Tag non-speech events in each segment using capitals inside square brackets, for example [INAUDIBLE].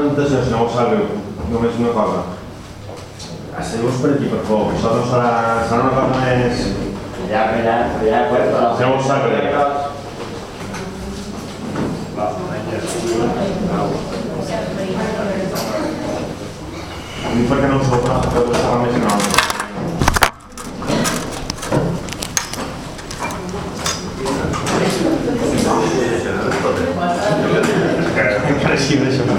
presentació, si no ho sabeu, només una cosa. Asseieu-vos per aquí, per favor, això no serà, serà una cosa més... Allà, allà, allà, però... Ja ho sap, allà. Dic perquè no us ho però que us serà més gran. から始めましょうか。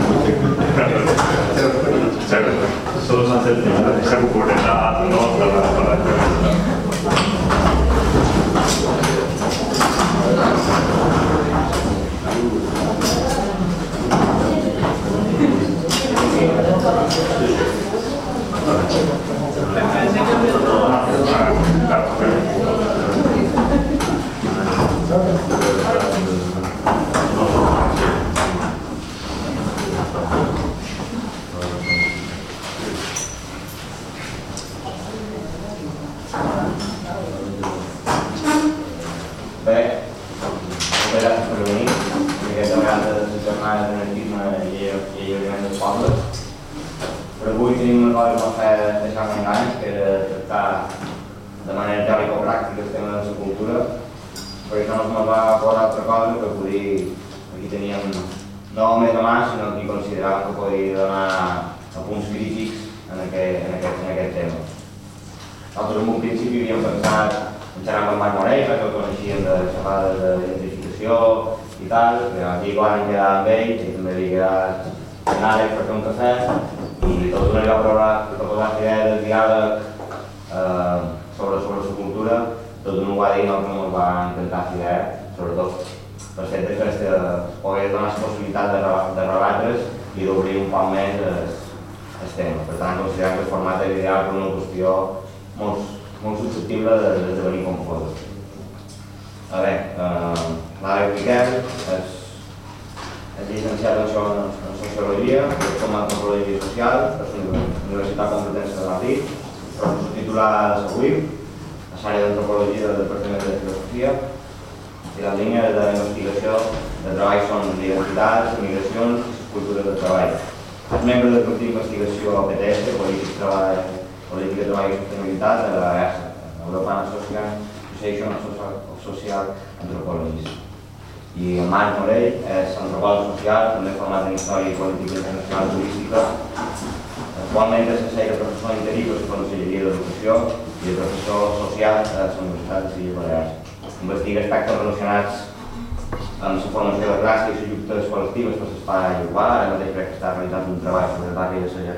Thank.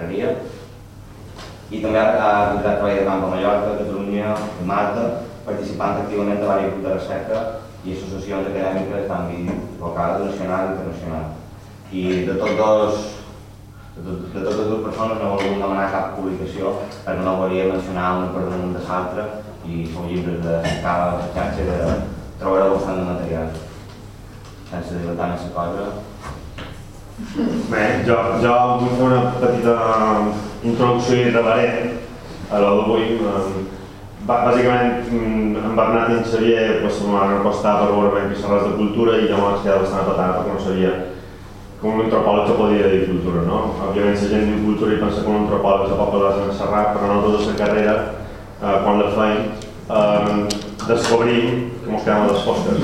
Gerreria, i també ha realitzat treball de camp a Mallorca, Catalunya i Malta, participant activament de diversos grups de recerca i associacions acadèmiques d'àmbit local, nacional i internacional. I de tots dos de, tot, de totes dues persones no volíem demanar cap publicació perquè no volia mencionar una per damunt de l'altra i són llibres de cercar la xarxa de trobareu bastant de material. Sense dilatar més la cosa. Bé, jo, jo vull fer una petita introducció i rebaré a la d'avui. Bà- Bàsicament, mm, en Bernat i en Xavier pues, em van acostar per veure ben xerrades de cultura i jo m'ho vaig quedar bastant apatat perquè no sabia com un antropòleg que podia dir cultura, no? Òbviament la gent diu cultura i pensa que un antropòleg se pot posar a xerrar, però nosaltres a la carrera, eh, quan la feim, eh, descobrim que mos quedem a les fosques.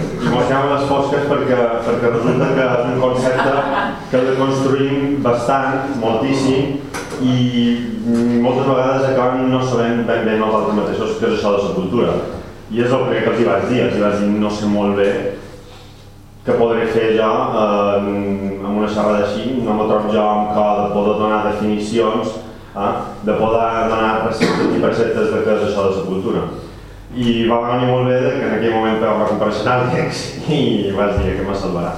[LAUGHS] A les fosques perquè, perquè resulta que és un concepte que deconstruïm bastant, moltíssim, i moltes vegades acabem no sabent ben bé nosaltres mateixos què és això de la cultura. I és el primer que els hi vaig dir, els hi vaig dir no sé molt bé què podré fer jo eh, amb una xerrada així, no me trobo jo amb que de poder donar definicions, eh, de poder donar receptes i preceptes de què és això de la cultura. I va venir molt bé que en aquell moment va compareixer Àlex i vaig dir que me salvarà.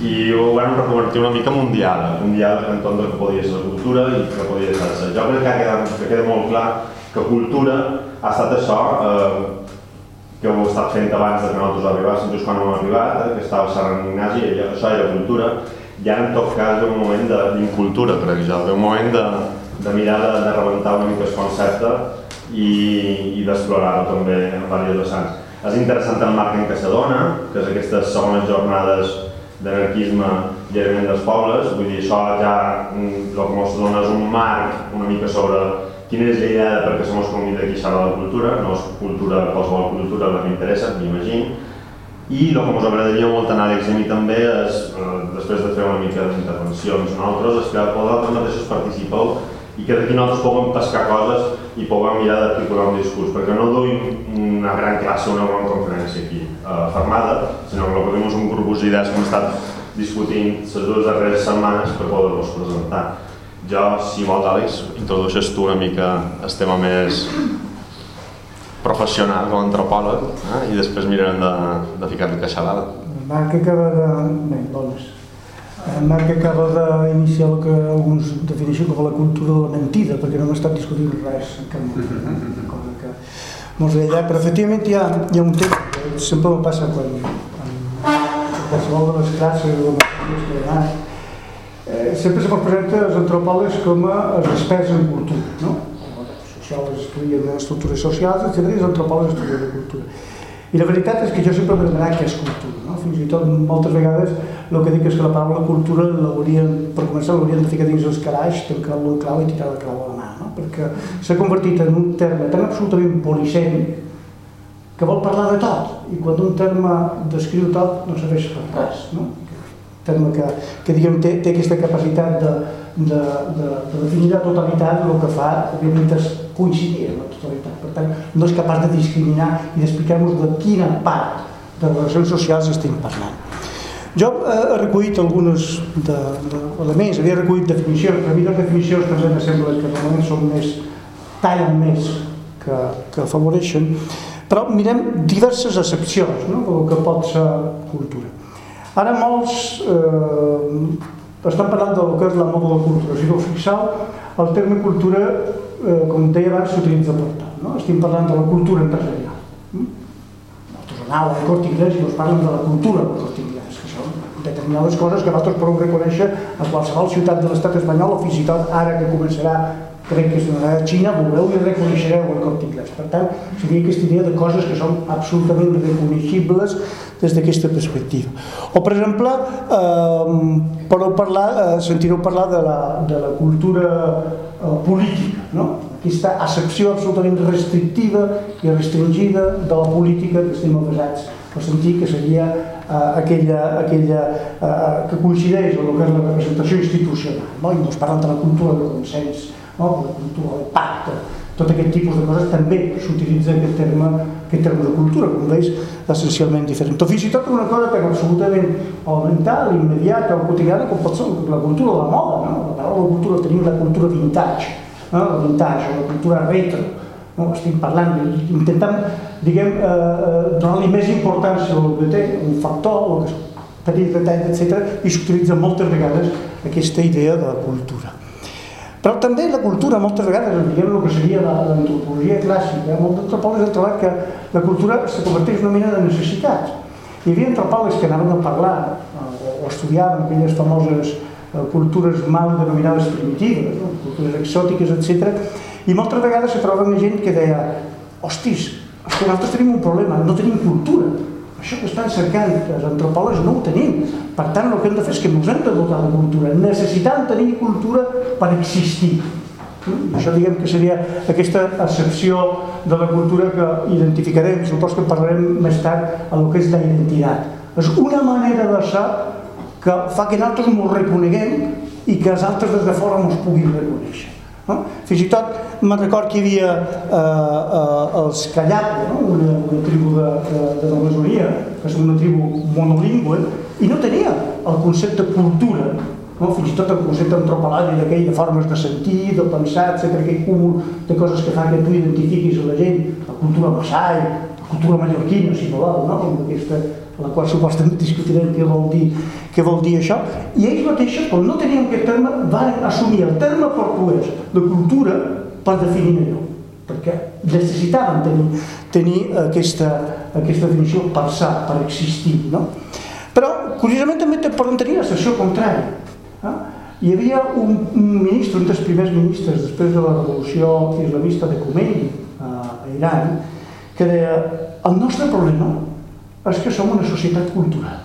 I ho vam reconvertir una mica en un diàleg, un diàleg entorn del que podia ser la cultura i que podia ser. Jo crec que queda, que queda molt clar que cultura ha estat això, eh, que ho estat fent abans de que nosaltres arribàssim, just quan hem arribat, eh, que estava Serra Ignasi, i això era cultura, i ara en tot cas ve un moment d'incultura, crec jo, ve un moment de, de mirar de, de rebentar una mica el concepte i, i d'explorar-ho també en diversos vessants. És interessant el marc en què s'adona, que és aquestes segones jornades d'anarquisme diàriament dels pobles, vull dir, això ja mm, el que ens dona és un marc una mica sobre quina és la idea de per què som convida aquí a la cultura, no és cultura, qualsevol cultura la que interessa, m'imagino, i el que ens agradaria molt anar a mi també és, eh, després de fer una mica d'intervencions nosaltres, és que vosaltres mateixos participeu i que d'aquí nosaltres puguem pescar coses i puguem mirar d'articular un discurs, perquè no duim una gran classe, una gran conferència aquí eh, formada, sinó que que tenim un grup d'idees que hem estat discutint les dues darreres setmanes per poder-los presentar. Jo, si vols, Àlex, introdueixes tu una mica el tema més professional com a antropòleg eh? i després mirarem de, de ficar-li queixalada. Marc acaba de... Bé, doncs, Marc acaba d'iniciar el que alguns defineixen com la cultura de la mentida, perquè no hem estat discutint res en cap moment. Cosa que mos deia, però efectivament hi ha, hi ha un tema que sempre em passa quan, en qualsevol de les classes o de les que he anat, eh, sempre se presenta els antropòlegs com a els experts en cultura, no? Els sociòlegs estudien estructures socials, etc. i els antropòlegs estudien la cultura. I la veritat és que jo sempre demanat què és cultura. No? Fins i tot moltes vegades el que dic és que la paraula cultura per començar l'haurien de ficar dins els calaix, tancar-lo en clau i tirar la clau a la mà, no? perquè s'ha convertit en un terme tan absolutament polisèmic que vol parlar de tot, i quan un terme descriu tot no serveix per res. No? Terme que, que diguem, té, té aquesta capacitat de, de, de, de definir la totalitat, el que fa, òbviament, és coincidir la totalitat. Per tant, no és capaç de discriminar i d'explicar-nos de quina part de les relacions socials estem parlant. Jo eh, he recollit algunes de, de elements, havia recollit definicions, però a mi les definicions que em sembla que normalment són més, tallen més que, que afavoreixen, però mirem diverses excepcions no? del que pot ser cultura. Ara molts eh, estan parlant del que és la moda de cultura. Si us fixeu, el terme cultura, eh, com deia abans, s'utilitza per tant. No? Estem parlant de la cultura empresarial. Nosaltres anàvem al Cort Inglés i ens parlen de la cultura del Cort Inglés, que són determinades coses que nosaltres podem reconèixer a qualsevol ciutat de l'estat espanyol o fins i tot ara que començarà crec que es donarà a Xina, veureu i reconeixereu el Cort Inglés. Per tant, seria aquesta idea de coses que són absolutament reconeixibles des d'aquesta perspectiva. O, per exemple, eh, podeu parlar, eh, sentireu parlar de la, de la cultura eh, política, no? aquesta accepció absolutament restrictiva i restringida de la política que estem avasats per sentir que seria eh, aquella, aquella eh, que coincideix amb el que és la representació institucional. No? I ens parlen de la cultura del consens, no? del pacte, tot aquest tipus de coses també s'utilitza aquest terme, aquest terme de cultura, com veus, essencialment diferent. O fins i tot una cosa tan absolutament elemental, immediata o quotidiana com pot ser la cultura de la moda, no? la paraula cultura tenim la cultura vintage, no? la vintage o la cultura retro, no? estic parlant, intentant, diguem, eh, eh, donar-li més importància al que té, un factor, el que petits detalls, etc. i s'utilitza moltes vegades aquesta idea de la cultura. Però també la cultura, moltes vegades, diguem el que seria l'antropologia clàssica, molts antropòlegs han trobat que la cultura se converteix en una mena de necessitat. Hi havia antropòlegs que anaven a parlar o, o estudiaven aquelles famoses eh, cultures mal denominades primitives, no? cultures exòtiques, etc. I moltes vegades se troben gent que deia hostis, és que nosaltres tenim un problema, no tenim cultura. Això que estan cercant els antropòlegs no ho tenim. Per tant, el que hem de fer és que ens hem de dotar de cultura. Necessitem tenir cultura per existir. I això diguem que seria aquesta excepció de la cultura que identificarem, supos que parlarem més tard, a lo que és la identitat. És una manera de ser que fa que nosaltres ens reconeguem i que els altres des de fora ens puguin reconèixer. No? Fins i tot me'n record que hi havia eh, eh, els Callapo, no? una, una tribu de, de, de la majoria, que és una tribu monolingüe, i no tenia el concepte cultura, no? fins i tot el concepte antropològic d'aquell de formes de sentir, de pensar, etc. aquell cúmul de coses que fa que tu identifiquis a la gent, la cultura massai, la cultura mallorquina, si no vol, no? aquesta la qual supostament discutirem què vol dir, què vol dir això, i ells mateixos, quan no tenien aquest terme, van assumir el terme portuguès de cultura per definir allò, perquè necessitaven tenir, tenir aquesta, aquesta definició per ser, per existir. No? Però, curiosament, també poden tenir la sessió contrària. Eh? Hi havia un, un ministre, un dels primers ministres després de la revolució islamista de Khomeini a Iran, que deia, el nostre problema és que som una societat cultural.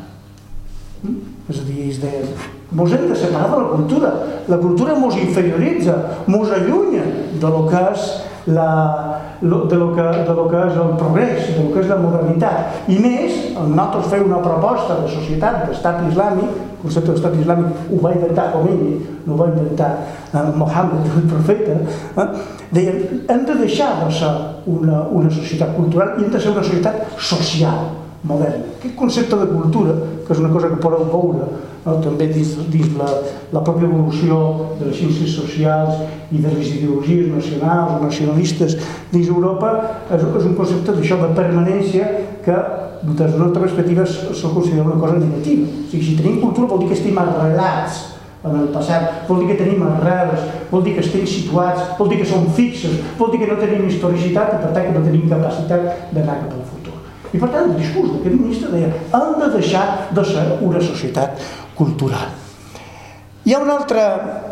Mm? És a dir, ells deien, Mos hem de separar de la cultura. La cultura mos inferioritza, mos allunya de lo que és la, de, lo que, de lo que és el progrés, de lo que és la modernitat. I més, nosaltres fer una proposta de societat d'estat islàmic, el concepte d'estat islàmic ho va inventar ell, no ho va inventar eh, Mohammed, el profeta, eh? deien, hem de deixar de ser una, una societat cultural i hem de ser una societat social, moderna. Aquest concepte de cultura, que és una cosa que podeu veure no? també dins, dins la, la pròpia evolució de les ciències socials i de les ideologies nacionals o nacionalistes dins Europa, és, és un concepte d'això de permanència que des de la nostra perspectiva se'l considera una cosa negativa. O sigui, si tenim cultura vol dir que estem arrelats en el passat, vol dir que tenim arrels, vol dir que estem situats, vol dir que som fixes, vol dir que no tenim historicitat i per tant que no tenim capacitat d'anar cap futur. I per tant el discurs d'aquest ministre deia hem de deixar de ser una societat cultural. Hi ha una altra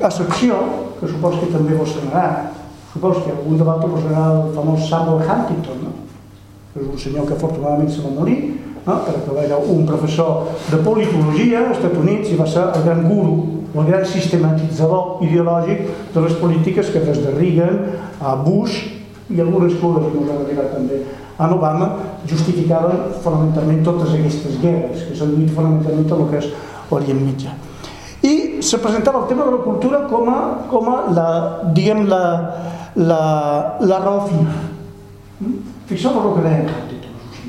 excepció, que supos que també vos sonarà, supos que algun de vosaltres vos el famós Samuel Huntington, no? és un senyor que afortunadament se va morir, no? perquè era un professor de politologia als Estats Units i va ser el gran guru, el gran sistematitzador ideològic de les polítiques que des de Reagan a Bush i algunes coses que ens han arribat també a Obama justificaven fonamentalment totes aquestes guerres que s'han duit fonamentalment el que és Orient Mitjà. I se presentava el tema de la cultura com a, com a la, diguem, la, la, la raó final. Fixeu-vos el que deia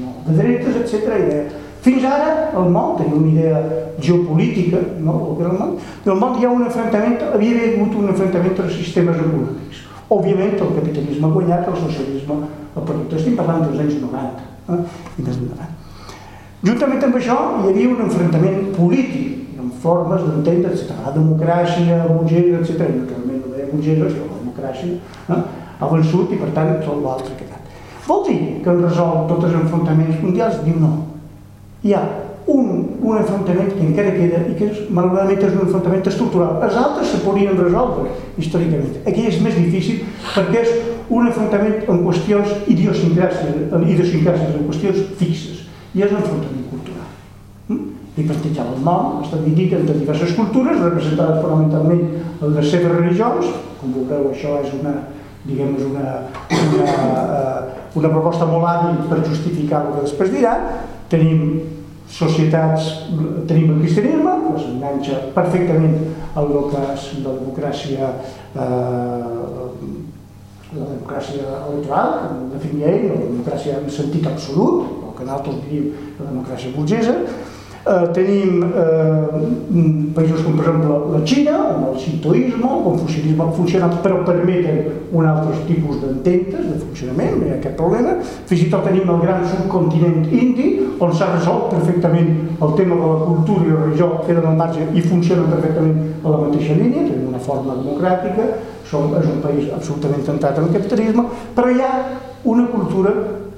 no? de dretes, etc. Fins ara el món tenia una idea geopolítica, no? el món, el món hi ha un enfrontament, havia hagut un enfrontament entre sistemes econòmics. Òbviament el capitalisme ha guanyat, el socialisme ha perdut. Estem parlant dels anys 90 eh? i més endavant. Juntament amb això hi havia un enfrontament polític, amb formes d'entendre, etc. La democràcia, burgesa, etc. Naturalment no deia burgesa, sinó la democràcia eh? ha vençut i per tant tot l'altre ha quedat. Vol dir que han resolt tots els enfrontaments mundials? Diu no. Hi ha un, un enfrontament que encara queda i que és, malauradament és un enfrontament estructural. Els altres se podrien resoldre històricament. Aquí és més difícil perquè és un enfrontament en qüestions idiosincràsies, en qüestions fixes i és l'enfrontament cultural. Mm? I plantejar el món està dividit entre diverses cultures, representades fonamentalment en les seves religions, com veureu això és una, diguem una, una, uh, una proposta molt hàbil per justificar el que després dirà, tenim societats, tenim el cristianisme, que s'enganxa perfectament al que és la democràcia eh, la democràcia electoral, com definia ell, la democràcia en sentit absolut, que nosaltres diríem la democràcia burgesa. Eh, tenim eh, països com per exemple la Xina, on el sintoisme, el confucianisme funciona però permeten un altre tipus d'ententes de funcionament, no hi ha cap problema. Fins i tot tenim el gran subcontinent indi, on s'ha resolt perfectament el tema de la cultura i la religió, queden al marge i funcionen perfectament a la mateixa línia, tenim una forma democràtica, som, és un país absolutament tentat en el capitalisme, però hi ha una cultura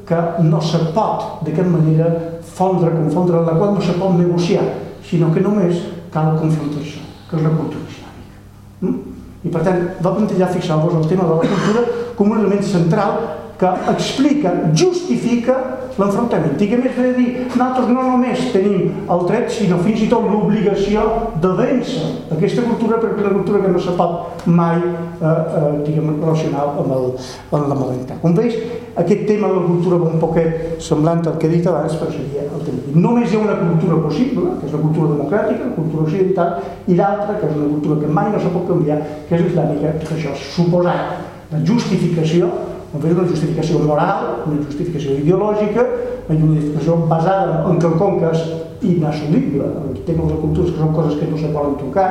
que no se pot de cap manera fondre, confondre, la qual no se pot negociar, sinó que només cal confrontar això, que és la cultura islàmica. Mm? I per tant, va plantejar, fixar-vos, el tema de la cultura com un element central que explica, justifica l'enfrontament. I que més de dir, nosaltres no només tenim el dret, sinó fins i tot l'obligació de vèncer aquesta cultura, perquè una cultura que no se pot mai eh, eh, diguem, relacionar amb, el, amb la modernitat. Com veus, aquest tema de la cultura un poquet semblant al que he dit abans, però seria el tema. Només hi ha una cultura possible, que és la cultura democràtica, la cultura occidental, i l'altra, que és una cultura que mai no se pot canviar, que és l'islàmica, que això és suposat la justificació Només una justificació moral, una justificació ideològica, una justificació basada en quelcom que és inassolible, el tema de cultures, que són coses que no se poden tocar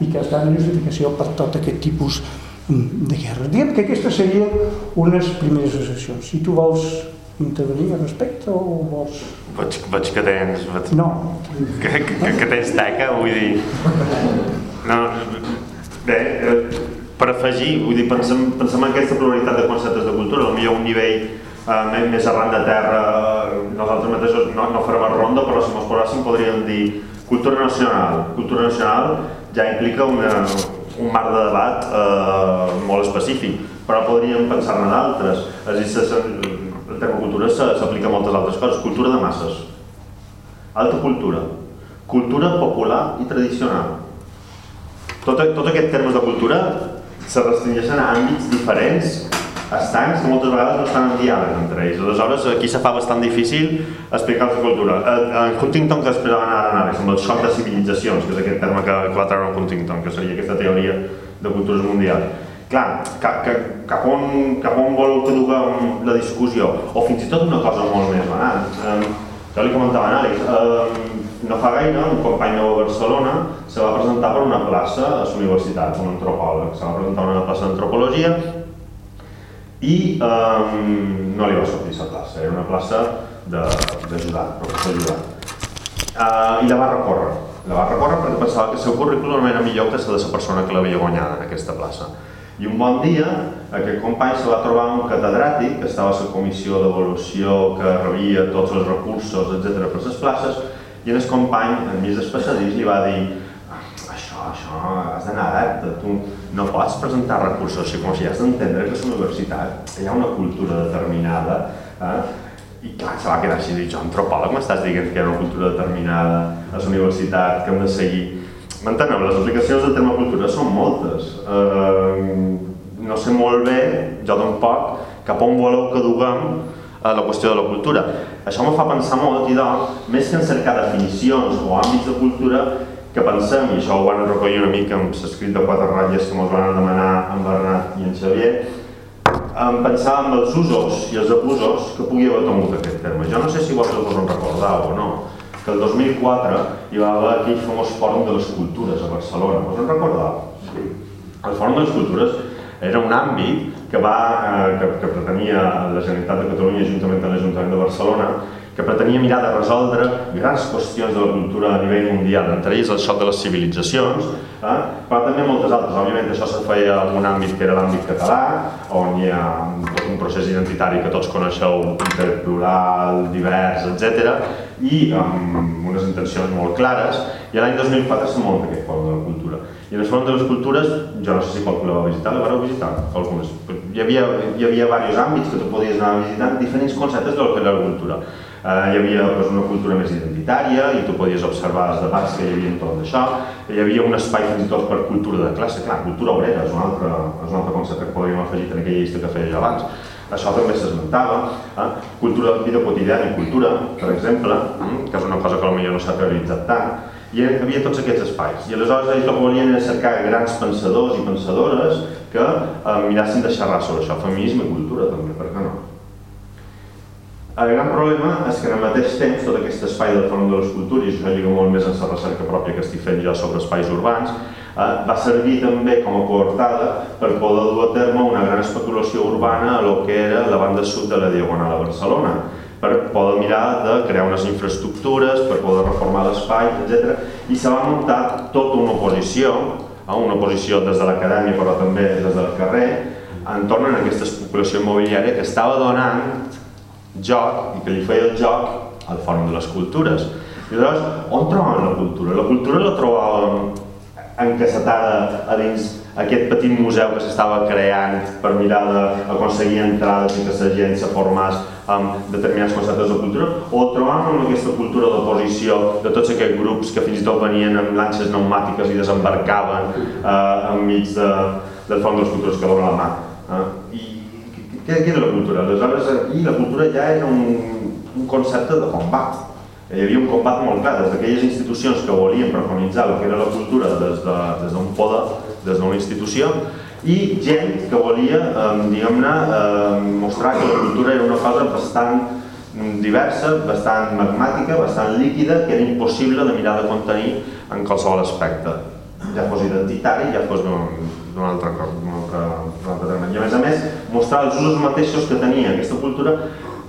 i que estan en justificació per tot aquest tipus mm, de guerra. Diem que aquestes serien unes primeres associacions. Si tu vols intervenir al respecte o vols... Veig, veig que tens... Veig... No. Que, que, que tens teca, vull dir... No, bé, eh, per afegir, vull dir, pensem, pensem en aquesta pluralitat de conceptes de cultura, potser un nivell eh, més arran de terra, nosaltres mateixos no, no farem ronda, però si mos poséssim podríem dir cultura nacional. Cultura nacional ja implica una, un marc de debat eh, molt específic, però podríem pensar en d'altres. És a dir, el terme cultura s'aplica a moltes altres coses. Cultura de masses, alta cultura, cultura popular i tradicional, tot, tot aquests termes de cultura se restringeixen a àmbits diferents estancs que moltes vegades no estan en diàleg entre ells. Aleshores, aquí se fa bastant difícil explicar la cultura. Eh, en Huntington, que després van anar amb el xoc de civilitzacions, que és aquest terme que, va treure Huntington, que seria aquesta teoria de cultures mundials. Clar, cap, cap, on, cap on voleu que duguem la discussió? O fins i tot una cosa molt més banal. Eh, jo li comentava a Àlex, eh, no fa gaire un company meu a Barcelona se va presentar per una plaça a la universitat, un antropòleg, se va presentar una plaça d'antropologia i um, no li va sortir aquesta plaça, era una plaça d'ajudant, professor ajudant. Uh, I la va recórrer, la va recórrer perquè pensava que el seu currículum era millor que la de la persona que l'havia guanyat en aquesta plaça. I un bon dia, aquest company se va trobar un catedràtic que estava a la comissió d'avaluació que rebia tots els recursos, etc per les places, i el company, enmig del passadís, li va dir això, això, has d'anar alerta, tu no pots presentar recursos així com si has d'entendre que a la universitat hi ha una cultura determinada eh? i clar, se va quedar així, dic, jo antropòleg m'estàs dient que hi ha una cultura determinada a la universitat que hem de seguir. M'enteneu, les aplicacions del terme cultura són moltes. Eh, no sé molt bé, jo tampoc cap on voleu que duguem a la qüestió de la cultura. Això me fa pensar molt, i doncs, més que en cercar definicions o àmbits de cultura, que pensem, i això ho van recollir una mica amb l'escrit de quatre ratlles que ens van demanar en Bernat i en Xavier, en pensar en els usos i els abusos que pugui haver tingut aquest terme. Jo no sé si vosaltres us en recordeu o no, que el 2004 hi va haver aquell famós Fòrum de les Cultures a Barcelona. Us en recordeu? Sí. El Fòrum de les Cultures era un àmbit que, va, eh, que, que pretenia la Generalitat de Catalunya juntament amb l'Ajuntament de Barcelona que pretenia mirar de resoldre grans qüestions de la cultura a nivell mundial, entre ells el xoc de les civilitzacions, eh? però també moltes altres. Òbviament això se feia en un àmbit que era l'àmbit català, on hi ha un procés identitari que tots coneixeu, plural, divers, etc. i amb unes intencions molt clares, i l'any 2004 se munta aquest Fòrum de la Cultura. I el Fòrum de les Cultures, jo no sé si qualcú la va visitar, la vareu visitar? Algunes. Hi havia, hi havia diversos àmbits que tu podies anar visitant, diferents conceptes del que era la cultura. Eh, hi havia doncs, una cultura més identitària i tu podies observar els debats que hi havia entorn d'això. Hi havia un espai fins i tot per cultura de classe. Clar, cultura obrera és un altre, és un altre concepte que podríem afegir en aquella llista que feia jo abans. Això també s'esmentava. Eh? Cultura de vida quotidiana i cultura, per exemple, eh? que és una cosa que potser no s'ha realitzat tant. Hi havia tots aquests espais. I aleshores ells el que volien era cercar grans pensadors i pensadores que eh, mirassin de xerrar sobre això, feminisme i cultura també, per què no? El gran problema és que en el mateix temps tot aquest espai del Fòrum de les Cultures, i això lliga molt més en la recerca pròpia que estic fent jo sobre espais urbans, eh, va servir també com a coartada per poder dur a terme una gran especulació urbana a lo que era la banda sud de la Diagonal a Barcelona per poder mirar de crear unes infraestructures, per poder reformar l'espai, etc. I se va muntar tota una oposició, eh, una oposició des de l'acadèmia però també des del carrer, entorn a aquesta especulació immobiliària que estava donant joc i que li feia el joc al Fòrum de les Cultures. I llavors, on trobàvem la cultura? La cultura la trobàvem encassetada a dins aquest petit museu que s'estava creant per mirar d'aconseguir entrades i que la gent se formés amb determinats conceptes de cultura, o trobàvem amb aquesta cultura d'oposició de tots aquests grups que fins i tot venien amb lanxes pneumàtiques i desembarcaven eh, enmig de, del Fòrum de les Cultures que dona la mà. Eh? I què, què era la cultura? Aleshores, aquí la cultura ja era un, un concepte de combat. Hi havia un combat molt clar des d'aquelles institucions que volien preconitzar el que era la cultura des d'un de, des poder, des d'una institució, i gent que volia, eh, eh, mostrar que la cultura era una cosa bastant diversa, bastant magmàtica, bastant líquida, que era impossible de mirar de contenir en qualsevol aspecte, ja fos identitari, ja fos d'un altre, altre, altre terme. I a més a més, mostrar els usos mateixos que tenia aquesta cultura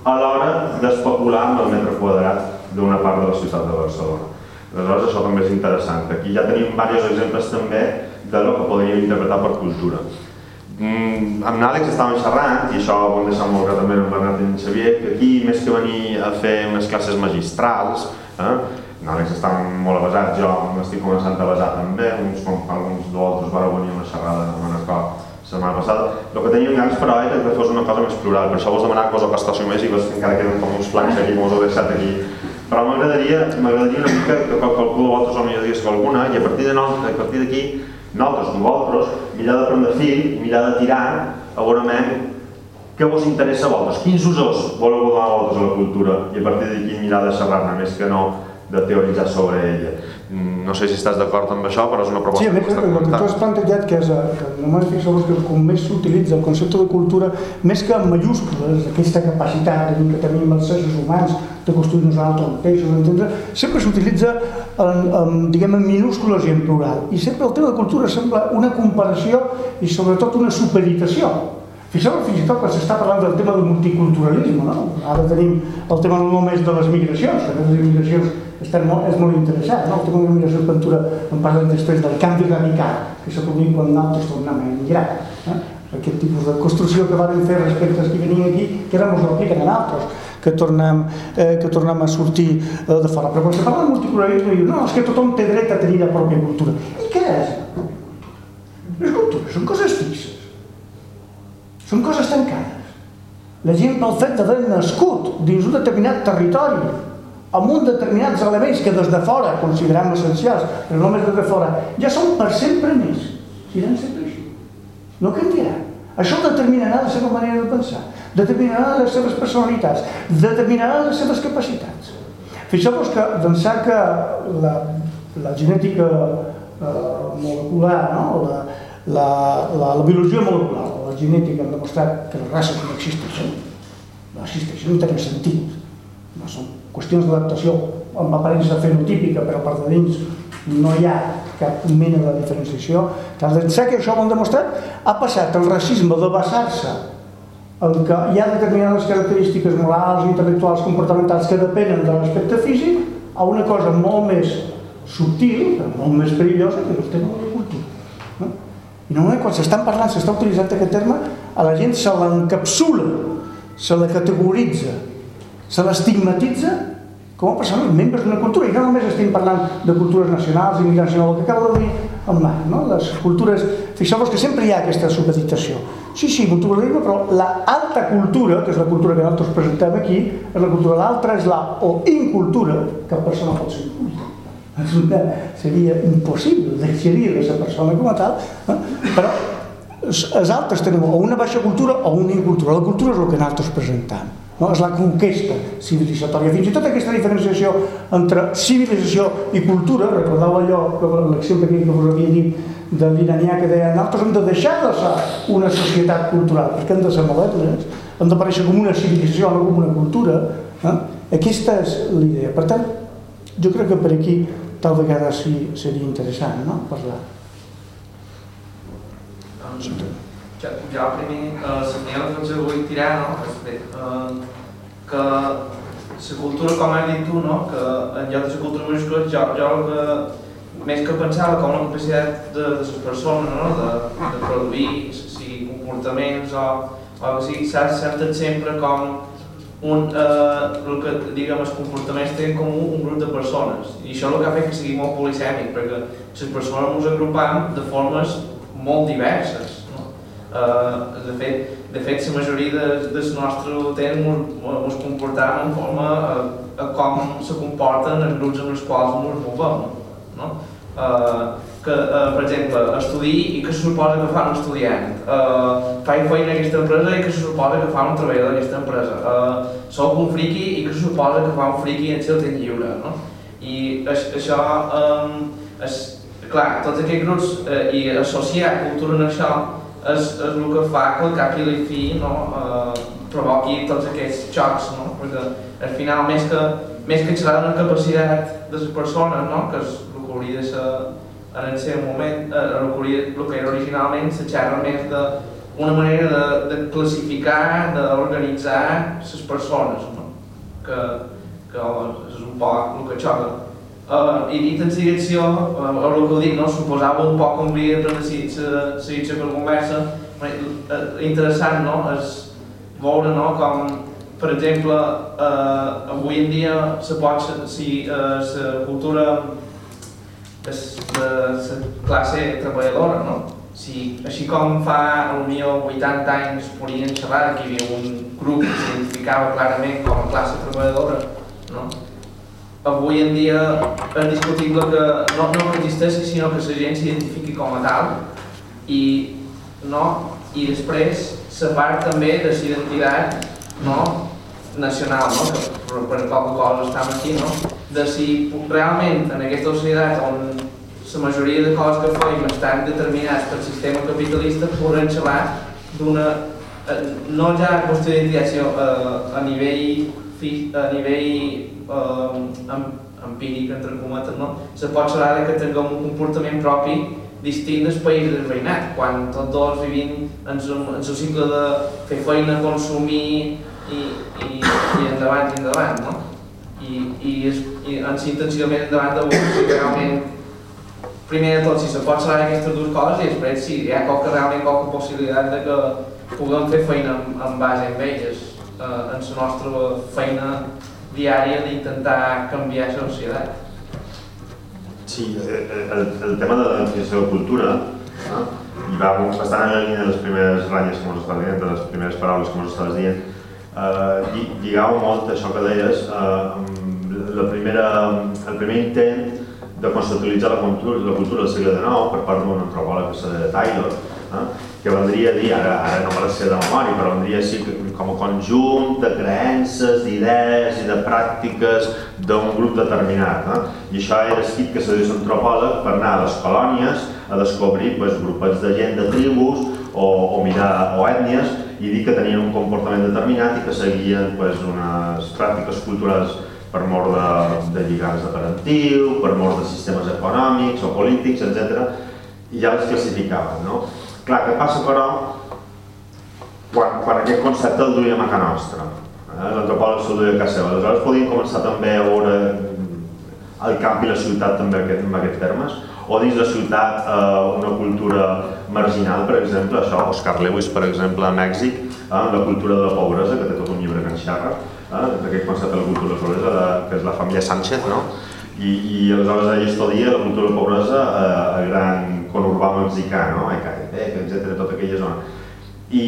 a l'hora d'especular amb el metre quadrat d'una part de la ciutat de Barcelona. Aleshores, això també és interessant. Aquí ja tenim diversos exemples també de lo que podríem interpretar per cultura. Mm, amb l'Àlex estàvem xerrant, i això ho hem deixat molt clar també amb Bernat i en Xavier, que aquí, més que venir a fer unes classes magistrals, eh, Àlex està molt avasat, jo m'estic començant a basar també, uns, com alguns d'altres van venir una xerrada en una escola la setmana passada. El que teníem ganes, però, era que fos una cosa més plural, per això vos demanava cosa que estàssiu més i vos encara queden com uns plans aquí, vos ho he deixat aquí. Però m'agradaria una mica que qualcú de vosaltres o millor digués alguna, i a a partir d'aquí nosaltres, vosaltres, mirar de prendre fil mirar de tirar a veure què vos interessa a vosaltres, quins usos voleu donar a vosaltres a la cultura? I a partir d'aquí mirar de xerrar-ne més que no de teoritzar sobre ella. Mm, no sé si estàs d'acord amb això, però és una proposta sí, que el que tu has plantejat, que, és, eh, que només fixeu-vos que com més s'utilitza el concepte de cultura, més que en majúscules, aquesta capacitat que tenim els éssers humans de construir nosaltres mateixos, entendre, sempre s'utilitza en, en, diguem, en minúscules i en plural. I sempre el tema de cultura sembla una comparació i sobretot una superitació Fixeu-vos fins i tot quan s'està parlant del tema del multiculturalisme, no? Ara tenim el tema no només de les migracions, que les migracions estan molt, és molt interessant, no? De la migració cultura en parlem després del canvi radical que s'ha produït quan nosaltres tornem a emigrar. Eh? Aquest tipus de construcció que van fer respecte als que venien aquí, que ara ens ho apliquen a nosaltres, que tornem, eh, que tornem a sortir eh, de fora. Però quan se parla de multiculturalisme, diu, no, és que tothom té dret a tenir la pròpia cultura. I què és? Les cultures són coses fixes són coses tancades. La gent pel fet d'haver nascut dins un determinat territori, amb uns determinats elements que des de fora considerem essencials, però només des de fora, ja són per sempre més. Seran sempre així. No canviaran. Això determinarà la seva manera de pensar, determinarà les seves personalitats, determinarà les seves capacitats. Fixeu-vos que pensar que la, la genètica eh, molecular, no? la, la, la, la biologia molecular, genètica han demostrat que les races no existeixen, no existeixen, no tenen sentit. No són qüestions d'adaptació amb aparença fenotípica, però per de dins no hi ha cap mena de diferenciació. D'ençà que això ho han demostrat, ha passat el racisme de basar-se en què hi ha determinades característiques morals, intel·lectuals, comportamentals que depenen de l'aspecte físic a una cosa molt més subtil, molt més perillosa, que és el tema de cultura. I normalment quan s'estan parlant, s'està utilitzant aquest terme, a la gent se l'encapsula, se la categoritza, se l'estigmatitza com a persones membres d'una cultura. I no només estem parlant de cultures nacionals, immigració, el que acaba de dir en Marc, no? les cultures... Fixeu-vos que sempre hi ha aquesta supeditació. Sí, sí, multiculturalisme, però la alta cultura, que és la cultura que nosaltres presentem aquí, és la cultura, l'altra és la o incultura, que cap persona pot ser inculta seria impossible, deixaria de ser persona com a tal, però els altres tenen o una baixa cultura o una incultura. La cultura és el que nosaltres presentem. No? És la conquesta civilitzatòria. Fins i tot aquesta diferenciació entre civilització i cultura, recordeu allò, l'exemple que us havia dit de l'iranià que deia nosaltres hem de deixar de ser una societat cultural, perquè hem de ser modernes, hem d'aparèixer com una civilització, no com una cultura. Eh? Aquesta és l'idea. Per tant, jo crec que per aquí tal vegada sí seria interessant no? parlar. Um, uh, la meva reflexió que vull tirar, no? uh, que la cultura, com has dit tu, no? que en lloc de la cultura majúscula, jo, jo que, més que pensava com la capacitat de, de les persones, no? de, de produir, si comportaments o, o que sigui, s'ha sentit sempre com un, eh, el que diguem, els comportaments tenen com un, un grup de persones i això és el que ha fet que sigui molt polisèmic perquè les persones ens agrupam de formes molt diverses eh, de, fet, de fet la majoria de, del nostre temps ens comportam en forma a, a com se comporten els grups amb els quals ens movem no? eh, que, eh, per exemple, estudiar i que se suposa que fa un estudiant, eh, faig feina en aquesta empresa i que se suposa que fa un treballador d'aquesta empresa, eh, soc un friqui i que se suposa que fa un friqui en el seu temps lliure, no? I això, eh, és, clar, tots aquests grups eh, i associar cultura en això és, és el que fa que cap i la fi no, eh, provoqui tots aquests xocs, no? perquè al final més que, més que xerrar d'una capacitat de les persones, no? que és el que hauria de ser en el seu moment, eh, el, que, el que era originalment la xerra més de una manera de, de classificar, d'organitzar les persones, no? que, que és un poc el que xoca. Uh, I dit en direcció, uh, el que dic, no? suposava un poc havia de seguir la conversa, uh, interessant no? és veure no? com, per exemple, uh, avui en dia se pot, si uh, la cultura de la classe treballadora, no? Si, així com fa potser 80 anys podien xerrar que hi havia un grup que s'identificava clarament com a classe treballadora, no? Avui en dia és discutible que no, no existeixi, sinó que la gent s'identifiqui com a tal i, no? i després la part també de la identitat no? nacional, no? que per, per qualque cosa estem aquí, no? de si realment en aquesta societat on la majoria de coses que fem estan determinats pel sistema capitalista podrem xerrar d'una, eh, no ja qüestió d'identitat, sinó eh, a nivell, a nivell eh, empíric, entre cometes, no? se pot xerrar que tinguem un comportament propi distint del país del veïnat, quan tots dos vivim en el cicle de fer feina, consumir i, i, i endavant i endavant, no? I, i, és, i en intenció més endavant de si realment primer de tot si se pot saber aquestes dues coses i després si hi ha qualque, realment qualque possibilitat de que puguem fer feina en, en base amb elles eh, en la nostra feina diària d'intentar canviar la societat. Sí, eh, eh, el, el tema de la definició de cultura no? i va bastant en la línia de les primeres ratlles que ens estaves dient, de les primeres paraules que ens estaves dient, eh, lligava molt això que deies, eh, la primera, el primer intent de conceptualitzar la cultura, la cultura del segle XIX per part d'un antropòleg que de Taylor, eh, que vendria a dir, ara, ara no me la sé de memòria, però vendria a ser com a conjunt de creences, d'idees i de pràctiques d'un grup determinat. Eh? I això era escrit que se diu antropòleg per anar a les colònies a descobrir pues, grupets de gent, de tribus o, o mirar o ètnies i dir que tenien un comportament determinat i que seguien pues, unes pràctiques culturals per mort de, de lligams de parentiu, per mort de sistemes econòmics o polítics, etc. I ja les classificaven. No? Clar, què passa però quan, quan aquest concepte el duíem a casa nostra? Eh? L'antropòleg se'l duia a casa seva. Aleshores podíem començar també a veure el camp i la ciutat també en aquests termes, o dins la ciutat eh, una cultura marginal, per exemple, això, Oscar Lewis, per exemple, a Mèxic, eh, la cultura de la pobresa, que té tot un llibre que en xerra, eh, d'aquest concepte de la cultura de la pobresa, de, que és la família Sánchez, no? I, i aleshores ell estudia la cultura de la pobresa eh, a gran conurbà mexicà, no? a Ecatepec, etc., tota aquella zona. I,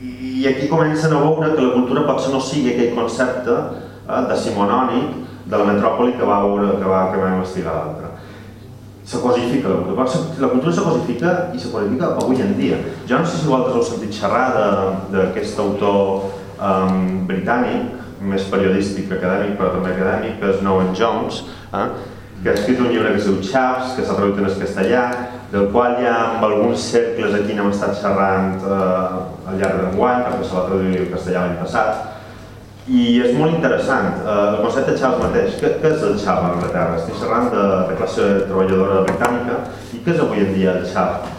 I aquí comencen a veure que la cultura potser no sigui aquell concepte eh, decimonònic de la metròpoli que va veure, que va, que va investigar l'altre. Se cosifica la cultura. La cultura se cosifica i se codifica avui en dia. Jo no sé si vosaltres heu sentit xerrar d'aquest autor um, britànic, més periodístic que acadèmic, però també acadèmic, que és Noam Jones, eh? que ha escrit un llibre que es diu Chaps, que s'ha traduït en castellà, del qual ja amb alguns cercles aquí n'hem estat xerrant eh, al llarg d'enguany, perquè se va traduir en castellà l'any passat, i és molt interessant, eh, el concepte de Chaps mateix. Què, què és el Chaps a Anglaterra? Estic xerrant de, de classe treballadora britànica, i què és avui en dia el Chaps?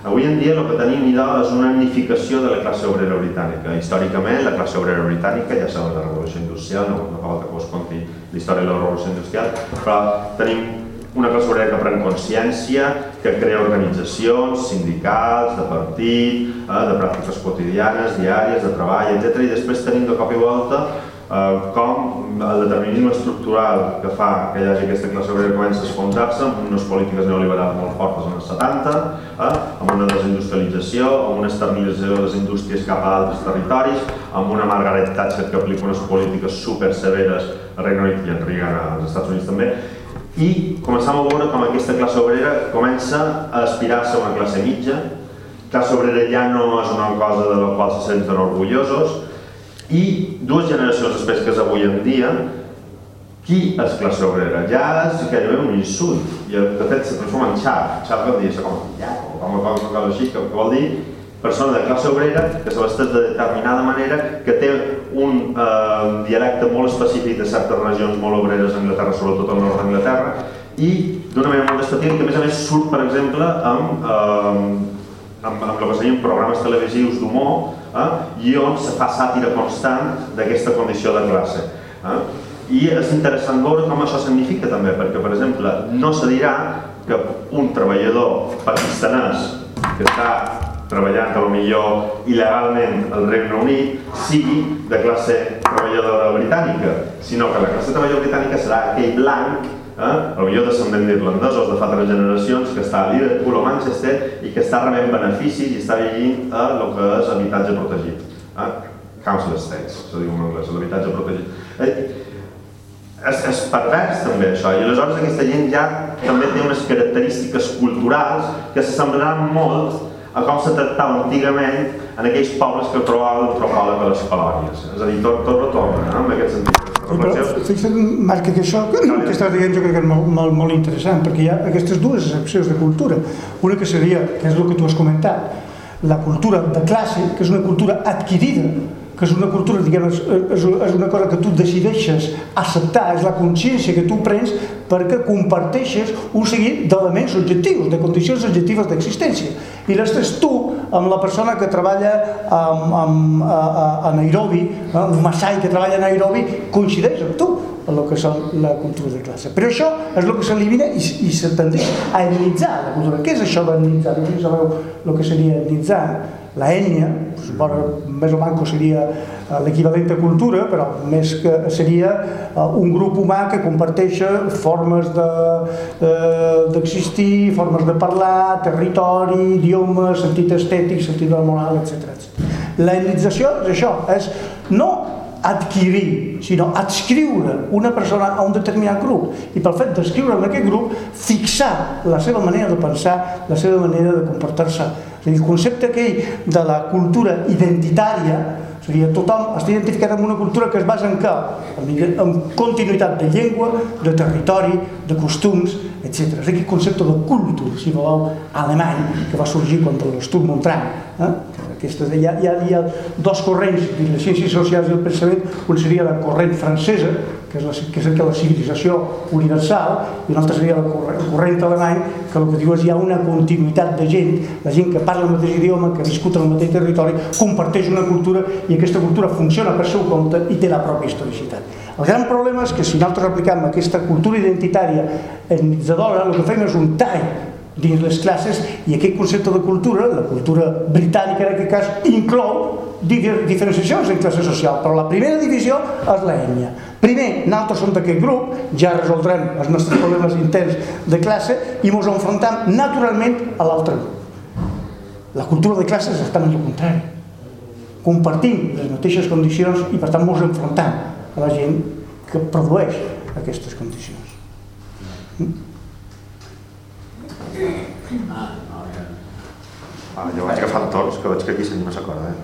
Avui en dia el que tenim idò és una unificació de la classe obrera britànica. Històricament, la classe obrera britànica, ja sabeu la revolució industrial, no, no cal que us conti la història de la revolució industrial, però tenim una classe que pren consciència, que crea organitzacions, sindicals, de partit, eh, de pràctiques quotidianes, diàries, de treball, etc. I després tenim de cop i volta eh, com el determinisme estructural que fa que hi hagi aquesta classe obrera comença a esfondrar-se amb unes polítiques neoliberals molt fortes en els 70, eh, amb una desindustrialització, amb una externalització de les indústries cap a altres territoris, amb una Margaret Thatcher que aplica unes polítiques super severes a Regne Unit i en Reagan als Estats Units també, i començam a veure com aquesta classe obrera comença a aspirar a una classe mitja, classe obrera ja no és una cosa de la qual se senten orgullosos, i dues generacions després que és avui en dia, qui és classe obrera? Ja és gairebé un insult, i de fet se transforma en xap. Xap vol dir, com, ja, com a cosa així, que vol dir persona de classe obrera que se vesteix de determinada manera, que té un eh, dialecte molt específic de certes regions molt obreres d'Anglaterra, sobretot al nord d'Anglaterra, i d'una manera molt despectiva, que a més a més surt, per exemple, amb, eh, amb, amb el que serien programes televisius d'humor, eh? i on se fa sàtira constant d'aquesta condició de classe. Eh? I és interessant veure com això significa també, perquè, per exemple, no se dirà que un treballador pakistanès que està treballant lo millor il·legalment al Regne Unit sigui de classe treballadora britànica, sinó que la classe treballadora britànica serà aquell blanc eh? potser descendent d'irlandesos de fa tres generacions que està a Liverpool o Manchester i que està rebent beneficis i està vivint a el que és habitatge protegit. Eh? Council Estates, se diu en anglès, l'habitatge protegit. Eh? és, és pervers també això, i aleshores aquesta gent ja també té unes característiques culturals que s'assemblaran molt a com se tractava antigament en aquells pobles que trobaven antropòleg a les colònies. És a dir, tot, tot retorna, no? en aquest sentit. Però fixa't, Marc, que això que, que estàs dient jo crec que és molt, molt, molt interessant, perquè hi ha aquestes dues excepcions de cultura. Una que seria, que és el que tu has comentat, la cultura de classe, que és una cultura adquirida, que és una cultura, diguem, és, és, és una cosa que tu decideixes acceptar, és la consciència que tu prens perquè comparteixes un seguit d'elements objectius, de condicions objectives d'existència. I l'estres tu, amb la persona que treballa amb, amb, a, a, Nairobi, eh, un Masai que treballa a Nairobi, coincideix amb tu en el que és la cultura de classe. Però això és el que s'elimina i, i se tendeix a etnitzar la cultura. Què és això d'etnitzar? No si sabeu el que seria etnitzar la ètnia, suposo més o manco seria eh, l'equivalent a cultura, però més que seria eh, un grup humà que comparteix formes d'existir, de, formes de parlar, territori, idioma, sentit estètic, sentit moral, etc. La etnització és això, és no adquirir, sinó adscriure una persona a un determinat grup. I pel fet d'escriure en aquest grup fixar la seva manera de pensar, la seva manera de comportar-se. El concepte aquell de la cultura identitària seria tothom està identificat amb una cultura que es basa en què? En continuïtat de llengua, de territori, de costums, etc. És aquest concepte de cultura, si voleu, alemany, que va sorgir contra l'Estur Montrant. Eh? Aquestes, hi, ha, hi, ha, hi ha dos corrents les ciències socials i el pensament, un seria la corrent francesa, que és, la, que és la civilització universal, i un altre seria el corrent, el corrent alemany, que el que diu és hi ha una continuïtat de gent, la gent que parla el mateix idioma, que viscut en el mateix territori, comparteix una cultura i aquesta cultura funciona per seu compte i té la pròpia historicitat. El gran problema és que si nosaltres aplicam aquesta cultura identitària etnitzadora, el que fem és un tall dins les classes i aquest concepte de cultura, la cultura britànica en aquest cas, inclou diferenciacions en classe social, però la primera divisió és l'ètnia. Primer, nosaltres som d'aquest grup, ja resoldrem els nostres problemes interns de classe i ens enfrontem naturalment a l'altre grup. La cultura de classes està en el contrari. Compartim les mateixes condicions i per tant ens enfrontem a la gent que produeix aquestes condicions. Mm? Ah, jo vaig agafant torns, que veig que aquí se'n no s'acorda. Eh?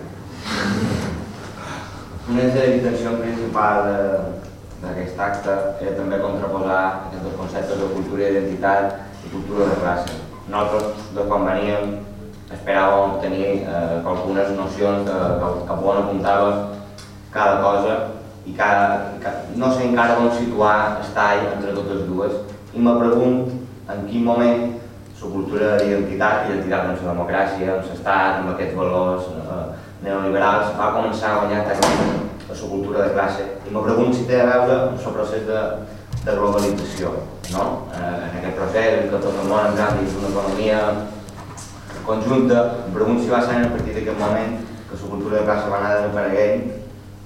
Una de les intencions principals d'aquest acte era també contraposar aquests dos conceptes de cultura i identitat i cultura de classe. Nosaltres, de quan veníem, esperàvem tenir eh, algunes nocions de, de cap on apuntava cada cosa i cada, cada, no sé encara on situar el entre totes dues i me pregunt en quin moment la cultura d'identitat, identitat amb la democràcia, amb l'estat, amb aquests valors eh, neoliberals, va començar a guanyar tècnicament la cultura de classe. I me pregunto si té a veure amb el procés de, de globalització. No? Eh, en aquest procés, en què tot el món entra dins d'una economia conjunta, em pregunto si va ser a partir d'aquest moment que la cultura de classe va anar desapareguent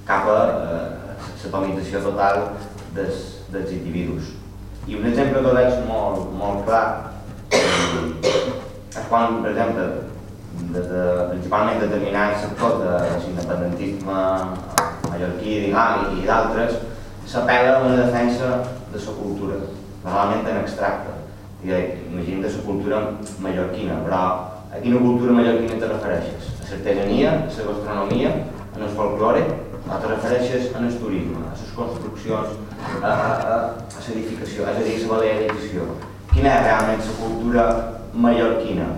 cap a eh, l'atomització total dels, dels individus. I un exemple que veig molt, molt clar és quan, per exemple, de, de, principalment determinats sectors de l'independentisme mallorquí, diguem, i d'altres, s'apela a una defensa de la cultura, normalment en extracte. I imagina de la cultura mallorquina, però a quina cultura mallorquina te refereixes? A l'artesania, a la gastronomia, en el folklore, o te refereixes en el turisme, a les construccions, a, a, a, a l'edificació, és a dir, a la balearització. Quina és realment la cultura mallorquina?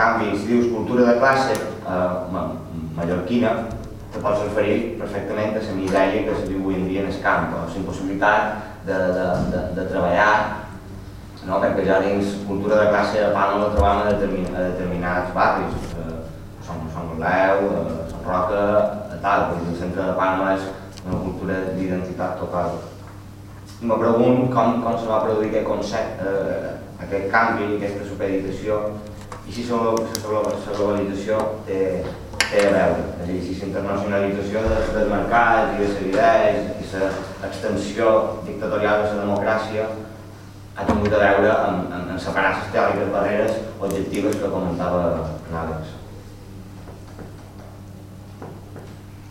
Canvi, si dius cultura de classe eh, mallorquina, te pots referir perfectament a la misèria que se viu avui en dia en el camp, o la impossibilitat de, de, de, de treballar, no? perquè ja dins cultura de classe a Palma la trobam a, determin, a determinats barris, eh, som, som Leu, eh, Som Roca, a tal, perquè el centre de Palma és una cultura d'identitat total. I me pregunto com, com se va produir aquest concepte, eh, aquest canvi, aquesta supeditació, si la globalització té, té a veure, és a dir, si la internacionalització dels, dels mercats i de les idees i l'extensió dictatorial de la democràcia ha tingut a veure amb, amb, amb separar les teòriques barreres objectives que comentava l'Àlex.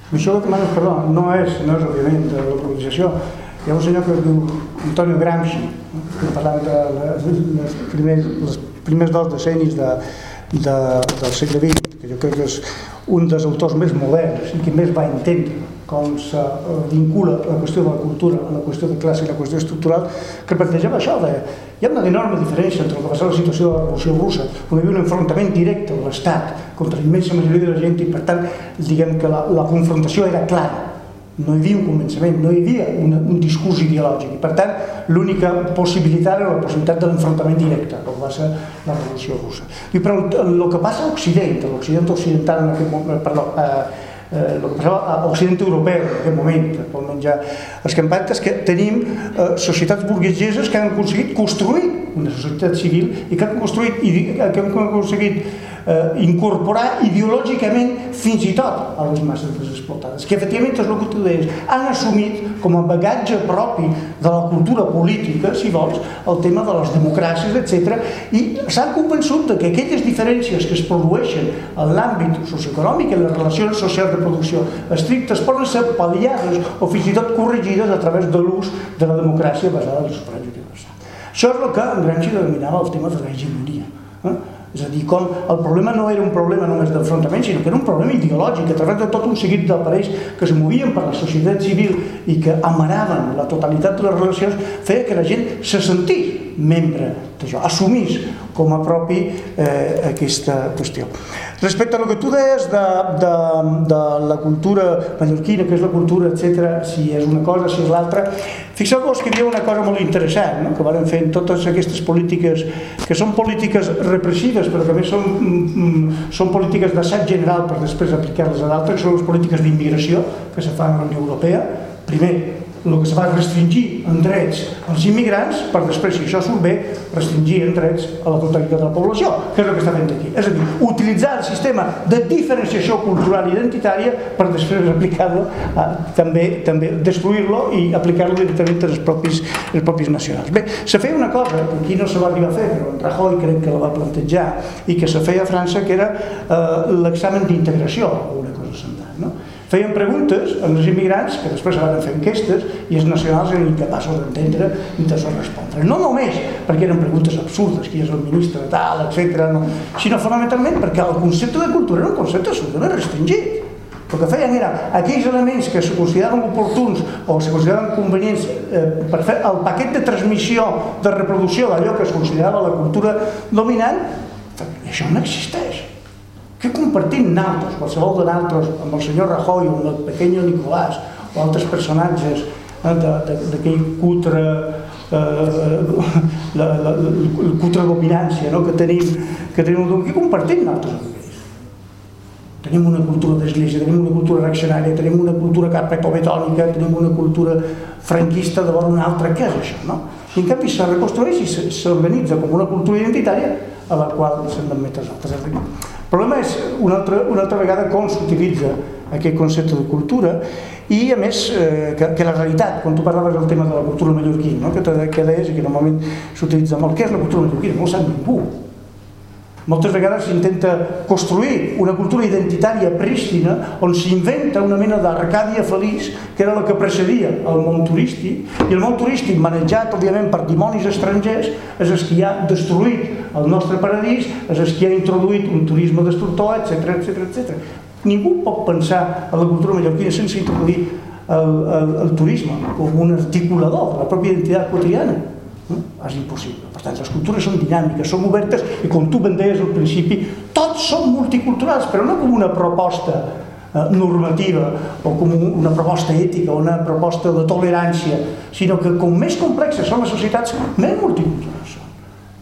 Això que demanes, perdó, no és, no és òbviament de la globalització, Hi ha un senyor que es diu Antonio Gramsci, que parlava de les primers, les primers dos decennis de, de, del segle XX, que jo crec que és un dels autors més moderns i que més va entendre com se eh, vincula la qüestió de la cultura a la qüestió de classe i la qüestió estructural, que plantejava això de hi ha una enorme diferència entre el que va ser la situació de la Revolució Russa, on hi havia un enfrontament directe de l'Estat contra la immensa majoria de la gent i per tant diguem que la, la confrontació era clara no hi havia un convenciment, no hi havia un, un discurs ideològic. Per tant, l'única possibilitat era la possibilitat de l'enfrontament directe, com va ser la Revolució Russa. I però el, que passa a Occident, a l'Occident occidental en aquest moment, perdó, eh, eh, el que passava a l'Occident europeu en aquest moment, actualment ja escampat, és que tenim eh, societats burgueseses que han aconseguit construir una societat civil i que han construït i que han aconseguit eh, incorporar ideològicament fins i tot a les masses desexplotades, que efectivament és el que tu deies, han assumit com a bagatge propi de la cultura política, si vols, el tema de les democràcies, etc. i s'han convençut que aquelles diferències que es produeixen en l'àmbit socioeconòmic i les relacions socials de producció estrictes poden ser pal·liades o fins i tot corregides a través de l'ús de la democràcia basada en el sufragi universal. Això és el que en Gramsci denominava el tema de la hegemonia. Eh? És a dir, com el problema no era un problema només d'enfrontament, sinó que era un problema ideològic, a través de tot un seguit d'aparells que es movien per la societat civil i que amaraven la totalitat de les relacions, feia que la gent se sentís membre d'això, assumís com a propi eh, aquesta qüestió. Respecte a el que tu deies de, de, de la cultura mallorquina, que és la cultura, etc, si és una cosa, si és l'altra, fixeu-vos que hi havia una cosa molt interessant, no? que van fer totes aquestes polítiques, que són polítiques repressives, però que a més són, mm, mm, són polítiques d'assaig general per després aplicar-les a d'altres, que són les polítiques d'immigració que se fan a la Unió Europea. Primer, el que fa és restringir en drets als immigrants per després, si això surt bé, restringir en drets a la totalitat de la població, que és el que està fent aquí. És a dir, utilitzar el sistema de diferenciació cultural i identitària per després aplicar-lo, també, també destruir-lo i aplicar-lo directament als propis, als propis nacionals. Bé, se feia una cosa que aquí no se va arribar a fer, però en Rajoy crec que la va plantejar, i que se feia a França, que era eh, l'examen d'integració, una? Feien preguntes als immigrants, que després van fer enquestes, i els nacionals eren incapaços d'entendre i de respondre. No només perquè eren preguntes absurdes, qui és el ministre tal, etc., no, sinó fonamentalment perquè el concepte de cultura era un concepte absolutament restringit. El que feien era aquells elements que se consideraven oportuns o se consideraven convenients eh, per fer el paquet de transmissió, de reproducció d'allò que es considerava la cultura dominant, això no existeix que compartim naltros, qualsevol de naltros, amb el senyor Rajoy o amb el pequeño Nicolás o altres personatges eh, d'aquell cutre eh, la, la, la cutre dominància no? que tenim que tenim que compartim naltros amb ells tenim una cultura d'església, tenim una cultura reaccionària, tenim una cultura carpetobetònica, tenim una cultura franquista de una altra, què és això? No? I en canvi se reconstrueix i s'organitza com una cultura identitària a la qual s'han d'admetre els altres. El problema és una altra, una altra vegada com s'utilitza aquest concepte de cultura i a més eh, que, que la realitat, quan tu parlaves del tema de la cultura mallorquina, no? que, que deies que normalment s'utilitza molt, què és la cultura mallorquina? No ho sap ningú, moltes vegades s'intenta construir una cultura identitària prístina on s'inventa una mena d'Arcàdia feliç que era la que precedia el món turístic i el món turístic manejat òbviament per dimonis estrangers és el que ha destruït el nostre paradís, és el que ha introduït un turisme destructor, etc etc etc. Ningú pot pensar a la cultura mallorquina sense introduir el, el, el turisme com un articulador de la pròpia identitat quotidiana és impossible. Per tant, les cultures són dinàmiques, són obertes i com tu ben deies al principi, tots són multiculturals, però no com una proposta eh, normativa o com una proposta ètica o una proposta de tolerància, sinó que com més complexes són les societats, més multiculturals són.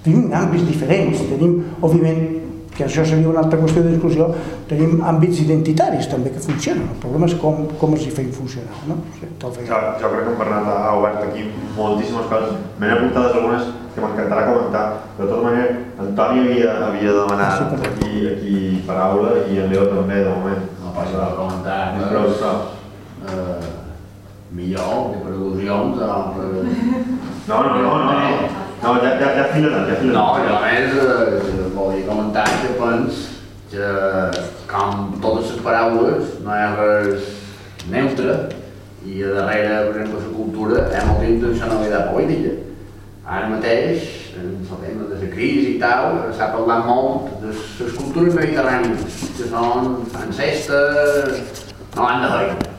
Tenim àmbits diferents, tenim, òbviament, que això seria una altra qüestió de discussió, tenim àmbits identitaris també que funcionen. El problema és com, com els hi feim funcionar. No? Sí, jo, jo crec que en Bernat ha obert aquí moltíssimes coses. M'he apuntades algunes que m'encantarà comentar. De tota manera, Antoni havia, havia demanat ah, sí, aquí, aquí paraula i en Leo també, de moment. No passa per comentar. No, però, però, uh, millor que per al·lusions. No, no, no, no. no. No, ja, ja, ja fila ja fila No, jo a més eh, volia comentar que pens que com totes les paraules no és res neutre i a darrere, per exemple, la cultura hi ha molta intencionalitat política. Ara mateix, en el tema de la crisi i tal, s'ha parlat molt de les cultures mediterrànies, que són francestes, no van de feina.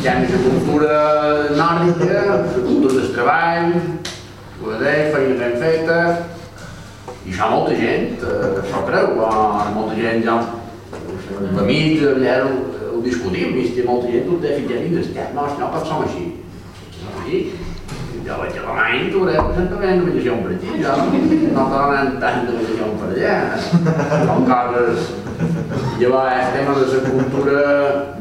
Hi ha la cultura nòrdica, la cultura del treball, la de feina ben feta, i això molta gent eh, creu, molta gent ja, a mi allà ho, ho discutim, i molta gent que ho té ficat i dius, no, no, tots som així. Som així. Jo vaig a Alemany, tu veus, sempre ven mediació per aquí, jo no donen tant de mediació per allà. Són coses... Llavors, el tema de la cultura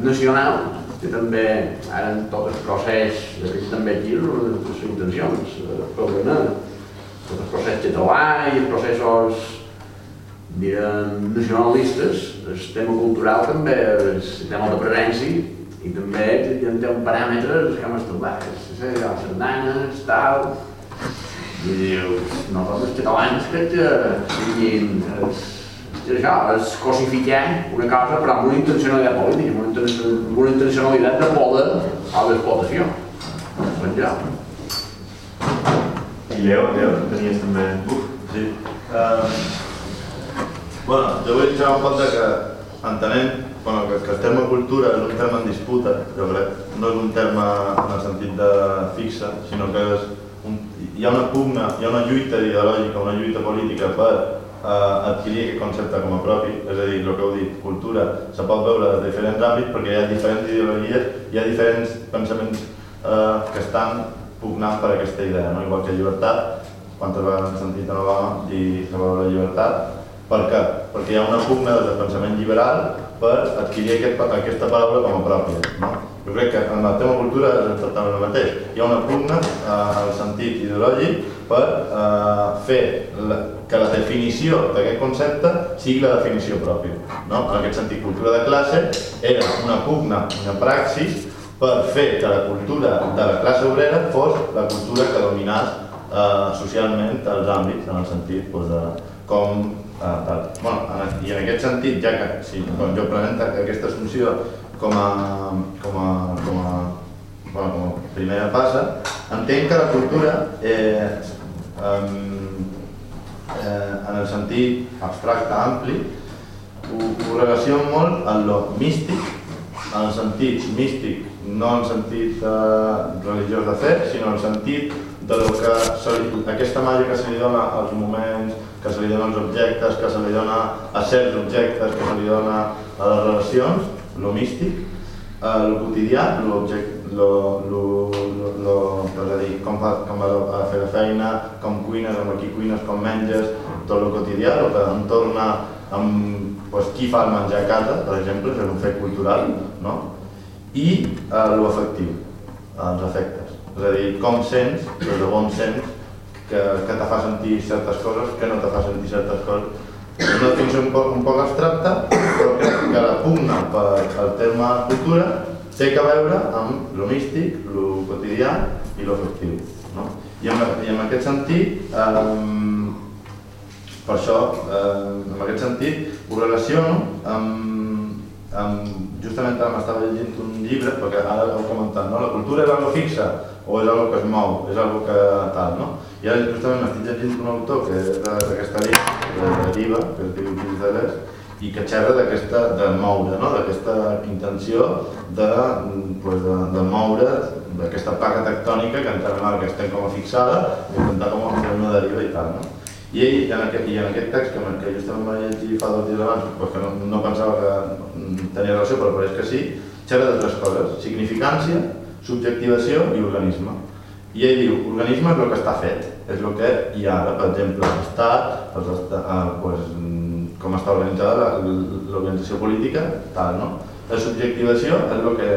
nacional, que també ara en tot el procés, de fet també aquí, les intencions, programar tot el procés català i els processos direm, nacionalistes, el tema cultural també, el tema de presència, i també hi ha un paràmetre que hem establert, les sardanes, tal, i dius, no els catalans crec que siguin els, això, és cosificar una cosa però amb una intencionalitat política, amb una, intencionalitat, una intencionalitat de poder a l'explotació. Doncs ja. I Leo, Leo, tenies també... Uf, sí. Uh, bueno, jo vull tirar un compte que entenem bueno, que, que el terme cultura és un terme en disputa, jo crec. No és un terme en el sentit de fixa, sinó que és un, hi ha una pugna, hi ha una lluita ideològica, una lluita política per eh, adquirir aquest concepte com a propi, és a dir, el que heu dit, cultura, se pot veure de diferents àmbits perquè hi ha diferents ideologies, hi ha diferents pensaments eh, que estan pugnant per aquesta idea, no? igual que llibertat, quantes vegades hem sentit en Obama dir la paraula llibertat, per què? Perquè hi ha una pugna del pensament liberal per adquirir aquest, aquesta paraula com a pròpia. No? Jo crec que en el tema cultura és exactament el mateix. Hi ha una pugna eh, en el sentit ideològic per eh, fer la, que la definició d'aquest concepte sigui la definició pròpia. No? En aquest sentit, cultura de classe era una pugna, una praxis per fer que la cultura de la classe obrera fos la cultura que dominés eh, socialment els àmbits, en el sentit doncs, de com eh, tal. Bueno, en, I en aquest sentit, ja que si quan jo presento aquesta assumpció com a, com a, com a, bueno, com a primera passa, entenc que la cultura eh, eh, eh, en el sentit abstracte, ampli, ho, ho relaciona molt amb lo místic, en el sentit místic no en sentit eh, religiós de fe, sinó en el sentit de lo que se li, aquesta màgia que se li dona als moments, que se li dona als objectes, que se li dona a certs objectes, que se li dona a les relacions, lo místic, eh, lo quotidià, lo, lo, lo, lo, lo, és a dir, com, fa, com va a fer la feina, com cuines, amb qui cuines, com menges, tot lo quotidià, el que entorna amb pues, qui fa el menjar a casa, per exemple, és un fet cultural, no? i eh, l'afectiu, els efectes. És a dir, com sents, des de bon sents, que, que te fa sentir certes coses, que no te fa sentir certes coses. Una definició un poc, un poc abstracta, però crec que la pugna per al terme cultura té que veure amb lo místic, lo quotidià i lo efectiu. No? I, en, I en aquest sentit, eh, per això, eh, en aquest sentit, ho relaciono amb, amb justament ara m'estava llegint un llibre, perquè ara heu comentat, no? la cultura és algo fixa o és algo que es mou, és algo que tal, no? I ara justament m'estic llegint un autor que és d'aquesta línia, de l'IVA, que es diu Gilles i que xerra d'aquesta, de moure, no? d'aquesta intenció de, pues, de, de moure d'aquesta placa tectònica que entenem ara que estem com a fixada i intentar com a fer una deriva i tal. No? I ell, en aquest, i en aquest text, que, que justament vaig llegir fa dos dies abans, pues que no, no pensava que tenia relació, però pareix que sí, xerra de tres coses, significància, subjectivació i organisme. I ell diu, organisme és el que està fet, és el que hi ha per exemple, l'estat, eh, pues, com està organitzada l'organització política, tal, no? La subjectivació és el que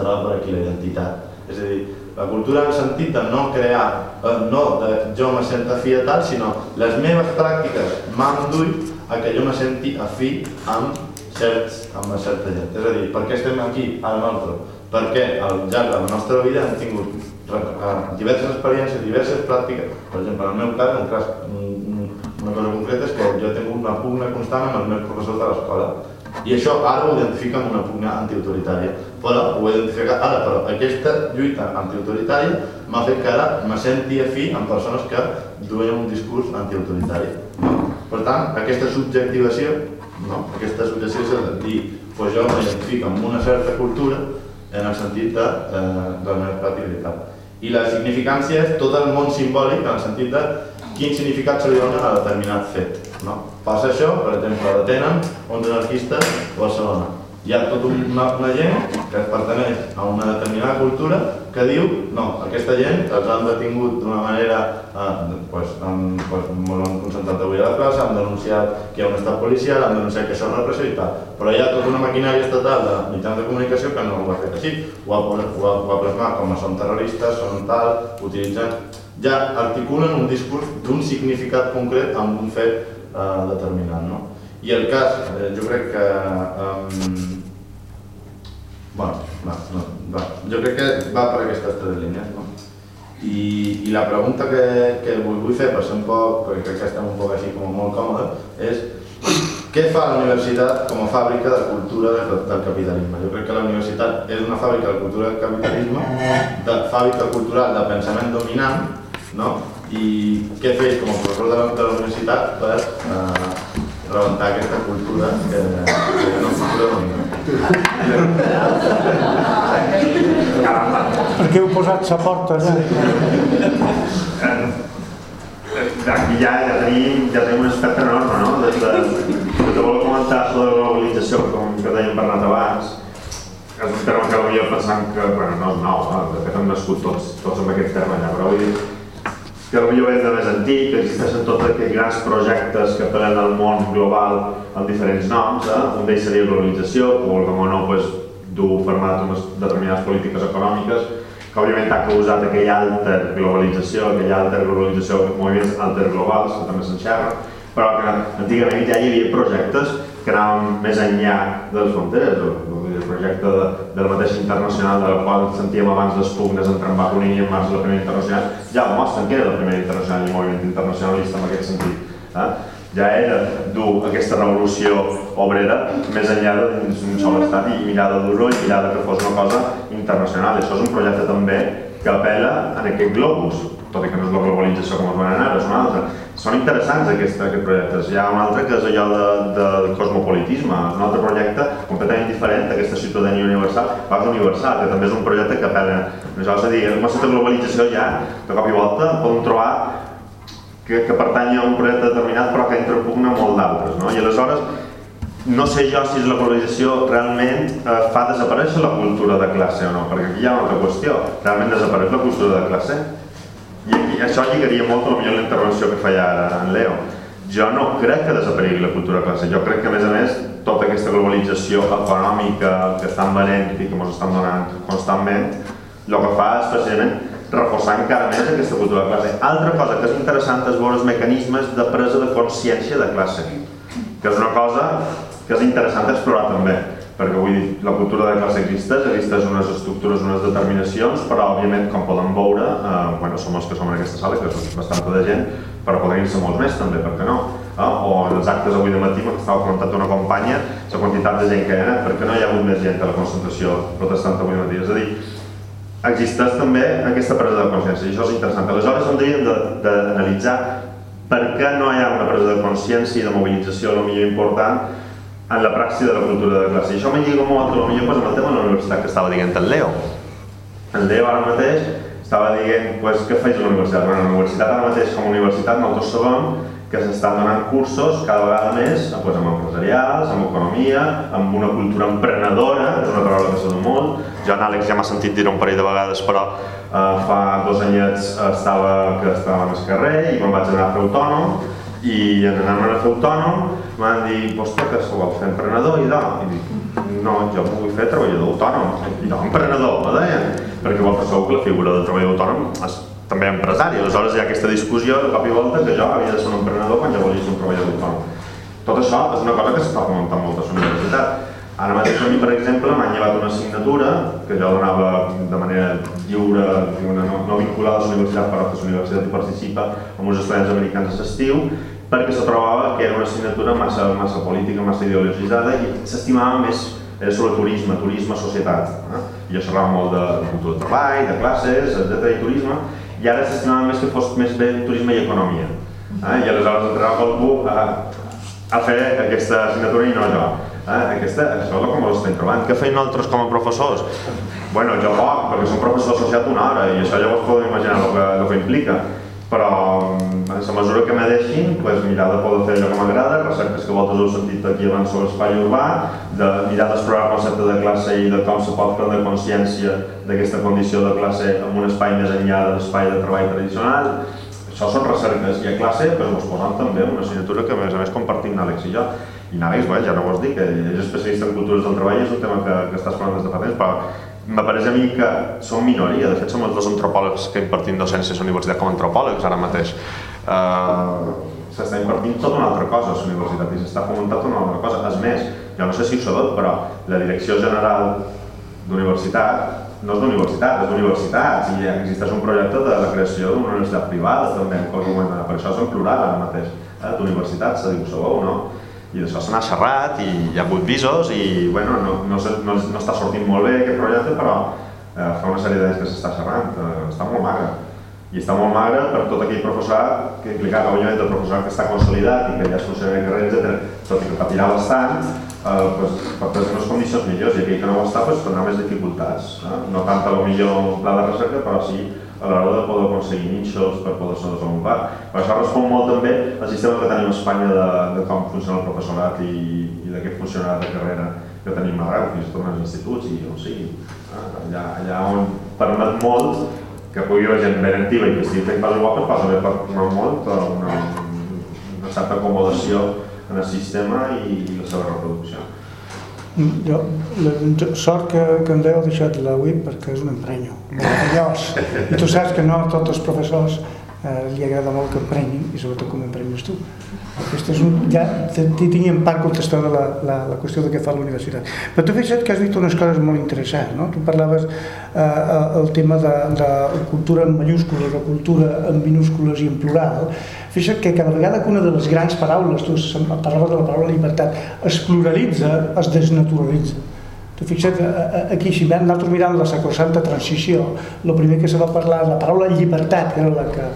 xerrat per aquí, la identitat. És a dir, la cultura en el sentit de no crear, eh, no de jo me sento afí a tal, sinó les meves pràctiques m'han duit a que jo me senti afí amb, certs, amb certa gent. És a dir, per què estem aquí ara nosaltres? Perquè al llarg de la nostra vida hem tingut eh, diverses experiències, diverses pràctiques, per exemple, en el meu cas, un cas una cosa concreta és que jo he una pugna constant amb els meus professors de l'escola, I això ara ho identifica amb una pugna antiautoritària. Però ho identifica ara, però aquesta lluita antiautoritària m'ha fet que ara me senti afí amb persones que duien un discurs antiautoritari. Per tant, aquesta subjectivació, no? aquesta subjectivació de dir pues jo m'identifico amb una certa cultura en el sentit de, eh, de la pràctica I la significància és tot el món simbòlic en el sentit de quin significat se li dona a determinat fet. No? Passa això, per exemple, detenen 11 anarquistes a Barcelona. Hi ha tota una, una gent que perteneix a una determinada cultura que diu no, aquesta gent els han detingut d'una manera, eh, pues, han, pues, molt han concentrat avui a la plaça, han denunciat que hi ha un estat policial, han denunciat que això és repressió i tal. Però hi ha tota una maquinària estatal de mitjans de comunicació que no ho ha fet així. Ho ha, ho ha, ho ha plasmat com a són terroristes, són tal, utilitzen ja articulen un discurs d'un significat concret amb un fet eh, determinat. No? I el cas, eh, jo crec que... Eh, bueno, va, no, va, jo crec que va per aquestes tres línies. No? I, I la pregunta que, que vull, vull fer, per ser un poc, perquè crec que estem un poc així com molt còmode, és què fa la universitat com a fàbrica de cultura del, del capitalisme? Jo crec que la universitat és una fàbrica de cultura del capitalisme, de fàbrica cultural de pensament dominant, no? I què fes com a professor de la, de la universitat per eh, rebentar aquesta cultura que, que no cultura dominant. Per què heu posat sa porta allà? Aquí ja, ja, tenim, ja tenim un aspecte enorme, no? Des de, des de voler comentar sobre la globalització, com que dèiem Bernat abans, és un terme que potser pensant que, bueno, no és nou, no? de fet hem nascut tots, tots amb aquest terme ja, però vull dir que potser ve de més antic, que existeixen tots aquests grans projectes que apel·len al món global amb diferents noms, eh? un d'ells seria globalització, que vulguem o no, pues, du format unes determinades polítiques econòmiques, que òbviament ha causat aquella alta globalització, aquella alta globalització, moviments globals, que també se'n xerra, però que antigament ja hi havia projectes que anaven més enllà de les fronteres, el projecte de, de la mateixa internacional de la qual sentíem abans les pugnes entre en Bakunin i en març de la primera internacional, ja ho mostren que era la primera internacional i moviment internacionalista en aquest sentit. Eh? Ja era dur aquesta revolució obrera més enllà d'un sol estat i mirar de dur-ho i mirar que fos una cosa internacional. Això és un projecte també que apela en aquest globus, tot i que no és la globalització com es van anar, és una altra són interessants aquests, aquests projectes. Hi ha un altre que és allò de, de, de cosmopolitisme, un altre projecte completament diferent d'aquesta ciutadania universal, pas universal, que també és un projecte que apela. És a dir, amb aquesta globalització ja, de cop i volta, podem trobar que, que pertany a un projecte determinat però que interpugna molt d'altres. No? I aleshores, no sé jo si la globalització realment eh, fa desaparèixer la cultura de classe o no, perquè aquí hi ha una altra qüestió. Realment desapareix la cultura de classe? I, I això lligaria molt a la intervenció que feia ara en Leo. Jo no crec que desaparegui la cultura classe, jo crec que a més a més tota aquesta globalització econòmica que estan venent i que ens estan donant constantment, el que fa és precisament reforçar encara més aquesta cultura de classe. Altra cosa que és interessant és veure els mecanismes de presa de consciència de classe, que és una cosa que és interessant explorar també perquè vull dir, la cultura de classe existeix, existeix unes estructures, unes determinacions, però òbviament, com poden veure, eh, bueno, som els que som en aquesta sala, que és bastanta de gent, però podrien ser molts més també, per què no? Eh? O en els actes avui de matí m'estava comentant una companya la quantitat de gent que hi ha, per què no hi ha hagut més gent a la concentració protestant avui de matí? És a dir, existeix també aquesta presa de consciència, i això és interessant. Aleshores hauríem d'analitzar per què no hi ha una presa de consciència i de mobilització, el millor important, en la praxi de la cultura de classe. I això me lliga molt, potser, pues, amb el tema de la universitat que estava dient el Leo. El Leo ara mateix estava dient pues, què faig a la universitat. Bueno, la universitat ara mateix com a universitat nosaltres sabem que s'estan donant cursos cada vegada més pues, amb empresarials, amb economia, amb una cultura emprenedora, és una paraula que sona molt. Jo en Àlex ja m'ha sentit dir un parell de vegades, però eh, fa dos anyets estava, que estava al carrer i me'n vaig anar a fer autònom i en anar a fer autònom m'han dit, vostè que se vol fer emprenedor? I de, i dic, no, jo m'ho vull fer treballador autònom. No, emprenedor, me deien. Perquè vol segur que la figura de treballador autònom és també empresari, aleshores hi ha aquesta discussió de cop i volta que jo havia de ser un emprenedor quan ja volia ser un treballador autònom. Tot això és una cosa que s'està fomentant moltes universitats. Ara mateix a mi, per exemple, m'han llevat una assignatura que jo donava de manera lliure, no, no vinculada a la universitat, però que la universitat hi participa amb uns estudiants americans a l'estiu, perquè se trobava que era una assignatura massa, massa política, massa ideologitzada i s'estimava més era sobre turisme, turisme, societat. Eh? Jo xerrava molt de, de cultura de treball, de classes, etc i turisme, i ara s'estimava més que fos més bé turisme i economia. Eh? I aleshores entrava qualcú a, a fer aquesta assignatura i no jo. Eh? Aquesta, això és com ho estem trobant. Què feim nosaltres com a professors? Bueno, jo poc, perquè som professor associat una hora i això llavors podem imaginar el que, el que implica però en la mesura que me deixin, pues, mirar de poder fer allò que m'agrada, recerques que vosaltres heu sentit aquí abans sobre l'espai urbà, de mirar d'explorar el concepte de classe i de com se pot prendre consciència d'aquesta condició de classe en un espai més enllà de l'espai de treball tradicional. Això són recerques i a classe però us posant també una assignatura que a més a més compartim Àlex i jo. I Àlex, bueno, ja no vols dir que és especialista en cultures del treball, és un tema que, que estàs parlant des de fa temps, però me pareix a mi que som minoria, de fet som els dos antropòlegs que impartim docències a la universitat com a antropòlegs ara mateix. Uh, s'està impartint tota una altra cosa a la universitat i s'està fomentant una altra cosa. És més, jo no sé si ho sabeu, però la Direcció General d'Universitat no és d'universitat, és d'universitats i existeix un projecte de la creació d'una universitat privada també, per això és en plural ara mateix, eh? d'universitats, se diu, sabeu, no? i d'això se n'ha xerrat i hi ha hagut visos i bueno, no, no, no, no està sortint molt bé aquest projecte però eh, fa una sèrie d'anys que s'està xerrant, eh, està molt magre i està molt magre per tot aquell professorat que implica òbviament el professorat que està consolidat i que ja és funcionari de carrer, etc. tot i que patirà bastant eh, pues, per tenir unes condicions millors i aquell que no ho està pues, tindrà més dificultats eh? no tant a lo millor un pla de recerca però sí a l'hora de poder aconseguir nínxols per poder-se desenvolupar. Per això respon molt també al sistema que tenim a Espanya de, de com funciona el professorat i, i d'aquest funcionari de carrera que tenim arreu, fins i tot als instituts i on sigui. Ah, allà, allà on permet molt que pugui la gent ben activa i que estigui fent coses guapes, passa bé per no molt una, una certa acomodació en el sistema i, i la seva reproducció. Jo, la sort que, que em deu deixat la web perquè és un emprenyo, meravellós. I tu saps que no tots els professors eh, li agrada molt que emprenyin, i sobretot com emprenyes tu. Aquest és un, ja en part contestada la, la, la qüestió de què fa la universitat. Però tu fixa't que has dit unes coses molt interessants, no? Tu parlaves eh, el tema de, de cultura en mayúscules o cultura en minúscules i en plural. Fixa't que cada vegada que una de les grans paraules, tu parlaves de la paraula llibertat, es pluralitza, es desnaturalitza. Tu fixa't, aquí si nosaltres mirant la sacrosanta transició, el primer que se va parlar, la paraula llibertat, que era la que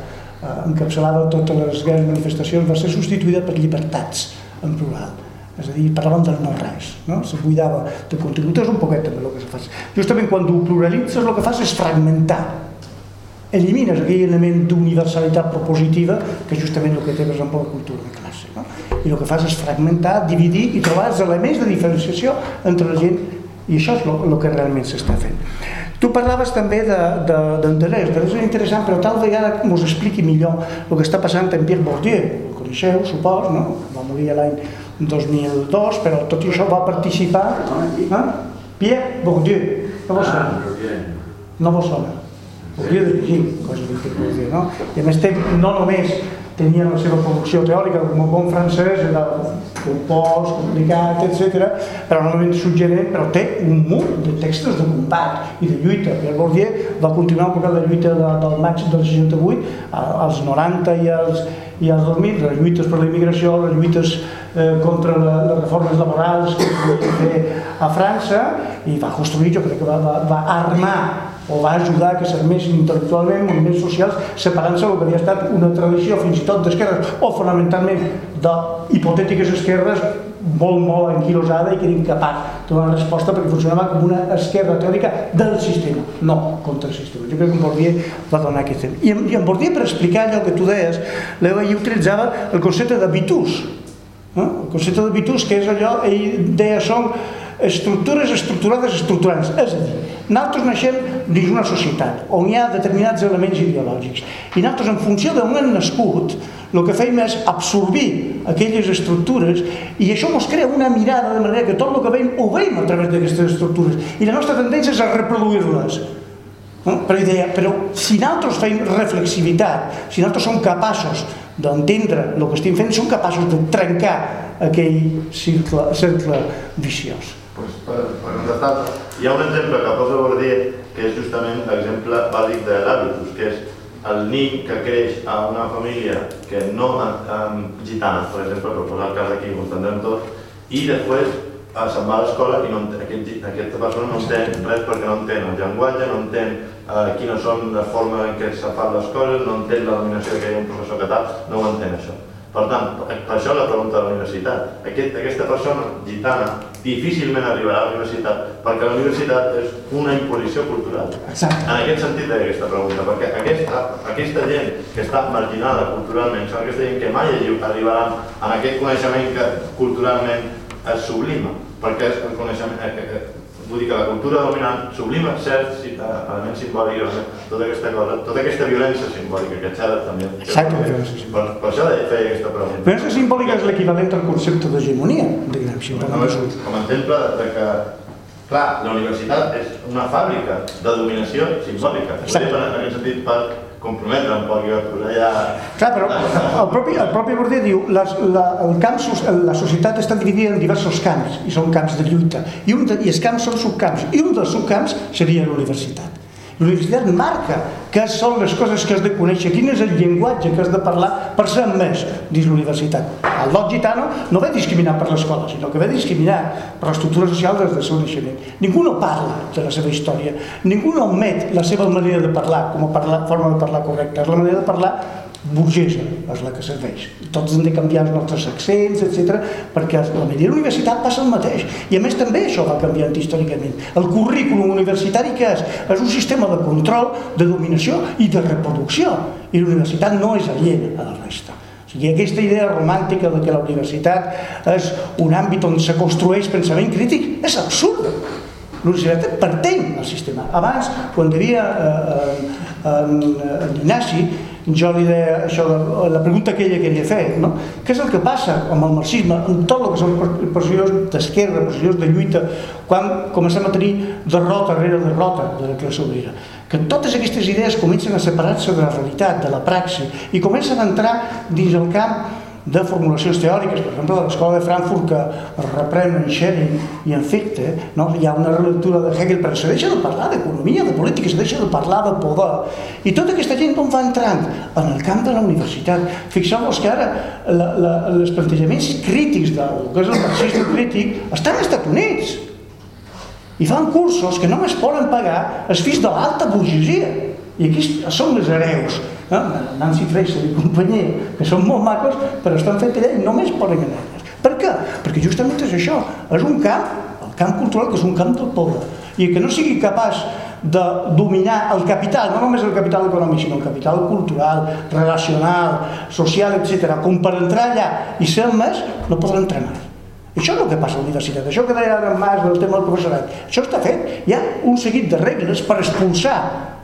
encapçalava totes les grans manifestacions, va ser substituïda per llibertats, en plural. És a dir, parlaven del no res, no? se buidava de contingut, és un poquet també el que se fa. Justament quan ho pluralitzes el que fas és fragmentar, elimines aquell element d'universalitat propositiva que justament el que té per exemple la cultura de classe. No? I el que fas és fragmentar, dividir i trobar elements de diferenciació entre la gent i això és el que realment s'està fent. Tu parlaves també d'interès, de, és interessant, però tal vegada us expliqui millor el que està passant en Pierre Bourdieu, el coneixeu, supos, no? va morir l'any 2002, però tot i això va participar... Eh? Pierre Bourdieu, no vos sona? Ah, no vos sona? Bourdieu llegir, cosa Bourdieu, no? I a més té no només tenia la seva producció teòrica com a bon francès, era compós, complicat, etc. però no només suggerent, però té un munt de textos de combat i de lluita. Pierre Bourdieu va continuar amb la lluita de, del maig del 68, als 90 i als, i als 2000, les lluites per la immigració, les lluites eh, contra la, les reformes laborals que es fer a França, i va construir, jo crec que va, va, va armar o va ajudar que s'armessin intel·lectualment moviments socials separant-se del que havia estat una tradició fins i tot d'esquerres o fonamentalment d'hipotètiques esquerres molt, molt anquilosada i que era incapaç de donar resposta perquè funcionava com una esquerra teòrica del sistema, no contra el sistema. Jo crec que en Bourdieu va donar aquest temps. I i en Bourdieu, per explicar allò que tu deies, l'Eva utilitzava el concepte d'habitus. Eh? El concepte d'habitus, que és allò, ell deia, són estructures estructurades estructurants. És a dir, nosaltres naixem dins una societat on hi ha determinats elements ideològics. I nosaltres en funció d'on hem nascut el que fem és absorbir aquelles estructures i això ens crea una mirada de manera que tot el que veiem ho veiem a través d'aquestes estructures. I la nostra tendència és a reproduir-les. Però, idea, però si nosaltres fem reflexivitat si nosaltres som capaços d'entendre el que estem fent, som capaços de trencar aquell cercle, cercle viciós pues, per, per contestar, hi ha un exemple que posa Bordier que és justament l'exemple bàsic de l'hàbitus, que és el nin que creix a una família que no um, gitana, per exemple, per posar el cas aquí, ho entendrem tot, i després uh, se'n va a l'escola i no aquest, aquesta persona no entén res perquè no entén el llenguatge, no entén uh, quines són les formes en què se fan les coses, no entén la dominació que hi ha un professor que tal, no ho entén això. Per tant, per això la pregunta de la universitat. Aquest, aquesta persona gitana difícilment arribarà a la universitat perquè la universitat és una imposició cultural. Exacte. En aquest sentit deia aquesta pregunta, perquè aquesta, aquesta gent que està marginada culturalment són aquesta gent que mai arribaran a aquest coneixement que culturalment es sublima, perquè és el coneixement, eh, eh, vull dir que la cultura dominant sublima certs eh, elements simbòlics, tota aquesta cosa, tota aquesta violència simbòlica que xerra també. Exacte, violència simbòlica. Per, per això feia aquesta pregunta. Violència simbòlica és l'equivalent al concepte d'hegemonia, diguem, si ho Com, com a exemple de que, clar, la universitat és una fàbrica de dominació simbòlica. Exacte. En aquest sentit per comprometre un poc i posar ja... Clar, però el propi, el propi Bourdieu diu les, la, el camp, la societat està dividida en diversos camps i són camps de lluita i, un de, i els camps són subcamps i un dels subcamps seria la universitat. La universitat marca què són les coses que has de conèixer, quin és el llenguatge que has de parlar per ser més dins l'universitat. El lot gitano no ve discriminar per l'escola, sinó que ve discriminar per l'estructura social des del seu naixement. Ningú no parla de la seva història, ningú no admet la seva manera de parlar com a parlar, forma de parlar correcta. És la manera de parlar burgesa és la que serveix. Tots hem de canviar els nostres accents, etc perquè a la la universitat passa el mateix. I a més també això va canviant històricament. El currículum universitari que és? És un sistema de control, de dominació i de reproducció. I la universitat no és aliena a la resta. Sigui, aquesta idea romàntica de que la universitat és un àmbit on se construeix pensament crític és absurd. L'universitat pertany al sistema. Abans, quan hi havia eh, en, en Ignasi, jo li deia això de la pregunta que ella queria fer, no? Què és el que passa amb el marxisme, amb tot el que són posicions d'esquerra, posicions de lluita, quan comencem a tenir derrota rere derrota de la classe obrera? Que totes aquestes idees comencen a separar-se de la realitat, de la praxi, i comencen a entrar dins el camp de formulacions teòriques, per exemple, de l'escola de Frankfurt que reprèn en Schelling i en Fichte, no? hi ha una relectura de Hegel, però se deixa de parlar d'economia, de política, se deixa de parlar de poder. I tota aquesta gent on va entrant? En el camp de la universitat. Fixeu-vos que ara la, la, els plantejaments crítics del que és el marxisme crític estan als Estats Units. I fan cursos que només poden pagar els fills de l'alta burgesia. I aquí són les hereus no? Nancy Fraser i companyia, que són molt macos, però estan fent i només anar elles. Per què? Perquè justament és això, és un camp, el camp cultural, que és un camp del poble, i que no sigui capaç de dominar el capital, no només el capital econòmic, sinó el capital cultural, relacional, social, etc. Com per entrar allà i ser més, no podrà entrar mai. Això és el que passa a la universitat, això que deia ara Mas del tema del professorat, això està fet. Hi ha un seguit de regles per expulsar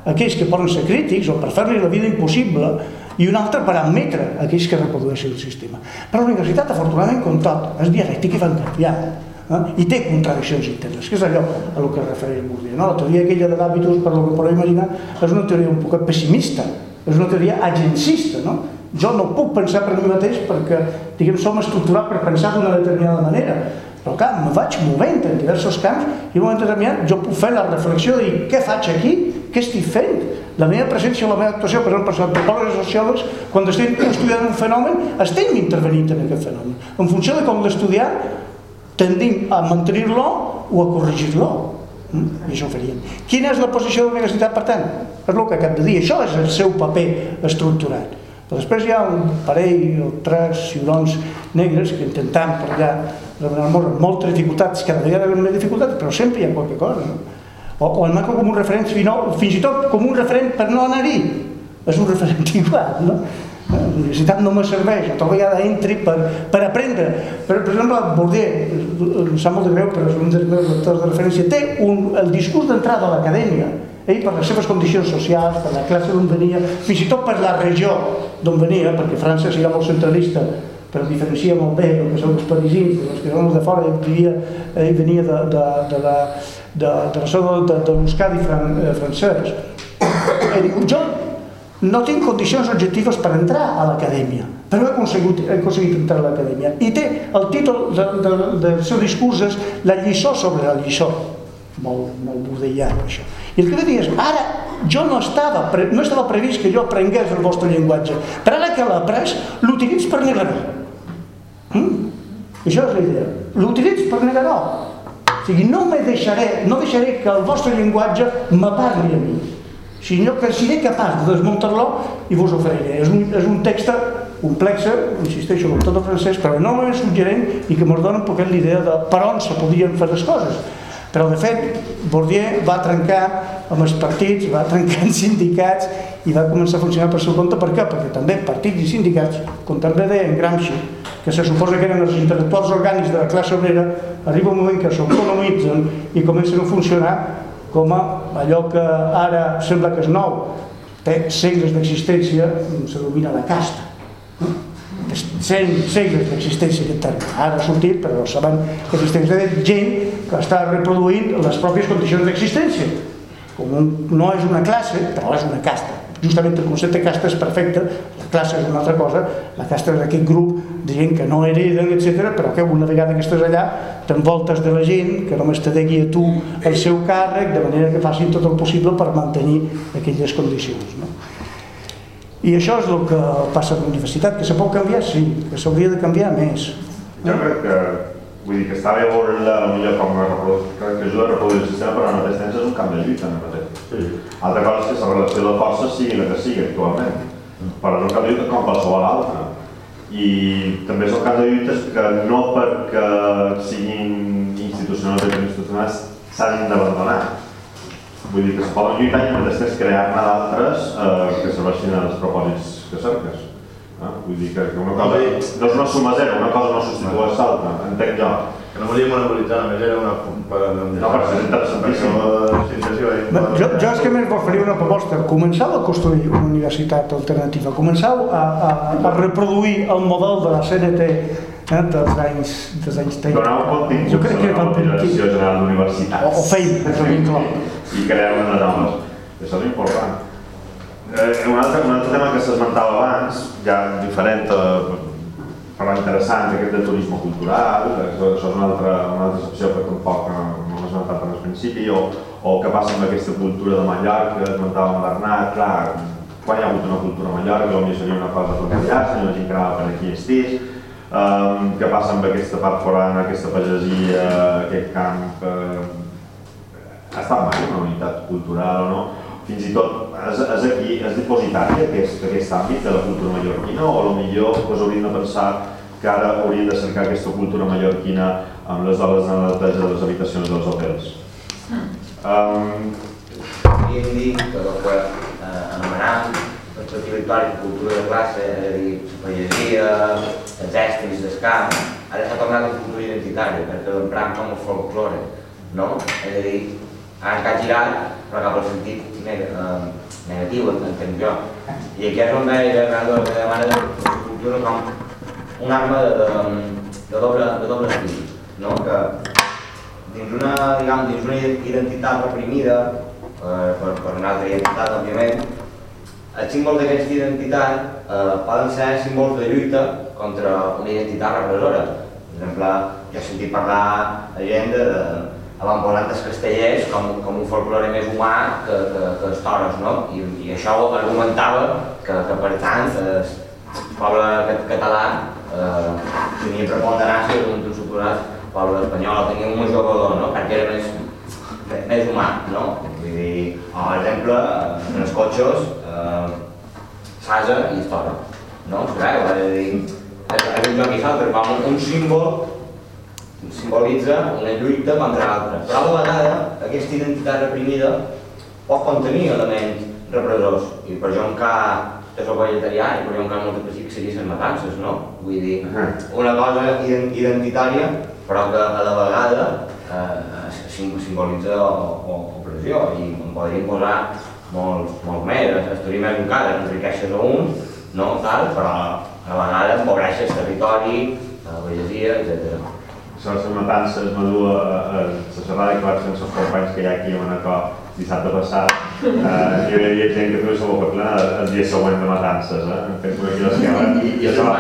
aquells que poden ser crítics o per fer-li la vida impossible i un altre per admetre aquells que reprodueixen el sistema. Però la universitat, afortunadament, com tot, és dialèctica i canviant. Eh? I té contradiccions internes, que és allò a lo que es refereix Bourdieu. No? La teoria aquella de l'hàbitus, per lo que podeu imaginar, és una teoria un poc pessimista, és una teoria agencista. No? Jo no puc pensar per mi mateix perquè, diguem, som estructurats per pensar d'una determinada manera, però clar, me vaig movent en diversos camps i en un moment determinat jo puc fer la reflexió de dir què faig aquí, què estic fent. La meva presència la meva actuació, per exemple, els antropòlegs i sociòlegs, quan estem estudiant un fenomen, estem intervenint en aquest fenomen. En funció de com l'estudiant, tendim a mantenir-lo o a corregir-lo. Mm? I això ho faríem. Quina és la posició de la universitat, per tant? És el que acabo de dir. Això és el seu paper estructurat. Però després hi ha un parell o tres ciurons negres que intentant per allà amb moltes dificultats, cada vegada amb més dificultats, però sempre hi ha qualque cosa. No? O, o el marco com un referent, fins i tot com un referent per no anar-hi. És un referent [LAUGHS] igual, no? La universitat no me serveix, altra vegada entri per, per aprendre. Per, per exemple, Bourdieu, em sap molt de greu, però és un dels meus lectors de referència, té un, el discurs d'entrada a l'acadèmia, ell per les seves condicions socials, per la classe d'on venia, fins i tot per la regió d'on venia, perquè França era molt centralista, però diferencia molt bé el que són els parisins els que són els de fora, ell, vivia, ell venia de, de, de la de, de la de, de l'Euskadi fran, eh, francès. [COUGHS] I diu, jo no tinc condicions objectives per entrar a l'acadèmia, però he aconseguit, he aconseguit entrar a l'acadèmia. I té el títol de, de, del seu discurs és La lliçó sobre la lliçó. Molt, molt bordellà, això. I el que ve dir és, ara jo no estava, pre, no estava previst que jo aprengués el vostre llenguatge, però ara que l'he après, l'utilitz per negar-ho. Mm? Això és la idea. L'utilitz per negar-ho. O sigui, no me deixaré, no deixaré que el vostre llenguatge me parli a mi, sinó que seré capaç de desmuntar-lo i vos oferiré. És un, és un text complex, insisteixo, com tot el francès, però enormement suggerent i que ens dona un poquet l'idea de per on se podien fer les coses. Però, de fet, Bourdieu va trencar amb els partits, va trencar els sindicats i va començar a funcionar per seu compte. Per què? Perquè també partits i sindicats, com també deia en Gramsci, que se suposa que eren els intel·lectuals orgànics de la classe obrera, arriba un moment que s'autonomitzen i comencen a funcionar com a allò que ara sembla que és nou, té segles d'existència, se domina la casta. 100 segles d'existència aquest terme. Ara ha sortit, però sabem que existeix de gent que està reproduint les pròpies condicions d'existència. Com un, no és una classe, però és una casta. Justament el concepte casta és perfecte, la classe és una altra cosa, la casta és aquest grup de gent que no hereden, etc, però que una vegada que estàs allà t'envoltes de la gent que només te degui a tu el seu càrrec, de manera que facin tot el possible per mantenir aquelles condicions. No? I això és el que passa a la universitat, que se pot canviar, sí, que s'hauria de canviar més. Jo crec que, vull dir que està bé veure-la millor com a reproduir, crec que ajuda a reproduir el sistema, però al mateix temps és un camp de lluita, mateix. Sí. Altra cosa és que la relació de força sigui la que sigui actualment, però camp de lluita com qualsevol altre. I també és un camp de lluites que no perquè siguin institucionals o institucionals s'hagin d'abandonar, Vull dir que es poden lluitar i temps crear-ne d'altres eh, que serveixin als propòsits que cerques. Eh? Vull dir que, que una cosa no és una suma zero, una cosa no substitueix l'altra, entenc jo. No volia monopolitzar, només era una... Per, no, però és interessantíssim. Jo, jo és que més vos faria una proposta. Començau a construir una universitat alternativa, començau a, a, a reproduir el model de la CNT eh, dels anys, dels anys 30. Donar un contingut jo crec que Direcció General d'Universitats. O, o feina, és el clar. I crear una noves. Això és important. Eh, un, altre, un altre tema que s'esmentava abans, ja diferent, eh, però interessant, aquest del turisme cultural, això, és una altra, una altra excepció que tampoc no, no m'ha esmentat al principi, o, o què passa amb aquesta cultura de Mallorca, en Bernat, clar, quan hi ha hagut una cultura a Mallorca, potser seria una cosa familiar, si no que anava per aquí estís, Um, què passa amb aquesta part forana, aquesta pagesia, aquest camp? Uh, ha estat mai una unitat cultural o no? Fins i tot, és, és aquí, és dipositari aquest, aquest àmbit de la cultura mallorquina o millor pues, hauríem de pensar que ara hauríem de cercar aquesta cultura mallorquina amb les doles de neteja de les habitacions dels hotels? Um, Podríem dir que el que eh, perspectiva històrica, cultura de classe, és a dir, la pagesia, els estris del camp, ara s'ha tornat a cultura identitària, perquè l'emprant com el folklore, no? És a dir, ara que ha girat, però cap al sentit eh, negatiu, entenc jo. I aquí és on veig el gran que demana de la cultura com una arma de, de, de doble, de doble estil, no? Que dins una, diguem, dins una identitat reprimida, eh, per, per una altra identitat, òbviament, els símbols d'aquesta identitat eh, poden ser símbols de lluita contra una identitat repressora. Per exemple, jo he sentit parlar a gent de, de avantvolantes castellers com, com un folklore més humà que, que, que els toros, no? I, i això argumentava que, que per tant el poble català eh, tenia preponderància d'un suposat poble espanyol, tenia un valor, no? Perquè era més, més humà, no? Vull dir, per exemple, en els cotxes eh, Sasa i Toro. No? A dir, és, un joc i l'altre, com un símbol simbolitza una lluita contra l'altra. Però a la vegada, aquesta identitat reprimida pot contenir elements repressors. I per això un cas de soc vegetarià i per això un cas molt específic seria les matances, no? Vull dir, una cosa identitària, però que a la vegada eh, simbolitza opressió i em podríem posar molts, molts més, el turisme és un cas, enriqueixes a un, no, tal, però a vegades empobreixes territori, la pagesia, etc. Les matances me du a, a, la xerrada que vaig fer amb els companys que hi ha aquí a Manacor dissabte passat. Eh, hi havia gent que tenia la boca plena el dia següent de matances, eh? Hem fet aquí l'esquema i, això va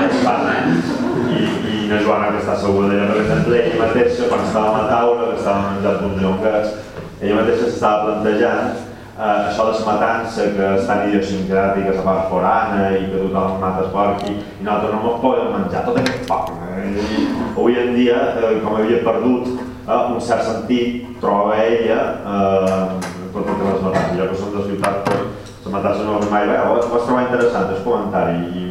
I, i la Joana que està segura d'allà, per exemple, ella mateixa, quan estàvem a taula, que estàvem menjant uns llonguets, ella mateixa s'estava plantejant eh, això de la matança que és tan idiosincràtica, la part forana i que tothom mata el porc i, i nosaltres no ens podem menjar tot aquest porc. Eh? Avui en dia, eh, com havia perdut eh, un cert sentit, trobava ella eh, tot el que les matances. Jo que som de ciutat, les matances no mai bé, ho vaig trobar interessant el comentari i,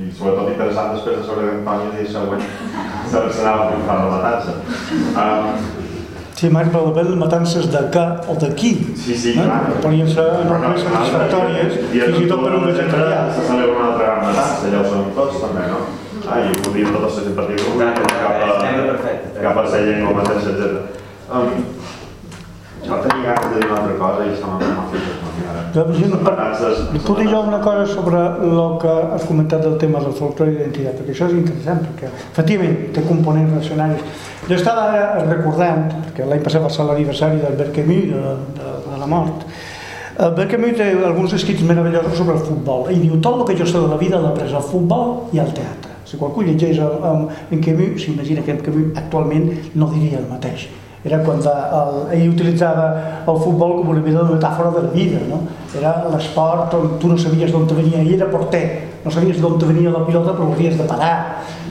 i sobretot interessant després de sobre d'Antònia i següent s'anava a fer la matança. Um, Sí, Marc, però depèn de matances de què o de qui. Sí, sí, eh? clar. Podrien ser enormes satisfactòries, fins i tot per un vegetarià. Se celebra una altra gran matança, ja ho sabem tots també, no? Ah, i ho diuen totes les simpaties cap a, cap a la llengua mateixa, etc. Um, jo tenia ganes de dir una altra cosa i se m'ha fet Doncs jo, per, puc dir jo una cosa sobre el que has comentat del tema del folclore i d'identitat, perquè això és interessant, perquè efectivament té components racionaris. Jo estava ara recordant, perquè l'any passat va ser l'aniversari del Berkemí, de, de, de la mort, el Berkemí té alguns escrits meravellosos sobre el futbol, i diu, tot el que jo sé de la vida l'he pres al futbol i al teatre. Si qualcú llegeix en Camus, s'imagina que en Camus actualment no diria el mateix era quan el, ell utilitzava el futbol com una mena de metàfora de la vida, no? Era l'esport on tu no sabies d'on te venia, ell era porter, no sabies d'on te venia la pilota però havies de parar,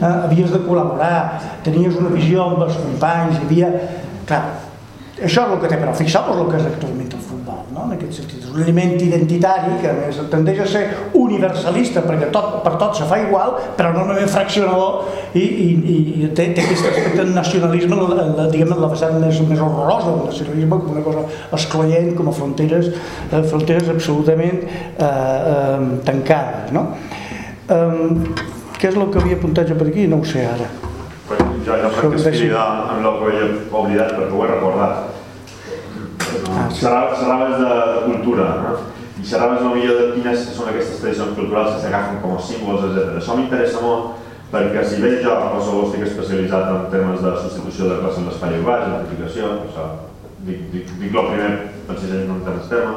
eh? havies de col·laborar, tenies una visió amb els companys, hi havia... Clar, això és el que té, però fixeu-vos el que és actualment el futbol, no? en aquest sentit. És un element identitari que a més tendeix a ser universalista perquè tot, per tot se fa igual, però no només fraccionador i, i, i té, té aquest aspecte de nacionalisme, la, la, la vessant més, més horrorosa del nacionalisme com una cosa excloent, com a fronteres, eh, fronteres absolutament eh, eh, tancades. No? Eh, què és el que havia apuntat jo per aquí? No ho sé ara jo, crec que es crida amb el que havia oblidat perquè ho he recordat. Ah, sí. Xerraves de, cultura, no? i xerraves no millor de quines són aquestes tradicions culturals que s'agafen com a símbols, etc. Això m'interessa molt perquè si bé jo qualsevol estic especialitzat en temes de substitució de classe en l'espai urbà, gentrificació, això, dic, dic, dic el primer precisament en el tema,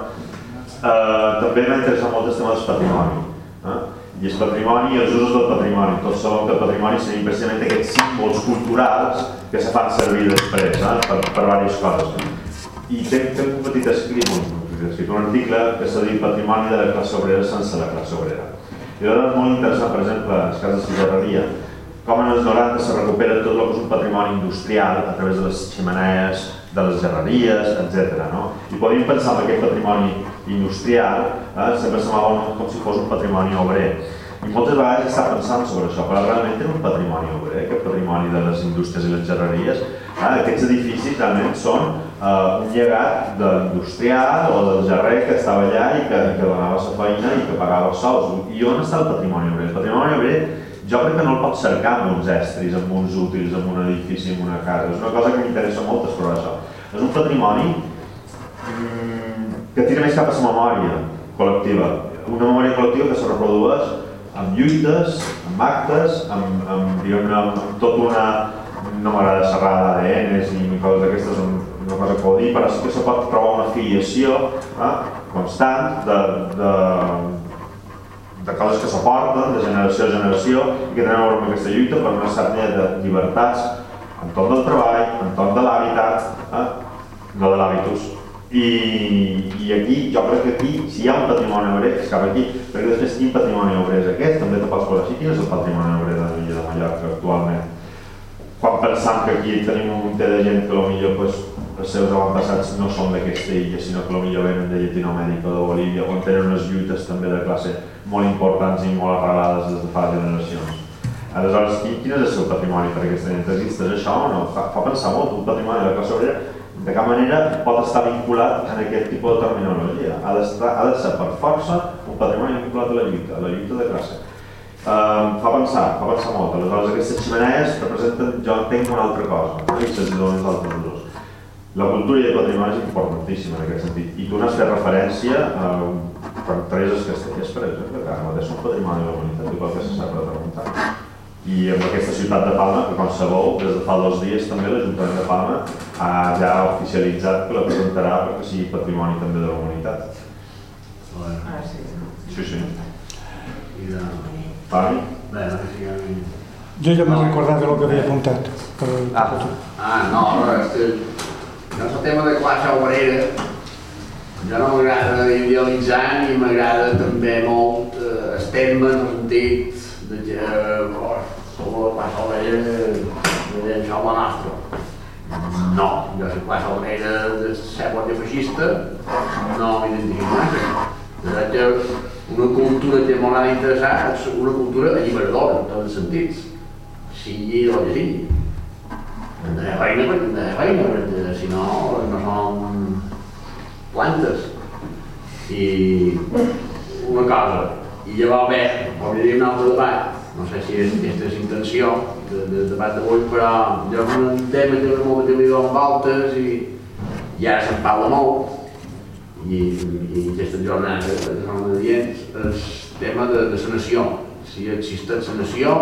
eh, també m'ha interessat molt el tema del patrimoni. Eh? I el patrimoni i els usos del patrimoni. Tots sabem que el patrimoni serien precisament aquests símbols culturals que se fan servir després eh, per, per diverses coses. I tenc, tenc un petit escrit, un, escrit un article que s'ha dit patrimoni de la classe obrera sense la classe obrera. I és molt interessant, per exemple, en el cas de ciutadania, com en els 90 se recupera tot el que és un patrimoni industrial a través de les ximenees, de les gerreries, etc. No? I podríem pensar en aquest patrimoni industrial, eh, sempre semblava com si fos un patrimoni obrer. I moltes vegades està pensant sobre això, però realment té un patrimoni obrer, aquest patrimoni de les indústries i les gerreries. Eh, aquests edificis realment són eh, un llegat de l'industrial o del gerrer que estava allà i que, que donava la feina i que pagava els sous. I on està el patrimoni obrer? El patrimoni obrer jo crec que no el pots cercar amb uns estris, amb uns útils, amb un edifici, amb una casa. És una cosa que m'interessa molt explorar això. És un patrimoni que tira més cap a la memòria col·lectiva. Una memòria col·lectiva que se reprodueix amb lluites, amb actes, amb, amb, amb, amb tot una... No m'agrada xerrar d'ADNs ni coses d'aquestes, una cosa que ho dir, però sí que se pot trobar una filiació eh, constant de, de, de coses que s'aporten de generació a generació i que tenen a veure amb aquesta lluita per una certa de llibertats entorn del treball, entorn de l'hàbitat, eh? no de l'hàbitus. I, I aquí, jo crec que aquí, si hi ha un patrimoni obrer, és cap aquí, perquè després quin patrimoni obrer és aquest, també te pots posar així, quin és el patrimoni obrer de l'illa de Mallorca actualment? Quan pensam que aquí tenim un munt de gent que potser pues, els seus avantpassats no són d'aquesta illa, sinó que potser venen de Llatinoamèrica o de Bolívia, on tenen unes lluites també de classe molt importants i molt arrelades des de fa generacions. Aleshores, quin, quin és el seu patrimoni per aquesta gent? Existeix això o no? Fa, fa pensar molt, un patrimoni de la classe obrera de cap manera pot estar vinculat en aquest tipus de terminologia. Ha, ha de ser per força un patrimoni vinculat a la lluita, a la lluita de classe. Um, fa pensar, fa pensar molt. Aleshores, aquestes ximenees representen, jo entenc una altra cosa, no? i se donen altres usos. La cultura i el patrimoni és importantíssima en aquest sentit. I tu n'has fet referència a per Tereses Castellers, per exemple, que ara mateix són patrimoni de la humanitat, igual que se sap de preguntar. I amb aquesta ciutat de Palma, que com sabeu, des de fa dos dies també l'Ajuntament de Palma ha ja oficialitzat que la presentarà perquè sigui patrimoni també de la humanitat. Ah, sí. Sí, sí. I de... Palmi? Bé. Jo ja m'he recordat del que havia apuntat. Però... Ah, ah no, és que no és el tema de classe obrera, jo no m'agrada idealitzar ni m'agrada també molt eh, el terme en el sentit de que la classe obrera de la nostra. No, jo la classe obrera de guàrdia feixista no m'identifico massa. De fet, una cultura que d'interessar és una cultura alliberadora en tots els sentits, sigui el que sigui. De feina perquè de feina, perquè si no, no són plantes. I una cosa, i ja bé, obrirem un altre no sé si és, aquesta és intenció de, de, debat d'avui, però jo és un tema que no molta televisió amb altres i, i ara se'n parla molt i, i aquesta jornada que són adients és tema de, de la nació. Si existeix la nació,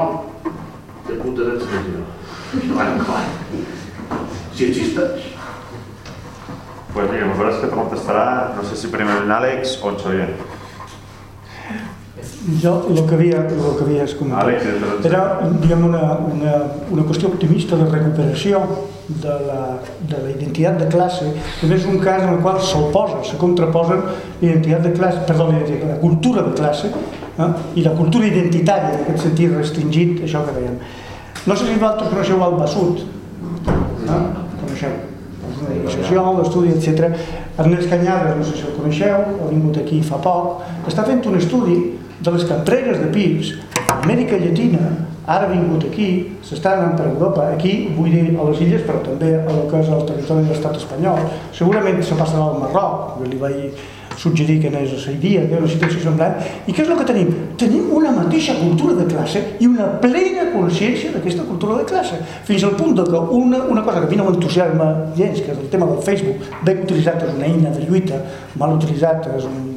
que puta és la nació? Això va clar. Si existeix. Pues mira, veuràs que te contestarà, no sé si primer en Àlex o en Xavier. Jo el que havia, el que havia comentat des de- era diguem, una, una, una qüestió optimista de recuperació de la, de la identitat de classe, també és un cas en el qual s'oposa, se contraposen l'identitat de classe, perdó, la cultura de classe eh, i la cultura identitària, en aquest sentit restringit, això que dèiem. No sé si vosaltres coneixeu el Bassut, eh? coneixeu, és una d'estudi, etc. Ernest Canyades, no sé si el coneixeu, ha vingut aquí fa poc, està fent un estudi de les cantreres de pips Amèrica Llatina, ara vingut aquí, s'està anant per Europa, aquí, vull dir, a les illes, però també a lo que és el territori de l'estat espanyol. Segurament se passarà al Marroc, que li vaig suggerir que anés a Saidia, que és una situació semblant. I què és el que tenim? Tenim una mateixa cultura de classe i una plena consciència d'aquesta cultura de classe, fins al punt que una, una cosa que a mi no m'entusiasma gens, que és el tema del Facebook, ben utilitzat és una eina de lluita, mal utilitzat és un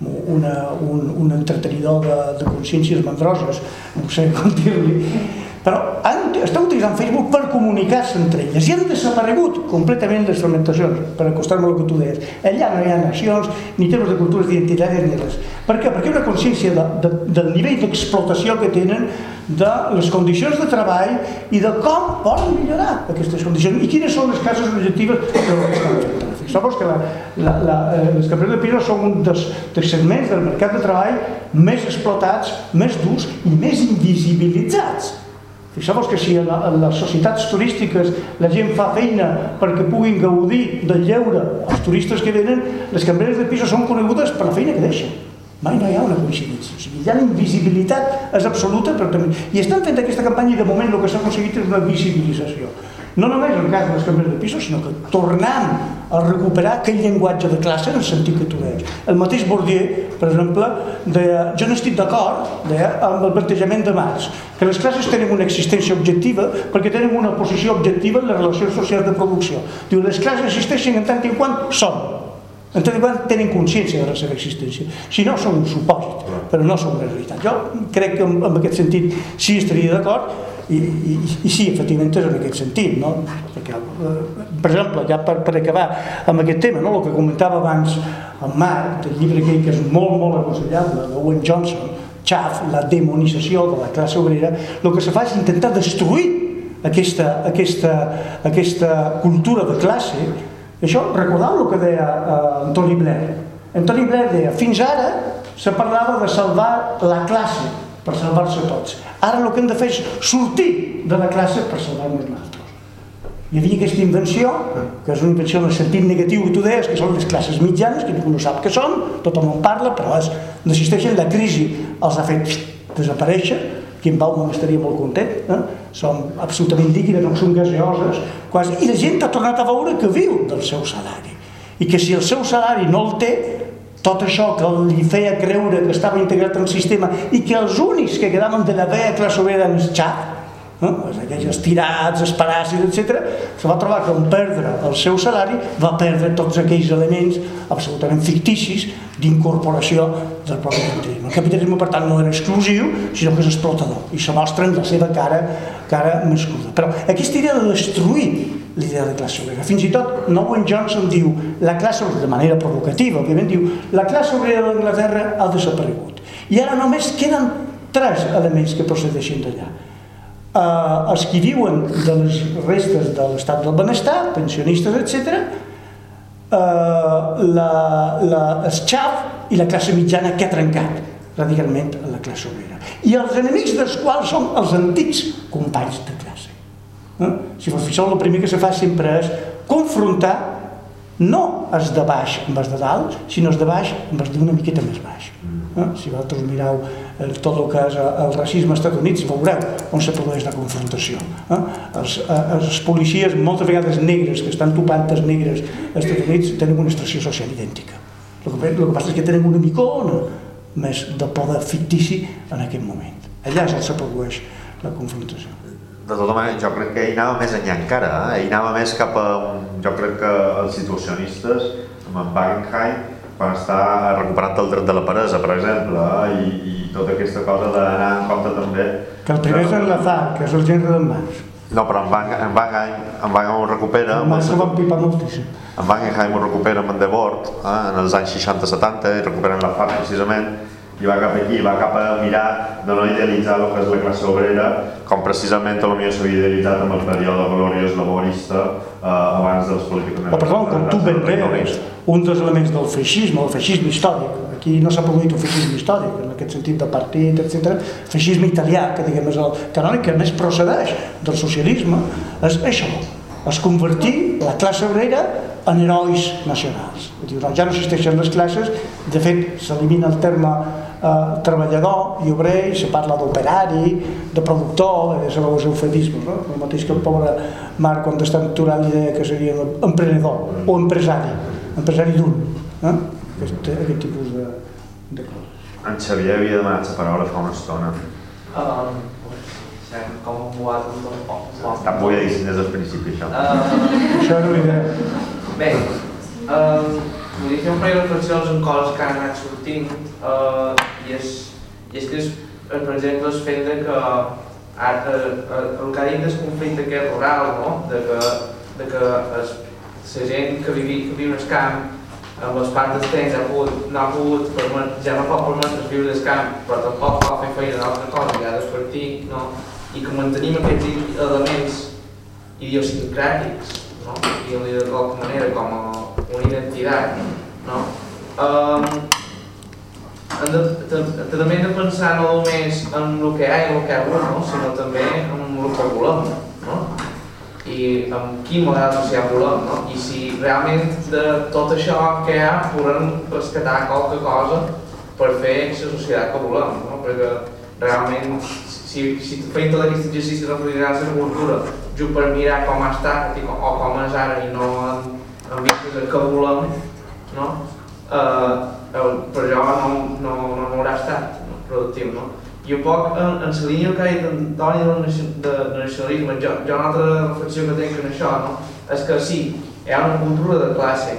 una, un, un entretenidor de, de consciències mandroses, no sé com dir-li, però han, estan utilitzant Facebook per comunicar-se entre elles i han desaparegut completament les fermentacions, per acostar-me al que tu deies. Allà no hi ha nacions, ni temes de cultures identitàries ni res. Per què? Perquè hi ha una consciència de, de, del nivell d'explotació que tenen de les condicions de treball i de com poden millorar aquestes condicions i quines són les cases objectives que estan fent. Fixeu-vos que la, la, la, eh, les camperes de pisos són un dels, dels segments del mercat de treball més explotats, més durs i més invisibilitzats. Fixeu-vos que si en, les societats turístiques la gent fa feina perquè puguin gaudir del lleure als turistes que venen, les cambreres de pisos són conegudes per la feina que deixen. Mai no hi ha una coincidència. O sigui, ja la invisibilitat és absoluta, però també... I estan fent aquesta campanya i de moment el que s'ha aconseguit és una visibilització. No només en cas de les cambres de pisos, sinó que tornant a recuperar aquell llenguatge de classe en el sentit que tu deies. El mateix Bourdieu, per exemple, deia, jo no estic d'acord amb el plantejament de Marx, que les classes tenen una existència objectiva perquè tenen una posició objectiva en les relacions socials de producció. Diu, les classes existeixen en tant en quant són, en tant quant tenen consciència de la seva existència. Si no, són un supòsit, però no són una realitat. Jo crec que en, en aquest sentit sí estaria d'acord i, i, i sí, efectivament és en aquest sentit, no? Perquè, eh, per exemple, ja per, per acabar amb aquest tema, no? el que comentava abans en Marc, del llibre aquell que és molt, molt aconsellable, d'Owen Johnson, Chaff, la demonització de la classe obrera, el que se fa és intentar destruir aquesta, aquesta, aquesta cultura de classe. Això, recordeu el que deia uh, Antoni Blair? Antoni Blair deia, fins ara se parlava de salvar la classe per salvar-se tots. Ara el que hem de fer és sortir de la classe per salvar-nos nosaltres. Hi havia aquesta invenció, que és una invenció en el sentit negatiu que tu deies, que són les classes mitjanes, que ningú no sap què són, tothom en parla, però és, n'existeixen, la crisi els ha fet desaparèixer, qui en Bauman estaria molt content, eh? són absolutament líquides, no són gaseoses, quasi, i la gent ha tornat a veure que viu del seu salari, i que si el seu salari no el té, tot això que li feia creure que estava integrat el sistema i que els únics que quedaven de la vella classe obrera en xat, no? aquells estirats, els paràsits, etc., se va trobar que en perdre el seu salari va perdre tots aquells elements absolutament ficticis d'incorporació del propi capitalisme. El capitalisme, per tant, no era exclusiu, sinó que és explotador, i se mostra en la seva cara, cara més cruda. Però aquesta idea de destruir l'idea de classe obrera. Fins i tot Nowen Johnson diu la classe obrera, de manera provocativa, òbviament, diu la classe obrera d'Anglaterra ha desaparegut. I ara només queden tres elements que procedeixen d'allà. Uh, els que viuen de les restes de l'estat del benestar, pensionistes, etc., eh, la, la, el xaf i la classe mitjana que ha trencat radicalment la classe obrera. I els enemics dels quals són els antics companys de classe. Eh? Si vos fixeu, el primer que se fa sempre és confrontar no els de baix amb els de dalt, sinó els de baix amb els d'una miqueta més baix. Eh? Si vosaltres mireu eh, tot el que és eh, el racisme als Estats Units, veureu on se produeix la confrontació. Eh? Els, eh, els policies, moltes vegades negres, que estan topant els negres als Estats Units, tenen una extracció social idèntica. El que, el que passa és que tenen una micona més de poder fictici en aquest moment. Allà és on se produeix la confrontació. De tota manera, jo crec que ell anava més enllà encara, eh? ell anava més cap a, un, jo crec que els situacionistes, amb en Wagenheim, quan està recuperant el dret de la peresa, per exemple, eh? I, i tota aquesta cosa d'anar en compte també... Que el primer és en Lazar, que és el gènere d'en Mans. No, però en Wagenheim, en Wagenheim, en Wagenheim ho recupera... En Mans ho van pipar moltíssim. En Wagenheim ho recupera amb en Debord, eh? en els anys 60-70, i recuperen la FAC precisament, i va cap aquí, va cap a mirar de no idealitzar el que és la classe obrera, com precisament potser s'havia idealitzat amb el període gloriós laborista eh, abans dels polítics O perdó, com tu ben bé, un dels elements del feixisme, el feixisme històric, aquí no s'ha produït un feixisme històric, en aquest sentit de partit, etc. feixisme italià, que diguem és el canònic que més procedeix del socialisme, és això, és convertir la classe obrera en herois nacionals. Diu, no, ja no existeixen les classes, de fet s'elimina el terme eh, treballador i obrer i se parla d'operari, de productor, eh, sabeu els eufemismes, no? el mateix que el pobre Marc quan està aturant l'idea que seria emprenedor o empresari, empresari d'un, eh? aquest, aquest tipus de, de coses. En Xavier havia demanat la paraula fa una estona. Um, com un boat un poc. Tampoc ja dit des del principi, això. Uh, Això una idea. bé, um, volia fer un parell de reflexions en coses que han anat sortint uh, i, és, i és que, és, per exemple, el fet que ara, el que ha dit del conflicte aquest rural, no? de que, de que es, la gent que vivi, que viu al camp amb les parts temps ha pogut, no ha pogut ja no pot permetre's viure del camp, però tampoc pot fer feina d'altra cosa, ja despartir, no? i que mantenim aquests elements idiosincràtics, no? i de qualque manera com a una identitat, no? Um, hem de, de, també hem de pensar no només en el que hi ha i el que hi ha no? sinó també en el que volem, no? i amb quin model social volem, no? i si realment de tot això que hi ha podem rescatar qualque cosa per fer la societat que volem, no? perquè realment si, si feim tot aquest exercici de reflexionar la cultura just per mirar com estat o com és ara i no vistes que volem, no? Eh, el, per jo no, no, no, haurà estat no? productiu. No? I un poc en, en la línia que ha dit Antoni del de, de nacionalisme, jo, jo una altra reflexió que tinc en això no? és que sí, hi ha una cultura de classe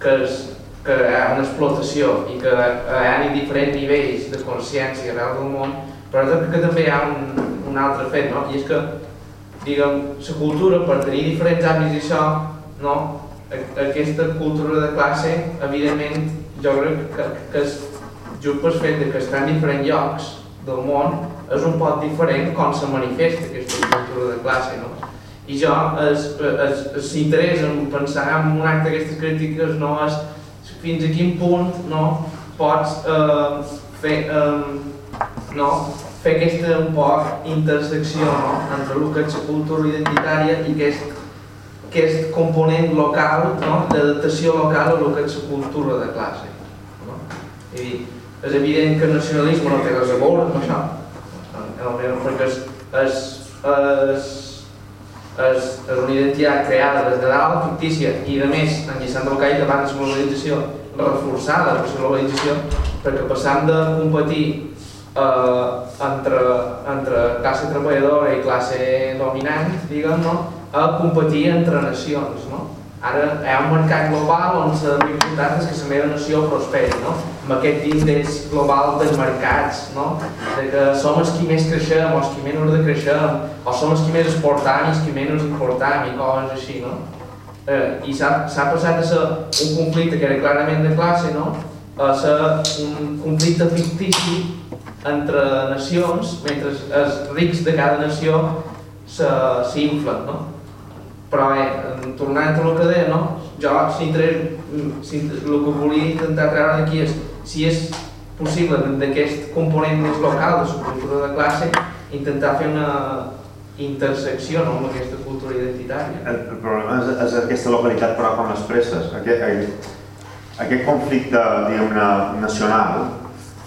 que, és, que hi ha una explotació i que hi ha diferents nivells de consciència arreu del món, però que també hi ha un, un altre fet, no? i és que diguem, la cultura, per tenir diferents àmbits d'això, no? Aquesta cultura de classe, evidentment, jo crec que, que és just per fet que està en diferents llocs del món, és un poc diferent com se manifesta aquesta cultura de classe, no? I jo, l'interès en pensar en un acte d'aquestes crítiques no? És fins a quin punt no, pots eh, fer, eh, no, fer aquesta un poc intersecció no, entre el que és la cultura identitària i aquest, aquest component local, no, d'adaptació local a el que és la cultura de classe. No? I dir, és evident que el nacionalisme no té res a veure amb això, perquè és, és, és, és, és una identitat creada des de dalt, fictícia, i a més, enllaçant el que davant de la globalització, reforçada per la globalització, perquè passant de competir eh, entre, entre classe treballadora i classe dominant, diguem, no? A competir entre nacions. No? Ara hi ha un mercat global on dificultat és que la meva nació prosperi, no? amb aquest índex global dels mercats, no? de que som els qui més creixem o els qui menys de creixem, o som els qui més exportam i els qui menys importam i coses així. No? Eh, I s'ha passat a ser un conflicte que era clarament de classe, no? a ser un conflicte fictici entre nacions, mentre els rics de cada nació s'inflen. No? Però bé, tornant a que deia, no? jo si si, el que volia intentar treure aquí és si és possible d'aquest component més local de la cultura de classe intentar fer una intersecció no, amb aquesta cultura identitària. El, el problema és, és aquesta localitat però com l'expresses. Aquest, aquest, aquest conflicte, diguem-ne, nacional,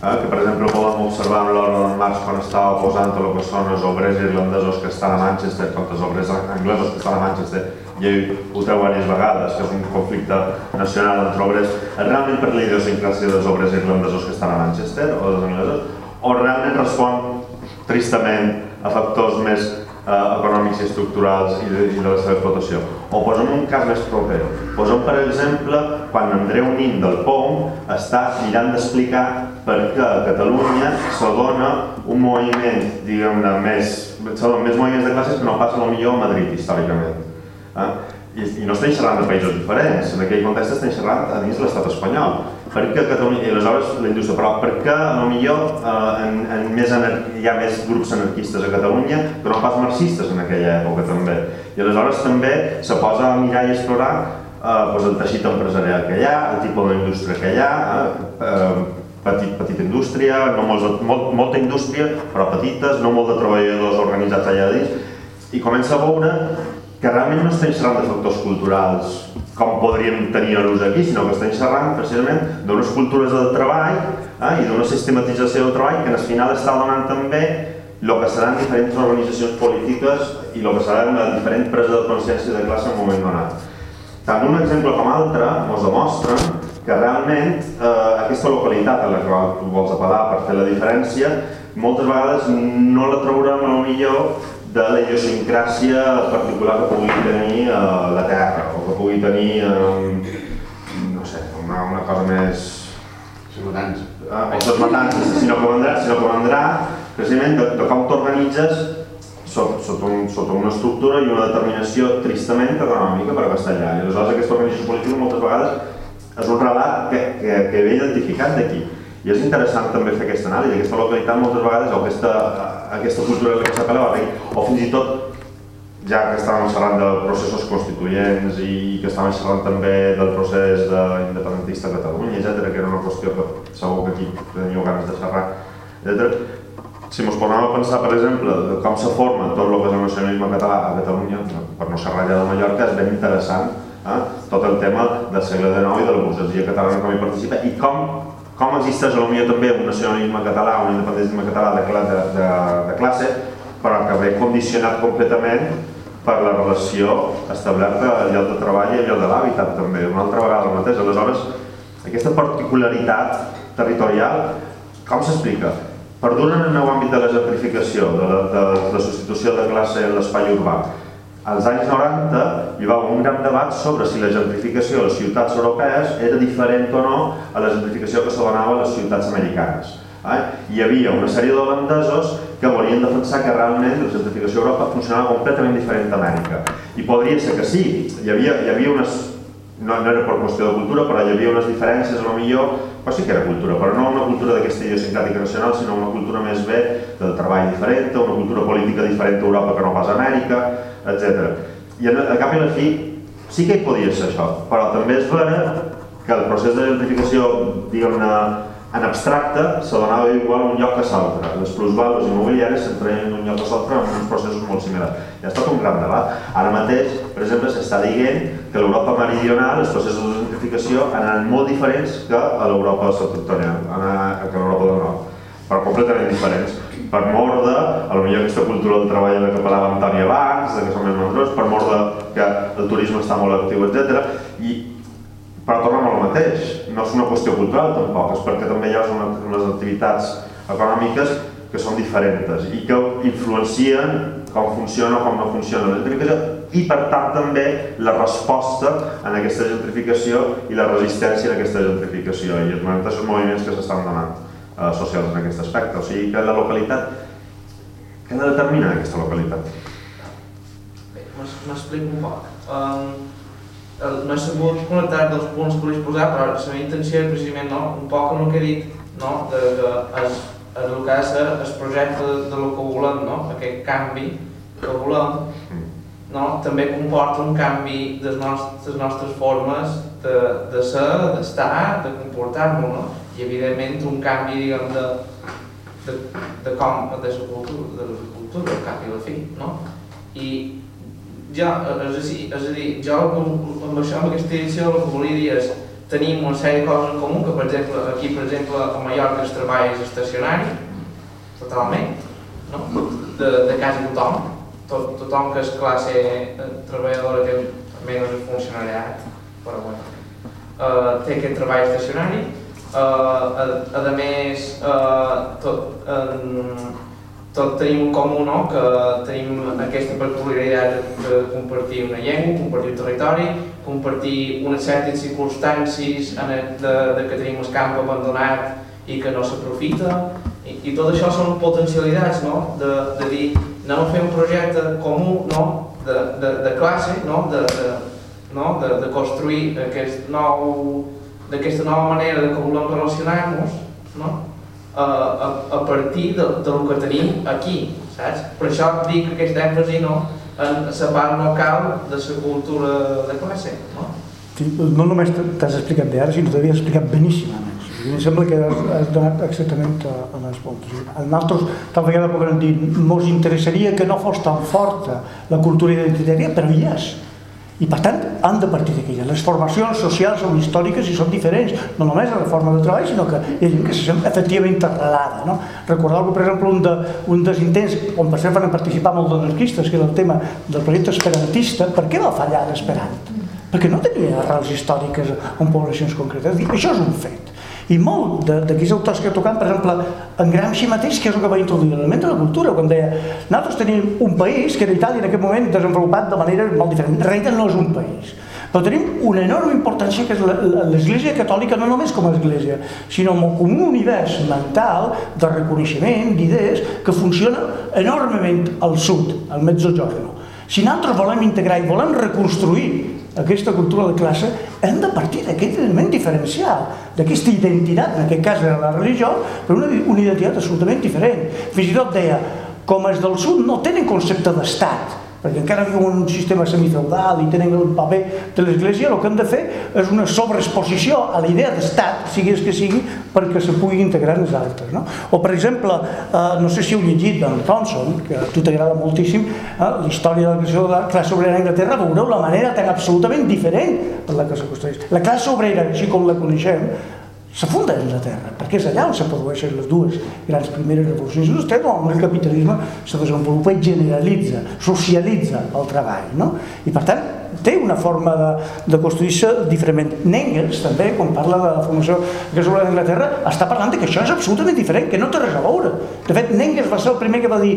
eh, que per exemple podem observar en l'hora del març quan estava posant el que són els obrers irlandesos que estan a Manchester contra els obrers anglesos que estan a Manchester i ho treu diverses vegades, que és un conflicte nacional entre obrers, realment per la idiosincràsia dels obrers irlandesos que estan a Manchester o dels anglesos, o realment respon tristament a factors més eh, econòmics i estructurals i de, i de la seva explotació. O posem un cas més proper. Posem, per exemple, quan Andreu Nin del POM està mirant d'explicar per què a Catalunya s'adona un moviment, diguem-ne, més, més moviments de classes que no passa millor a Madrid, històricament. Eh? I, I no estem xerrant de països diferents, en aquell context estem xerrant a dins l'estat espanyol. Per què Catalunya, i aleshores la indústria, però per què millor eh, en, en més hi ha més grups anarquistes a Catalunya que no pas marxistes en aquella època també. I aleshores també se posa a mirar i explorar eh, doncs el teixit empresarial que hi ha, el tipus d'indústria que hi ha, eh, eh, petit, petita indústria, no molts, molt, molta indústria, però petites, no molt de treballadors organitzats allà dins, i comença a veure que realment no estem xerrant de factors culturals com podríem tenir-los aquí, sinó que estem xerrant precisament d'unes cultures del treball eh, i d'una sistematització del treball que al final està donant també el que seran diferents organitzacions polítiques i el que serà una diferent presa de consciència de classe en un moment donat. Tant un exemple com altre ens demostren que realment eh, aquesta localitat a la qual tu vols apel·lar per fer la diferència, moltes vegades no la trobarem a lo millor de la idiosincràsia particular que pugui tenir eh, la Terra, o que pugui tenir, eh, no sé, una, una cosa més... Matances. Ah, les matances, sinó que vendrà, sinó que vendrà precisament de, de com t'organitzes sota, sota, un, sota una estructura i una determinació tristament econòmica per estar allà. I aleshores aquesta organització política moltes vegades és un relat que, que, que ve identificat d'aquí. I és interessant també fer aquesta anàlisi, aquesta localitat moltes vegades, o aquesta, aquesta cultura que s'apel·lava, o fins i tot, ja que estàvem xerrant de processos constituents i que estàvem xerrant també del procés independentista a Catalunya, etc que era una qüestió que segur que aquí teniu ganes de xerrar, etc. Si ens posem a pensar, per exemple, de com se forma tot el que és el nacionalisme català a Catalunya, per no xerrar ja de Mallorca, és ben interessant eh? tot el tema del segle XIX i de la burgesia catalana com hi participa i com com existeix potser també un nacionalisme català, un independentisme català de, de, de, de classe, però que ve condicionat completament per la relació establerta al lloc de treball i al lloc de l'hàbitat també, una altra vegada el mateix. Aleshores, aquesta particularitat territorial, com s'explica? Perdura en el àmbit de la gentrificació, de la, de, de substitució de classe en l'espai urbà, als anys 90 hi va haver un gran debat sobre si la gentrificació a les ciutats europees era diferent o no a la gentrificació que se donava a les ciutats americanes. Eh? Hi havia una sèrie d'holandesos que volien defensar que realment la gentrificació a Europa funcionava completament diferent a Amèrica. I podria ser que sí, hi havia, hi havia unes, no, no era per qüestió de cultura, però hi havia unes diferències, a lo millor, però sí que era cultura, però no una cultura d'aquesta idiosincràtica nacional, sinó una cultura més bé del treball diferent, una cultura política diferent a Europa que no pas a Amèrica, etc. I a cap i a la fi sí que hi podia ser això, però també és vera que el procés de gentrificació, diguem-ne, en abstracte, se donava igual un lloc que l'altre. Les plusvalos immobiliàries s'entreien d'un lloc a l'altre amb uns processos molt similars. I ha estat un gran debat. Ara mateix, per exemple, s'està dient que a l'Europa meridional els processos de gentrificació han anat molt diferents que a l'Europa septentrional, que a l'Europa del Nord, però completament diferents per mort de, a lo millor aquesta cultura del treball de parlàvem Toni abans, de que som més madurs, per mort de que el turisme està molt actiu, etc. I però tornem al mateix, no és una qüestió cultural tampoc, és perquè també hi ha unes, unes activitats econòmiques que són diferents i que influencien com funciona o com no funciona la gentrificació i per tant també la resposta en aquesta gentrificació i la resistència en aquesta gentrificació i els moviments que s'estan donant eh, socials en aquest aspecte. O sigui que la localitat, què ha de determinar aquesta localitat? M'explico un poc. Um, no he sabut connectar dels punts que volia posar, però la meva intenció és precisament no, un poc el que he dit, no, de, de, es, en el que és el projecte de, de lo que volem, no? aquest canvi que volem, no? també comporta un canvi de les nostres, formes de, de ser, d'estar, de comportar-nos, no? i evidentment un canvi diguem, de, de, de com, de la cultura, de la cultura, cap i la fi, no? I jo, és a dir, és a dir jo amb això, amb aquesta edició, el que volia dir és tenim una sèrie de coses en comú, que per exemple, aquí per exemple a Mallorca es treballa estacionari, totalment, no? de, de casa tothom, tot, tothom que és classe eh, treballadora té menys funcionariat, però bueno, uh, té aquest treball estacionari, Uh, a, a més, uh, tot, um, tot tenim en comú no? que tenim aquesta peculiaritat de compartir una llengua, compartir un territori, compartir unes certes circumstàncies en el, de, de que tenim el camp abandonat i que no s'aprofita, i, i tot això són potencialitats no? de, de dir anem a fer un projecte comú no? de, de, de classe, no? De, de, no? de, de construir aquest nou d'aquesta nova manera de com volem relacionar-nos, no? A, a, a partir de, del que tenim aquí, saps? Per això dic aquest èmfasi no? en la part local de la cultura de classe. No, sí, no només t'has explicat bé ara, sinó t'havies explicat beníssimament. I em sembla que has donat exactament a, a les voltes. A nosaltres, tal vegada podem dir, ens interessaria que no fos tan forta la cultura identitària, però hi és i per tant han de partir d'aquella. Les formacions socials són històriques i són diferents, no només la forma de treball, sinó que hi ha gent que se sent efectivament arrelada. No? Recordeu que, per exemple, un, de, un dels intents on per cert van participar molts anarquistes, que era el tema del projecte esperantista, per què va fallar l'esperant? Perquè no tenia arrels històriques en poblacions concretes. Això és un fet. I molt d'aquells autors que tocaven, per exemple, en Gramsci mateix, que és el que va introduir l'element de la cultura, quan deia nosaltres tenim un país, que era Itàlia en aquest moment, desenvolupat de manera molt diferent. En realitat no és un país, però tenim una enorme importància que és l'Església Catòlica no només com a Església, sinó com un univers mental de reconeixement, d'idees, que funciona enormement al sud, al mezzogiorno. Si nosaltres volem integrar i volem reconstruir aquesta cultura de classe, hem de partir d'aquest element diferencial, d'aquesta identitat, en aquest cas era la religió, però una, una identitat absolutament diferent. Fins i tot deia, com els del sud no tenen concepte d'estat, perquè encara viuen un sistema semifeudal i tenen el paper de l'Església, el que han de fer és una sobreexposició a la idea d'estat, sigui el que sigui, perquè se pugui integrar en els altres. No? O, per exemple, eh, no sé si heu llegit d'en Thompson, que a tu t'agrada moltíssim, eh, la història de la creació de la classe obrera a Anglaterra, veureu la manera tan absolutament diferent per la que se construeix. La classe obrera, així com la coneixem, se funda en la terra, perquè és allà on se produeixen les dues grans primeres revolucions industrials on el capitalisme se desenvolupa i generalitza, socialitza el treball. No? I per tant, té una forma de, de construir-se diferentment. Engels, també, quan parla de la formació que sobre l'Anglaterra, està parlant que això és absolutament diferent, que no té res a veure. De fet, Engels va ser el primer que va dir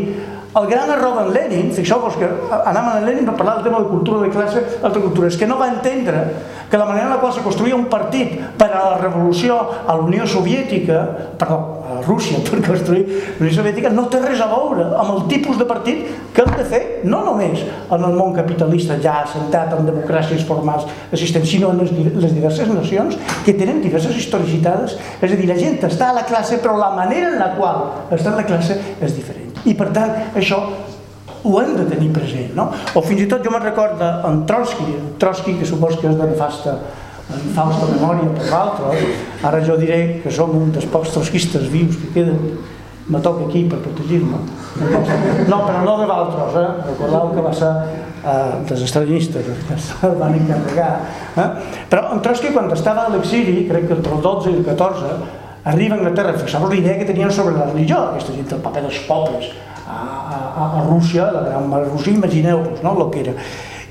el gran error d'en Lenin, fixeu-vos que anàvem a Lenin per parlar del tema de cultura de classe, altra cultura, és que no va entendre que la manera en la qual se construïa un partit per a la revolució a la Unió Soviètica, perdó, a Rússia per construir la Unió Soviètica, no té res a veure amb el tipus de partit que hem de fer, no només en el món capitalista ja assentat amb democràcies formals existents, sinó en les, diverses nacions que tenen diverses historicitats, és a dir, la gent està a la classe però la manera en la qual està en la classe és diferent. I per tant, això ho hem de tenir present, no? O fins i tot jo me'n record en Trotsky, Trotsky que supos que és de nefasta, nefasta memòria per l'altre, ara jo diré que som un dels pocs trotskistes vius que queden, me toca aquí per protegir-me. No, però no de Valtros, eh? Recordeu que va ser eh, dels estalinistes, que se'l van encarregar. Eh? Però en Trotsky, quan estava a l'exili, crec que entre el 12 i el 14, arriba a Anglaterra, fixeu-vos la idea que tenien sobre la religió, aquesta gent, el paper dels pobles, a, a, a Rússia, la gran Rússia, imagineu-vos no, el que era.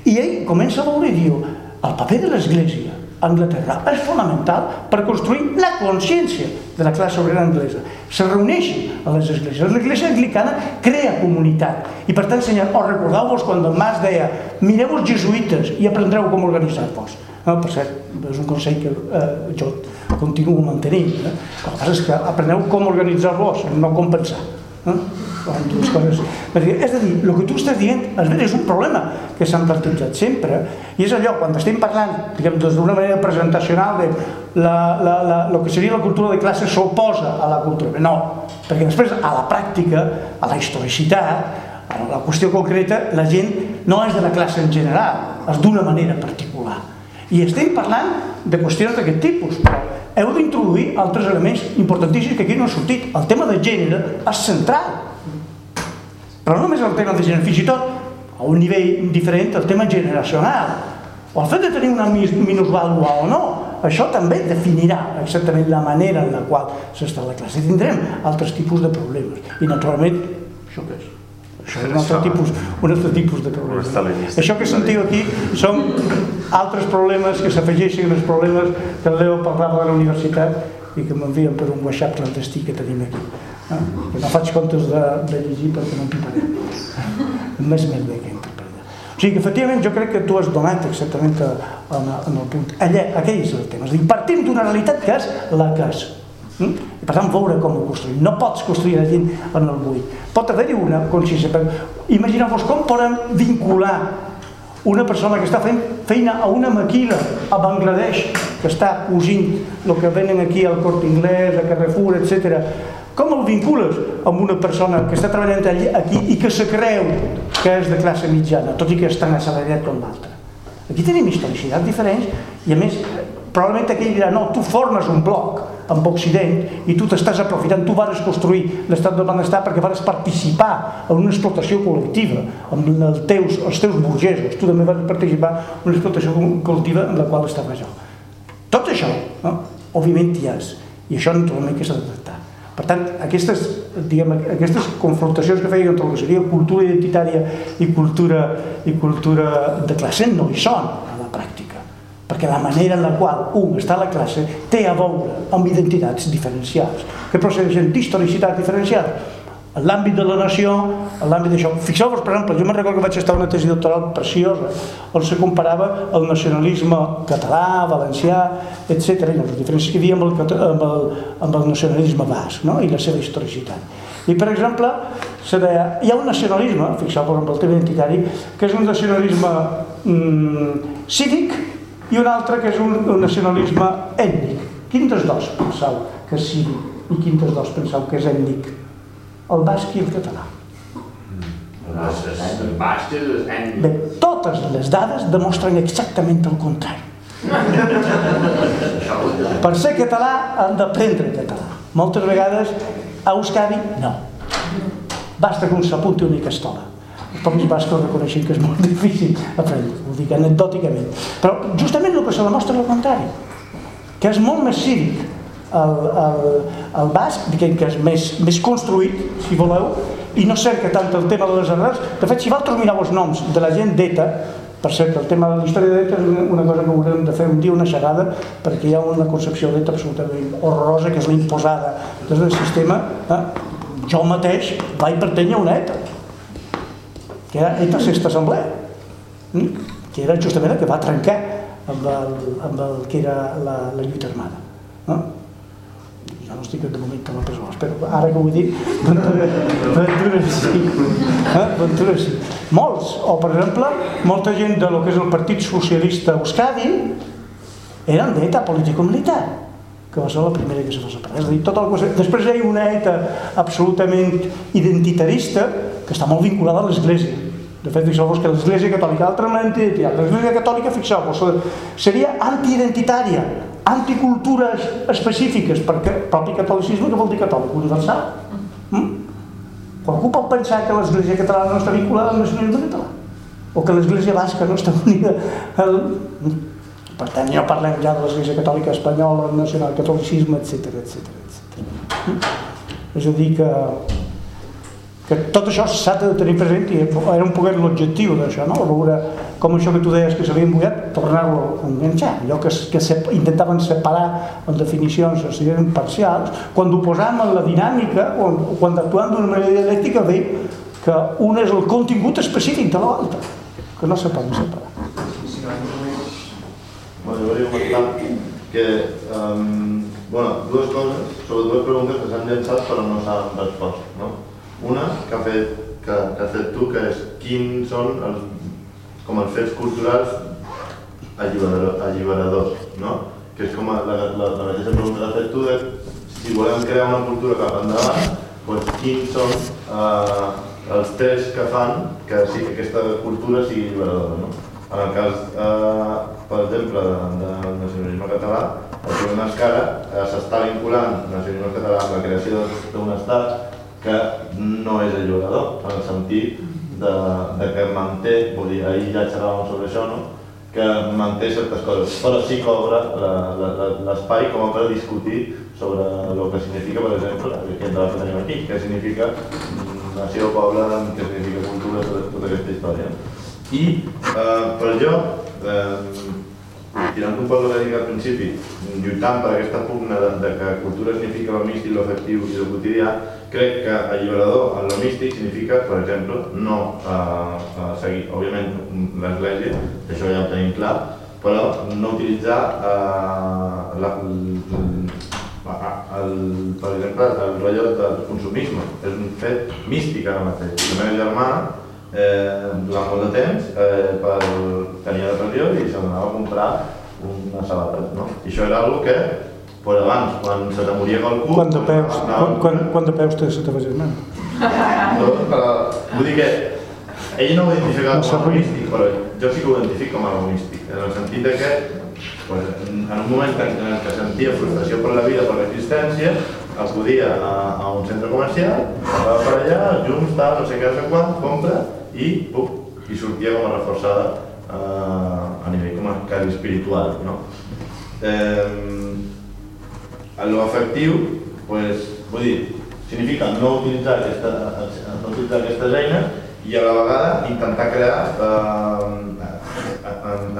I ell comença a veure i diu, el paper de l'Església a Anglaterra és fonamental per construir la consciència de la classe obrera anglesa. Se reuneixen a les esglésies. L'església anglicana crea comunitat. I per tant, senyor, o recordeu-vos quan el Mas deia mireu els jesuïtes i aprendreu com organitzar-vos. No, per cert, és un consell que eh, jo continuo mantenint. Eh? El que passa és que apreneu com organitzar-vos, no com pensar. Eh? Coses. És a dir, el que tu estàs dient és un problema que s'han plantejat sempre i és allò, quan estem parlant diguem, d'una manera presentacional de la, la, la, el que seria la cultura de classe s'oposa a la cultura. No, perquè després a la pràctica, a la historicitat, En la qüestió concreta, la gent no és de la classe en general, és d'una manera particular. I estem parlant de qüestions d'aquest tipus, però heu d'introduir altres elements importantíssims que aquí no han sortit. El tema de gènere és central. Però no només el tema de gènere, fins i tot a un nivell diferent el tema generacional o el fet de tenir una minusvàlua o no això també definirà exactament la manera en la qual s'està la classe. Tindrem altres tipus de problemes. I naturalment, això què és? Això és un altre tipus, un altre tipus de problemes. Això que sentiu aquí són altres problemes que s'afegeixen als problemes que el Leo parlava de la universitat i que m'envien per un WhatsApp clandestí que tenim aquí. Ah, que no faig comptes de, de llegir perquè no em piparé. Més més bé que em o sigui que efectivament jo crec que tu has donat exactament en, en el punt. Allà, aquell és el tema. És a dir, partim d'una realitat que és la que és. Mm? Per tant, veure com ho construïm. No pots construir la gent en el buit. Pot haver-hi una consciència. Imagineu-vos com poden vincular una persona que està fent feina a una maquila a Bangladesh, que està cosint el que venen aquí al Corte Inglés, a Carrefour, etc com el vincules amb una persona que està treballant aquí i que se creu que és de classe mitjana, tot i que és tan assalariat com l'altre? Aquí tenim historicitats diferents i a més probablement aquell dirà no, tu formes un bloc amb Occident i tu t'estàs aprofitant, tu vas construir l'estat del benestar perquè vas participar en una explotació col·lectiva amb els teus, els teus burgesos, tu també vas participar en una explotació col·lectiva en la qual estava jo. Tot això, no? òbviament hi és, i això naturalment que s'ha de tractar. Per tant, aquestes, diguem, aquestes confrontacions que feien entre el que seria cultura identitària i cultura, i cultura de classe no hi són a la pràctica, perquè la manera en la qual un està a la classe té a veure amb identitats diferencials, que procedeixen d'historicitats diferencials, en l'àmbit de la nació, en l'àmbit d'això. Fixeu-vos, per exemple, jo me'n recordo que vaig estar una tesi doctoral preciosa on se comparava el nacionalisme català, valencià, etc. i les diferències que hi havia amb el, amb el, amb el nacionalisme basc no? i la seva historicitat. I, per exemple, se deia, hi ha un nacionalisme, fixeu-vos amb el tema identitari, que és un nacionalisme mm, cívic i un altre que és un, un nacionalisme ètnic. Quin dels dos penseu que cívic i quin dels dos penseu que és ètnic? el basc i el català. Bé, totes les dades demostren exactament el contrari. per ser català han d'aprendre català. Moltes vegades a Euskadi no. Basta que un s'apunti una estola. Els propis bascos reconeixen que és molt [LAUGHS] difícil aprendre, ho dic anecdòticament. Però justament el que se demostra és el contrari, que és molt més cívic, el, el, el basc, diguem que és més, més construït, si voleu, i no cerca tant el tema de les arrels. De fet, si vosaltres mireu els noms de la gent d'ETA, per cert, el tema de la història d'ETA és una cosa que haurem de fer un dia una xerrada perquè hi ha una concepció d'ETA absolutament horrorosa que és la imposada des del sistema. Eh? Jo mateix vaig pertanyar a una ETA, que era ETA Sexta Assemblea, hm? que era justament el que va trencar amb el, amb el que era la, la lluita armada. No? no estic de moment a la presó, però ara que ho he dit, Ventura sí. Eh? Ventura sí. Molts, o per exemple, molta gent de lo que és el Partit Socialista Euskadi eren d'ETA político-militar que va ser la primera que se va separar. És a dir, tot el. Després hi ha una ETA absolutament identitarista que està molt vinculada a l'Església. De fet, fixeu-vos que l'Església Catòlica, altra l'Església Catòlica, fixeu-vos, seria antiidentitària, anticultures específiques, perquè propi catolicisme que vol dir catòlic universal. Mm? Qualcú pot pensar que l'església catalana no està vinculada al nacionalisme català o que l'església basca no està unida al... Per tant, ja parlem ja de l'església catòlica espanyola, el nacional catolicisme, etc etc etc. És a dir que que tot això s'ha de tenir present i era un poc l'objectiu d'això, no? veure com això que tu deies que s'havia embullat, tornar-lo a enganxar. Allò que, que se, intentaven separar en definicions siguin parcials, quan ho posàvem en la dinàmica, quan, quan actuàvem d'una manera dialèctica, ve que un és el contingut específic de l'altre, que no se poden separar. Bueno, jo volia comentar que um, bueno, dues coses sobre dues preguntes que s'han llançat però no s'han respost. No? Una que, ha fet, que, que has fet tu, que és quins són els, com els fets culturals alliberador, alliberadors, no? que és com la, la, la, mateixa pregunta que has fet tu, de si volem crear una cultura cap endavant, doncs quins són eh, els trets que fan que, sí, que aquesta cultura sigui alliberadora. No? En el cas, eh, per exemple, de- del nacionalisme català, el problema és que ara eh, s'està vinculant el nacionalisme català amb la creació d'un estat que no és alliberador, en el sentit de, de que manté, vull dir, ahir ja xerràvem sobre això, no? que manté certes coses, però sí que obre l'espai com a per discutir sobre el que significa, per exemple, aquest debat que tenim aquí, què significa nació, poble, què significa cultura, tota, tota aquesta història. I eh, per jo, eh, tirant un poc la que al principi, lluitant per aquesta pugna de, de que cultura significa el místic, l'efectiu i el quotidià, crec que alliberador en lo místic significa, per exemple, no eh, eh, seguir, òbviament, l'Església, això ja ho tenim clar, però no utilitzar eh, la, el, per exemple, el rotllo del consumisme. És un fet místic ara mateix. La meva germana, eh, durant molt de temps, eh, per, tenia depressió i se n'anava a comprar unes sabates, no? I això era una que, pues abans, quan se te moria qualcú... Quant de peus, quant, quant, quant de peus té la teva germana? no, però, vull dir que ell no ho identifica No com a místic, però jo sí que ho identifico com a místic, en el sentit de que pues, en un moment en en que sentia frustració per la vida, per l'existència, acudia a, a un centre comercial, anava per allà, llums, tal, no sé què, no sé quan, compra, i, pup, i sortia com a reforçada eh, a nivell com a quasi espiritual, no? Eh, en lo afectiu, pues, vull dir, significa no utilitzar, aquesta, no utilitzar aquestes eines i a la vegada intentar crear eh,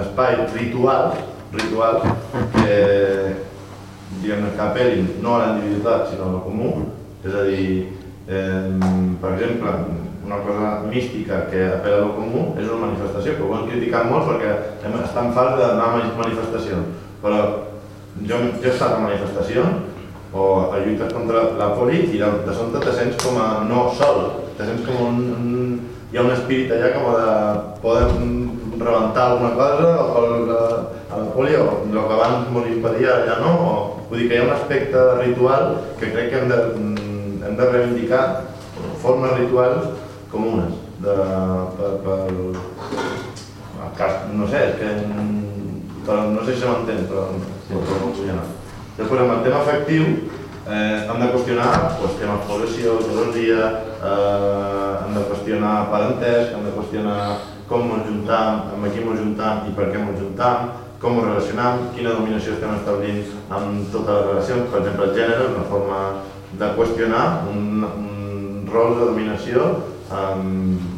espais rituals, rituals que, diguem que apel·lin no a la sinó a la comú, és a dir, eh, per exemple, una cosa mística que apel·la a lo comú és una manifestació, que ho hem criticat molt perquè hem estat farts d'anar a manifestacions, però jo, jo he estat a manifestacions o a lluites contra la poli i de, de sobte te sents com a no sol, te sents com un, un hi ha un espírit allà a de poder rebentar alguna cosa o la, a la poli o el que abans m'ho impedia allà no, o, vull dir que hi ha un aspecte ritual que crec que hem de, mm, hem de reivindicar formes rituals comunes de, per, per, el cas, no sé, és que però no sé si se m'entén, però, però no vull anar. Després, amb el tema efectiu, eh, hem de qüestionar pues, temes població, geologia, eh, hem de qüestionar parentesc, hem de qüestionar com ens juntam, amb qui ens juntam i per què ens juntam, com ho relacionam, quina dominació estem establint amb totes les relacions, per exemple, el gènere una forma de qüestionar un, un rol de dominació eh,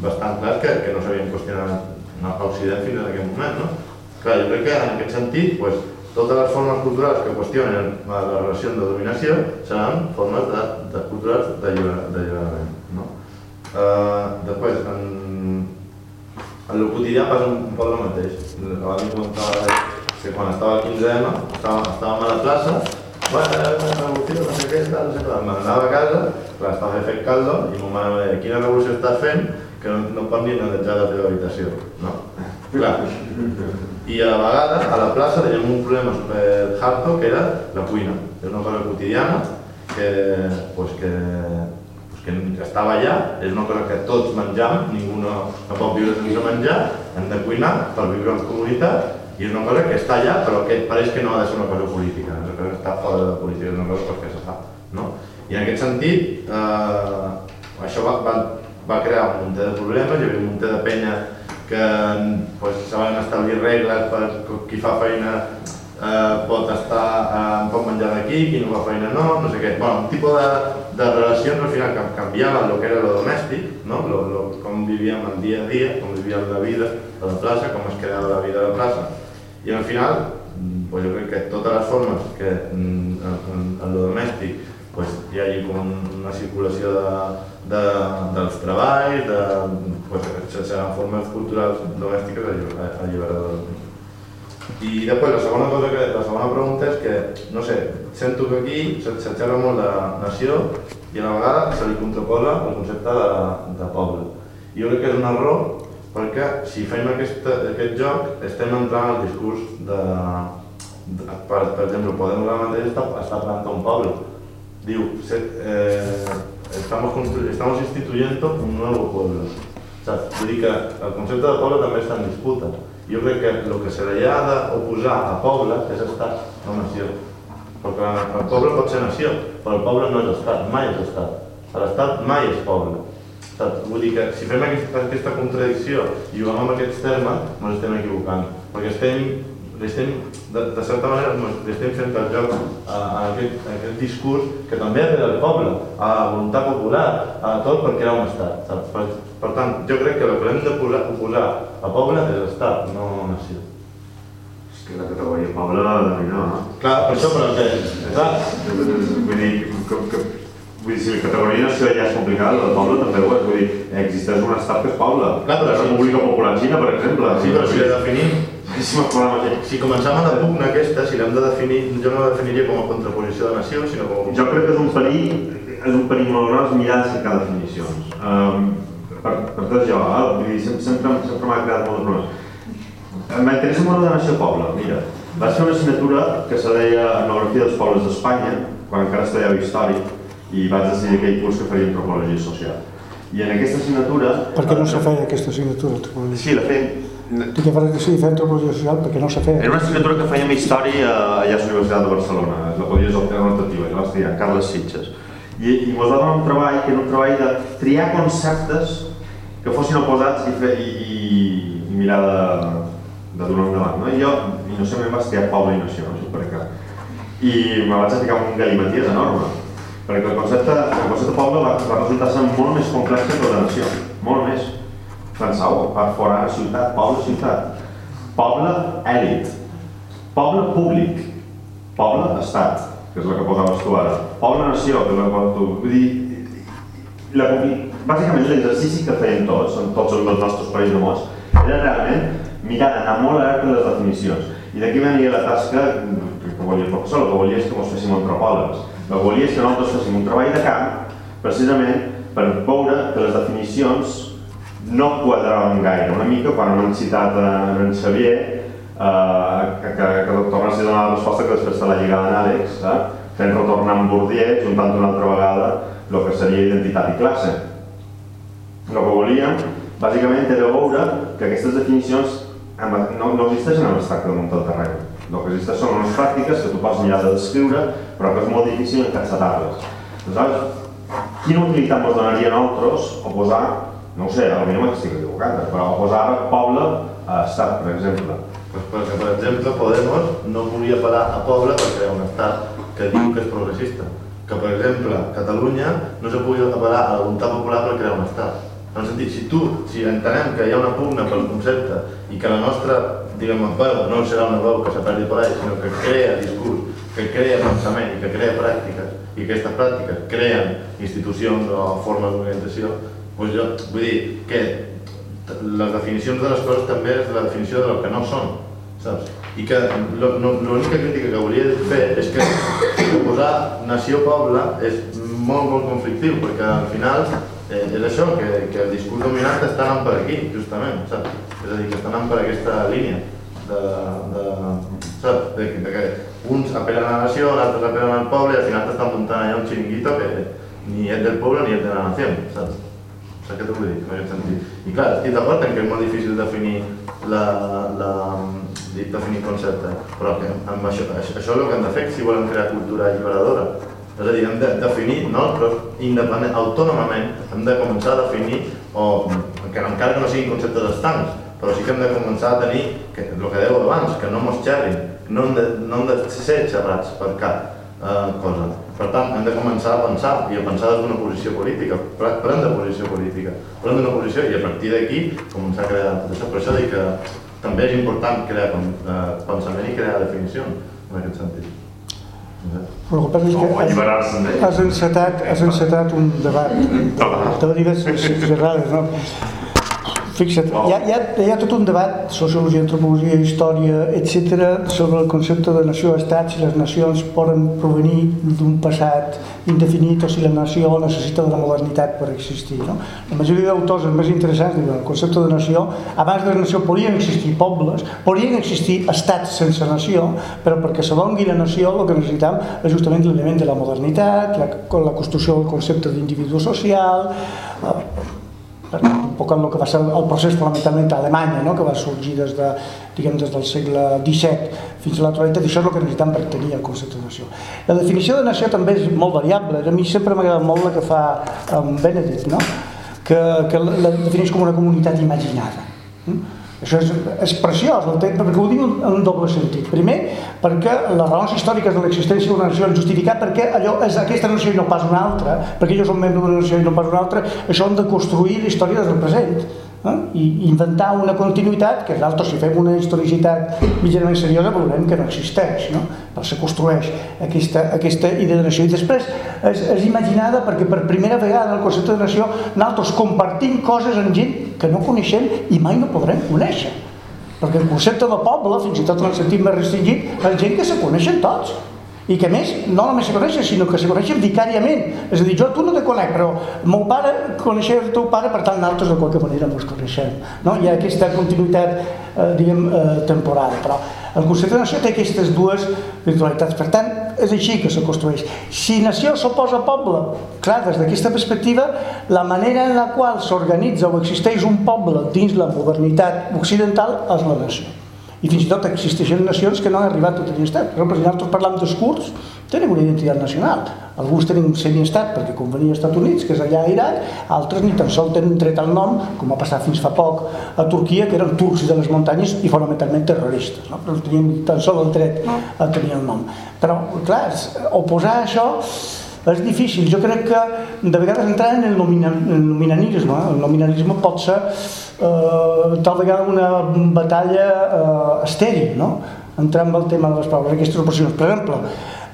bastant clar que, que no s'havien qüestionat a Occident fins en aquest moment. No? Clar, jo crec que en aquest sentit, pues, totes les formes culturals que qüestionen la relació de dominació seran formes de, de culturals d'alliberament. No? Uh, després, en, en el quotidià passa un, un poc el mateix. Abans comentava que quan estava a 15M, estava, estàvem a la plaça, bueno, revolució, no sé què, tal, no sé què, m'anava a casa, clar, estava fent caldo, i ma mare em deia, quina revolució estàs fent, que no, no pots ni netejar la teva habitació, no? Clar. I a la vegada, a la plaça, teníem un problema super harto, que era la cuina. És una cosa quotidiana que, pues, que, pues, que estava allà, és una cosa que tots menjam, ningú no, no pot viure sense menjar, hem de cuinar per viure en comunitat, i és una cosa que està allà, però que pareix que no ha de ser una cosa política, és una cosa que està fora de la política, és una cosa que se fa. No? I en aquest sentit, eh, això va, va, va crear un munt de problemes, hi havia un munt de penya que pues, se van establir regles per qui fa feina eh, pot estar, eh, pot menjar d'aquí, qui no fa feina no, no sé què. Bueno, un tipus de, de relacions al final que canviaven el que era lo domèstic, no? lo, lo, com vivíem el dia a dia, com vivíem la vida a la plaça, com es creava la vida a la plaça. I al final, mm, pues jo crec que totes les formes que mm, en, en, en lo domèstic pues, hi hagi com una circulació de, de, dels treballs, de, pues, seran formes culturals domèstiques alliberadores. I després la segona cosa que, la segona pregunta és que, no sé, sento que aquí se, se xerra molt de nació i a la vegada se li contraposa el concepte de, de poble. Jo crec que és un error perquè si fem aquest, aquest joc estem entrant al discurs de, de per, per exemple, Podem ara mateix està, està plantant un poble. Diu, se, eh, estamos, estamos instituyendo un nuevo pueblo. Saps? Vull dir que el concepte de poble també està en disputa. Jo crec que el que se li ha d'oposar a poble és estat, no nació. Perquè el poble pot ser nació, però el poble no és estat, mai és estat. L'estat mai és poble. Saps? Vull dir que si fem aquesta, aquesta contradicció i juguem amb aquests termes, ens estem equivocant. Perquè estem, estem de, de certa manera, estem fent el joc a, a, aquest, a aquest discurs que també apela al poble, a la voluntat popular, a tot per crear un estat. Saps? Per, per tant, jo crec que el que hem de posar, oposar a poble és estat, no nació. És que la categoria poble, no, no. Clar, per això, però clar, Vull dir, que, que, vull dir, si la categoria nació ja és complicada, el poble també ho és. Vull dir, existeix un estat que és poble. Clar, la. República Popular Xina, per exemple. sí, però si la definim, Si si començam a la pugna aquesta, si l'hem de definir, jo no la definiria com a contraposició de nació, sinó com a Jo crec que és un perill, és un perill molt gros mirar de cercar definicions. Um, per, per tot jo, eh? vull dir, sempre, sempre, sempre m'ha creat molts problemes. M'interessa molt la nació poble, mira. Va ser una assignatura que se deia Etnografia dels pobles d'Espanya, quan encara estudiava història, i vaig decidir aquell curs que faria antropologia social. I en aquesta assignatura... Per què no se feia aquesta assignatura? antropologia? Sí, la feien. Tu què vas decidir fer antropologia social perquè no se feia? Era una assignatura que fèiem història allà a la Universitat de Barcelona, la podies optar rotativa, que va estudiar Carles Sitges. I, i ens va donar un treball, que era un treball de triar conceptes que fossin oposats i, fer, i, i, mirar de, de donar endavant. No? I jo, innocentment, vaig triar poble i nació, no sé per què. I me vaig ficar un galimaties enorme, perquè el concepte, el concepte poble va, va resultar ser molt més complex que el de nació, molt més. Penseu, per fora ciutat, poble, ciutat. Poble, èlit. Poble públic. Poble, estat, que és la que posaves tu ara. Poble, nació, que és la que tu. Vull dir, la, bàsicament l'exercici que feien tots, en tots els nostres països de mots, era realment mirar d'anar molt a de les definicions. I d'aquí venia la tasca que, que volia el professor, el que volia és que ens féssim antropòlegs. El volia que nosaltres féssim un treball de camp, precisament per veure que les definicions no quadraven gaire. Una mica quan hem citat en Xavier, eh, que, que, que tornes a donar la resposta que després se l'ha lligat en Àlex, eh? fent retornar en Bourdieu, juntant una altra vegada el que seria identitat i classe. El que volíem, bàsicament, era veure que aquestes definicions amb- no, no existeixen en l'abstracte damunt del terreny. Que existeix són unes pràctiques que tu pots mirar de descriure, però que és molt difícil encapçatar-les. Aleshores, quina utilitat ens donaria a nosaltres oposar, no ho sé, potser m'estic equivocant, però oposar poble a estat, per exemple. Pues perquè, per exemple, Podemos no volia parar a poble per crear un estat que diu que és progressista. Que, per exemple, Catalunya no se pugui parar a la voluntat popular per crear un estat. En el sentit, si tu, si entenem que hi ha una pugna pel concepte i que la nostra, diguem, veu no serà una veu que se per ahí, sinó que crea discurs, que crea pensament que crea pràctiques, i aquestes pràctiques creen institucions o formes d'organització, doncs jo vull dir que les definicions de les coses també és la definició de lo que no són, saps? I que l'única crítica que volia fer és que posar nació-poble és molt, molt conflictiu, perquè al final eh, és això, que, que el discurs dominant està anant per aquí, justament, saps? És a dir, que està anant per aquesta línia de, de, saps? De, de que uns apel·len a la nació, altres apel·len al poble i al final t'estan muntant allà un xiringuito que ni és del poble ni és de la nació, saps? Saps què t'ho vull dir, en aquest sentit? I clar, estic d'acord que és molt difícil definir la, la, definir concepte, però que amb això, això, això és el que hem de fer si volem crear cultura alliberadora. És a dir, hem de definir, nosaltres, independent, autònomament, hem de començar a definir, o que encara que no siguin conceptes estancs, però sí que hem de començar a tenir, que, el que dèieu abans, que no mos xerrin, no hem de, no hem de ser xerrats per cap eh, cosa. Per tant, hem de començar a pensar, i a pensar des d'una posició política, pre- prendre posició política, prendre una posició i a partir d'aquí començar a crear tot això. Per això dic que també és important crear com, eh, pensament i crear definicions, en aquest sentit. El que passa és que has, has, encetat, has encetat un debat de diverses xerrades, no? Fixa't, hi ha, hi, ha, hi ha tot un debat, sociologia, antropologia, història, etc., sobre el concepte de nació-estat, si les nacions poden provenir d'un passat indefinit o si la nació necessita de la modernitat per existir. No? La majoria d'autors més interessants diuen el concepte de nació, abans de la nació podien existir pobles, podien existir estats sense nació, però perquè s'adongui la nació el que necessitam és justament l'element de la modernitat, la, la construcció del concepte d'individu social, eh, un poc el que va ser el procés fonamentalment a Alemanya, no? que va sorgir des, de, diguem, des del segle XVII fins a l'actualitat, això és el que necessitem per tenir el concepte de nació. La definició de nació també és molt variable, a mi sempre m'ha agradat molt la que fa en Benedict, no? que, que la defineix com una comunitat imaginada. Mm? Això és, és preciós, perquè ho diu en un doble sentit. Primer, perquè les raons històriques de l'existència d'una nació han justificat perquè allò és aquesta nació i no pas una altra, perquè ells són membres d'una nació i no pas una altra, això han de construir la història des del present eh? i inventar una continuïtat que nosaltres si fem una historicitat mitjanament seriosa veurem que no existeix no? però se construeix aquesta, aquesta idea de nació i després és, és imaginada perquè per primera vegada el concepte de nació nosaltres compartim coses amb gent que no coneixem i mai no podrem conèixer perquè el concepte de poble, fins i tot en el sentit més restringit, és gent que se coneixen tots i que més no només se coneixen sinó que se coneixen vicàriament. És a dir, jo tu no te conec però meu pare coneixia el teu pare per tant nosaltres de qualque manera ens coneixem no? hi ha aquesta continuïtat eh, diguem, eh, temporal però el concepte de nació té aquestes dues virtualitats. Per tant és així que se construeix. Si nació s'oposa a poble clar, des d'aquesta perspectiva la manera en la qual s'organitza o existeix un poble dins la modernitat occidental és la nació i fins i tot existeixen nacions que no han arribat a tenir estat. Per exemple, si nosaltres parlam dels kurds, tenen una identitat nacional. Alguns tenen un semi-estat perquè convenia als Estats Units, que és allà a Iraq, altres ni tan sols tenen tret al nom, com ha passat fins fa poc a Turquia, que eren turcs de les muntanyes i fonamentalment terroristes, no? però no tenien ni tan sols el dret a tenir el nom. Però, clar, oposar això és difícil. Jo crec que de vegades entrar en el nominalisme, el nominalisme pot ser eh, tal vegada una batalla eh, estèril, no? entrar en el tema de les paraules, aquestes operacions. Per exemple,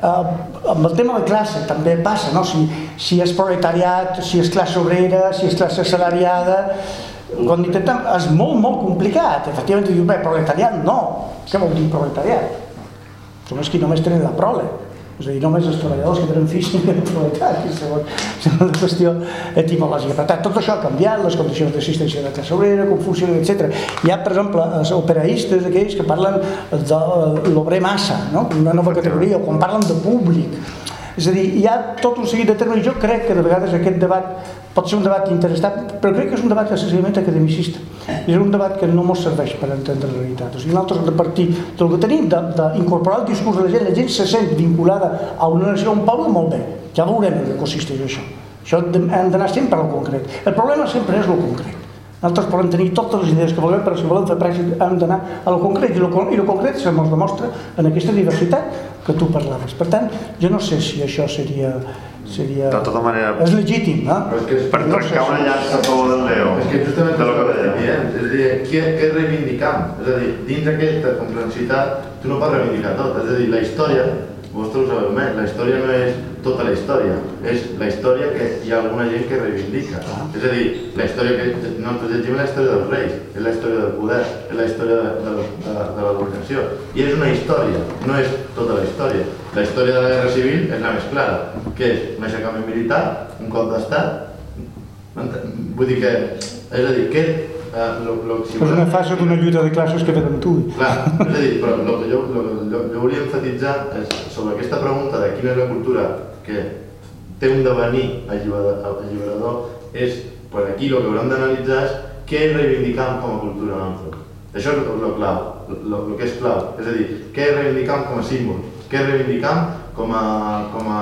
eh, amb el tema de classe també passa, no? si, si és proletariat, si és classe obrera, si és classe assalariada, quan intentem, és molt, molt complicat. Efectivament, dius, bé, proletariat no. Què vol dir proletariat? Són els que només tenen la prole és a dir, només els treballadors que tenen fills tenen propietat, segons la qüestió etimològica. Per tant, tot això ha canviat, les condicions d'assistència de la classe obrera, com funciona, etc. Hi ha, per exemple, els operaistes aquells que parlen de l'obrer massa, no? una nova categoria, o quan parlen de públic. És a dir, hi ha tot un seguit de termes, jo crec que de vegades aquest debat pot ser un debat interessant, però crec que és un debat excessivament academicista. I és un debat que no ens serveix per entendre la realitat. O sigui, nosaltres hem de partir del que tenim, d'incorporar el discurs de la gent, la gent se sent vinculada a una nació, a un poble, molt bé. Ja veurem en què consisteix això. Això hem d'anar sempre al concret. El problema sempre és el concret. Nosaltres podem tenir totes les idees que volem, però si volem fer pràctic hem d'anar a lo concret, i el concret se ens demostra en aquesta diversitat que tu parlaves. Per tant, jo no sé si això seria seria... De tota manera... És legítim, no? Però és que és, Per No trencar sé, una llança a favor del Leo. és que justament de lo que dient. És a dir, què, què reivindicam? És a dir, dins d'aquesta complexitat tu no pots reivindicar tot. És a dir, la història, vosaltres ho sabeu més, la història no és tota la història, és la història que hi ha alguna gent que reivindica. És a dir, la història que nosaltres llegim és la història dels reis, és la història del poder, és la història de, de, de, de la dominació. I és una història, no és tota la història. La història de la guerra civil és la més clara, que és un aixecament militar, un cop d'estat, vull dir que, és a dir, que És una fase d'una lluita de classes que ve d'en tu. Clar, és a dir, però el que jo, lo, jo, jo volia enfatitzar és sobre aquesta pregunta de quina és la cultura que té un devenir alliberador, és, pues aquí el que haurem d'analitzar és què reivindicam com a cultura nostra. Això és el clau, el que és clau. És a dir, què reivindicam com a símbol, què reivindicam com a, com a,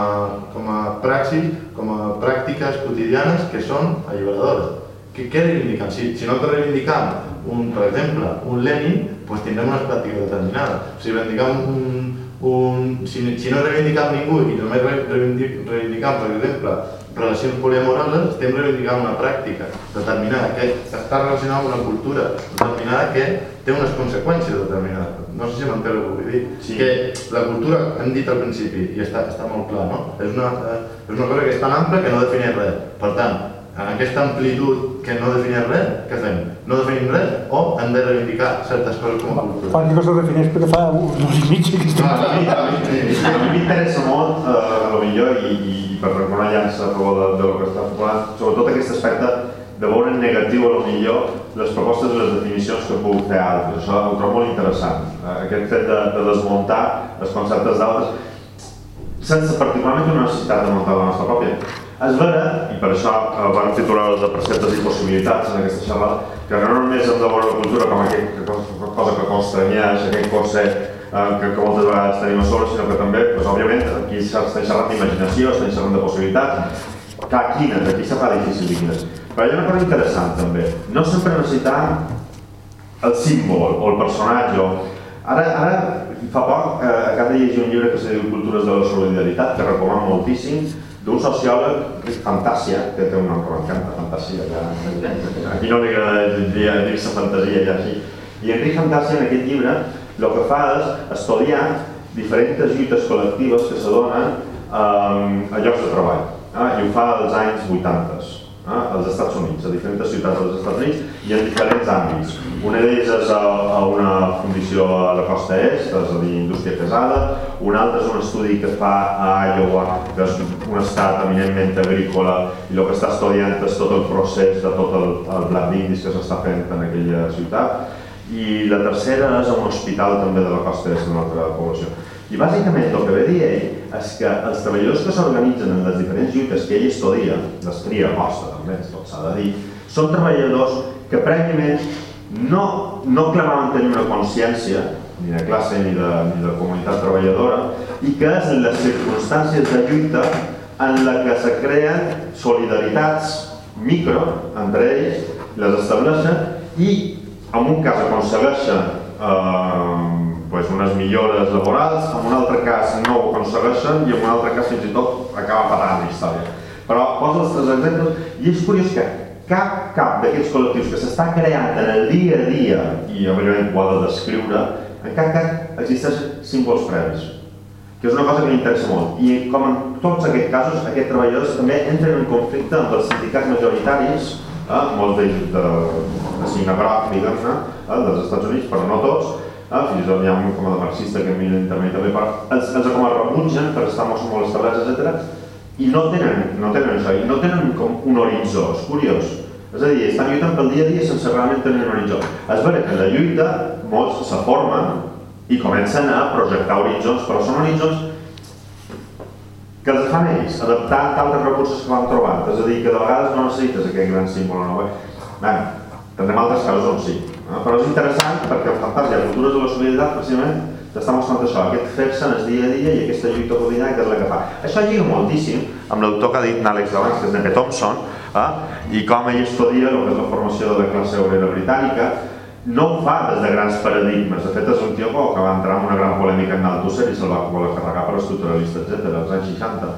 com a praxis, com a pràctiques quotidianes que són alliberadores. Què, què reivindicam? Si, si no que reivindicam, un, per exemple, un Lenin, doncs tindrem unes pràctiques determinades. Si reivindicam un, un, si, si no reivindicam ningú i només reivindicam, per exemple, relacions poliamoroses, estem reivindicant una pràctica determinada que està relacionada amb una cultura determinada que té unes conseqüències determinades. No sé si m'entén el que vull dir. Sí. Que la cultura, hem dit al principi, i està, està molt clar, no? És una, eh, és una cosa que és tan ampla que no defineix res. Per tant, en aquesta amplitud que no defineix res, què fem? No definim res o hem de reivindicar certes coses com a cultura? Quan dius que defineix perquè fa un i mig que estem... No, a mi- a mi- A mi m'interessa molt, eh, lo millor, i, i per una llança a favor de, de lo que està parlant, sobretot aquest aspecte de veure en negatiu, a lo millor, les propostes i les definicions que puc fer altres. Això ho trobo molt interessant. Eh, Aquest fet de, de desmuntar els conceptes d'altres, sense particularment una necessitat de muntar la nostra pròpia. És vera, i per això eh, vam titular de preceptes i possibilitats en aquesta xerrada, que no només hem de veure la cultura com aquella cosa, cosa que constranyeix, aquell concept eh, que, que moltes vegades tenim a sobre, sinó que també, doncs, òbviament, aquí s'està xerrant d'imaginació, està xerrant de possibilitats, clar, quines, aquí se fa difícil quines. Però hi ha una cosa interessant també, no sempre necessitem el símbol o el personatge. O... Ara, ara fa poc, eh, acabo de llegir un llibre que se diu Cultures de la Solidaritat, que recomano moltíssim, d'un sociòleg, Rick Fantasia, que té un nom que m'encanta, Fantasia, ja, aquí no li agrada dir- dir-se fantasia ja així. I Enric Fantasia en aquest llibre el que fa és estudiar diferents lluites col·lectives que se donen eh, a llocs de treball. Eh, I ho fa als anys 80 eh, als Estats Units, a diferents ciutats dels Estats Units i en diferents àmbits. Una d'elles és a, a una fundició a la costa est, és a dir, indústria pesada, un altre és un estudi que fa a Iowa, que és un estat eminentment agrícola, i el que està estudiant és tot el procés de tot el, el blat d'indis que s'està fent en aquella ciutat. I la tercera és a un hospital també de la costa est d'una altra població. I bàsicament el que ve a dir ell és que els treballadors que s'organitzen en les diferents lluites que ell estudia, les tria posta també, tot s'ha de dir, són treballadors que prèviament no, no clamaven tenir una consciència, ni de classe ni de, ni de comunitat treballadora, i que és en les circumstàncies de lluita en la que se creen solidaritats micro entre ells, les estableixen i en un cas aconsegueixen eh, pues unes millores laborals, en un altre cas no ho aconsegueixen i en un altre cas fins i tot acaba patant la història. Però posa els tres exemples i és curiós que cap, cap d'aquests col·lectius que s'està creant en el dia a dia, i òbviament ho ha de descriure, en cap cas existeixen símbols previs, que és una cosa que m'interessa molt. I com en tots aquests casos, aquests treballadors també entren en conflicte amb els sindicats majoritaris, eh, molts d'ells de, de signe groc, diguem-ne, eh, dels Estats Units, però no tots, eh, fins i tot hi ha un com a marxista que a mi internet també, però els, els com a rebutgen per estar molt, molt establerts, etc. I no tenen, no tenen això, i no tenen com un horitzó, és curiós. És a dir, estan lluitant pel dia a dia sense realment tenir un horitzó. És vera que la lluita molts se formen i comencen a projectar horitzons, però són horitzons que els fan ells, adaptant altres recursos que van trobant. És a dir, que de vegades no necessites aquest gran símbol. No? Bé, tindrem altres casos on sí. No? Però és interessant perquè el Fantàsia, Cultures de la Solidaritat, precisament, t'està mostrant això, aquest fer-se en el dia a dia i aquesta lluita que és la que fa. Això lliga moltíssim amb l'autor que ha dit Àlex abans, que és Nepe Thompson, eh? i com ell estudia el que és la formació de la classe obrera britànica, no ho fa des de grans paradigmes. De fet, és un tio que va entrar en una gran polèmica en Althusser i se'l va voler carregar per estructuralista, etc. als anys 60.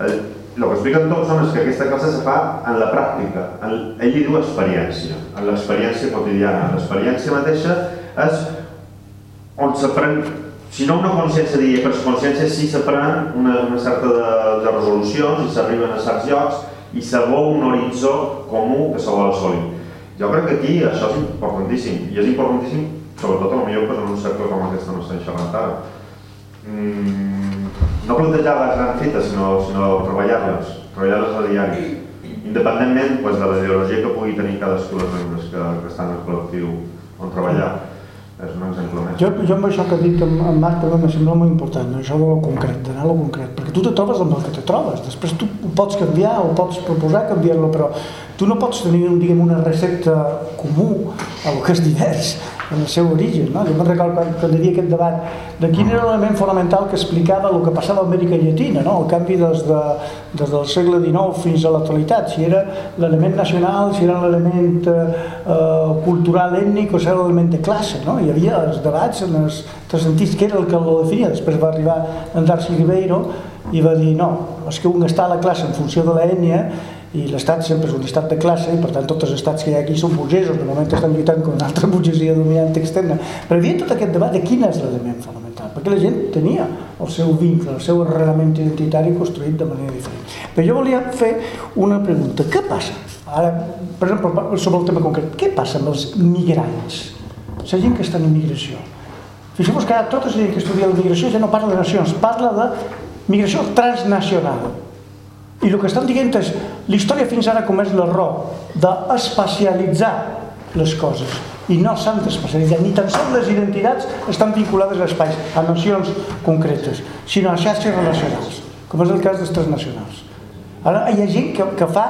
Eh, el que explica en Thompson és que aquesta classe se fa en la pràctica. En, ell li diu experiència, en l'experiència quotidiana. L'experiència mateixa és on s'aprèn, si no una consciència diria, però consciència sí s'aprèn una, una certa de, de resolucions i s'arriben a certs llocs i se un horitzó comú que se vol assolir. Jo crec que aquí això és importantíssim, i és importantíssim sobretot a millor pues, en un cercle com aquest que no estem xerrant ara. Mm, no plantejar les grans fites, sinó, sinó treballar-les, treballar-les a diari, independentment pues, de la ideologia que pugui tenir cadascú dels membres que, que estan al col·lectiu on treballar. És un exemple més. Jo, jo amb això que ha dit en, en Marc també me sembla molt important, això de lo concret, d'anar a lo concret, perquè tu te trobes amb el que te trobes, després tu ho pots canviar o pots proposar canviar-lo, però tu no pots tenir diguem, una recepta comú a lo que és divers en el seu origen. No? Jo me'n recordo quan, quan hi havia aquest debat de quin era l'element fonamental que explicava el que passava a Amèrica Llatina, no? el canvi des, de, des del segle XIX fins a l'actualitat, si era l'element nacional, si era l'element eh, cultural ètnic o si era l'element de classe. No? Hi havia els debats en els tres sentits, que era el que lo definia. Després va arribar en Darcy Ribeiro i va dir no, és que un està a la classe en funció de l'ètnia i l'estat sempre és un estat de classe i per tant tots els estats que hi ha aquí són burgesos, de moment estan lluitant contra una altra burgesia dominant externa però hi havia tot aquest debat de quin és l'element fonamental perquè la gent tenia el seu vincle, el seu arrelament identitari construït de manera diferent però jo volia fer una pregunta què passa? Ara, per exemple, sobre el tema concret què passa amb els migrants? la gent que està en immigració fixeu-vos que ara tota la gent que estudia la immigració ja no parla de nacions, parla de migració transnacional i el que estan dient és la història fins ara comès l'error d'espacialitzar les coses i no s'han d'especialitzar, ni tan sols les identitats estan vinculades a espais, a nacions concretes, sinó a xarxes relacionals, com és el cas dels transnacionals. Ara hi ha gent que, que fa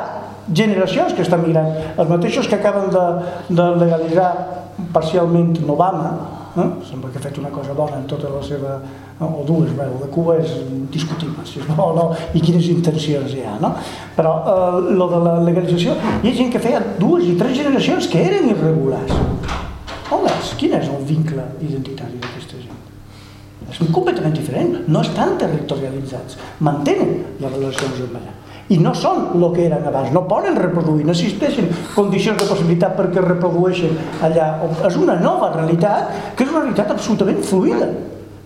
generacions que estan migrant, els mateixos que acaben de, de legalitzar parcialment l'Obama, eh? sembla que ha fet una cosa bona en tota la seva o dues, bé, de Cuba és discutible, si és bo o no, i quines intencions hi ha, no? Però eh, lo de la legalització, hi ha gent que feia dues i tres generacions que eren irregulars. És? Quin és el vincle identitari d'aquesta gent? És completament diferent, no estan territorialitzats, mantenen les relacions amb allà i no són el que eren abans, no poden reproduir, no existeixen condicions de possibilitat perquè reprodueixen allà. És una nova realitat que és una realitat absolutament fluida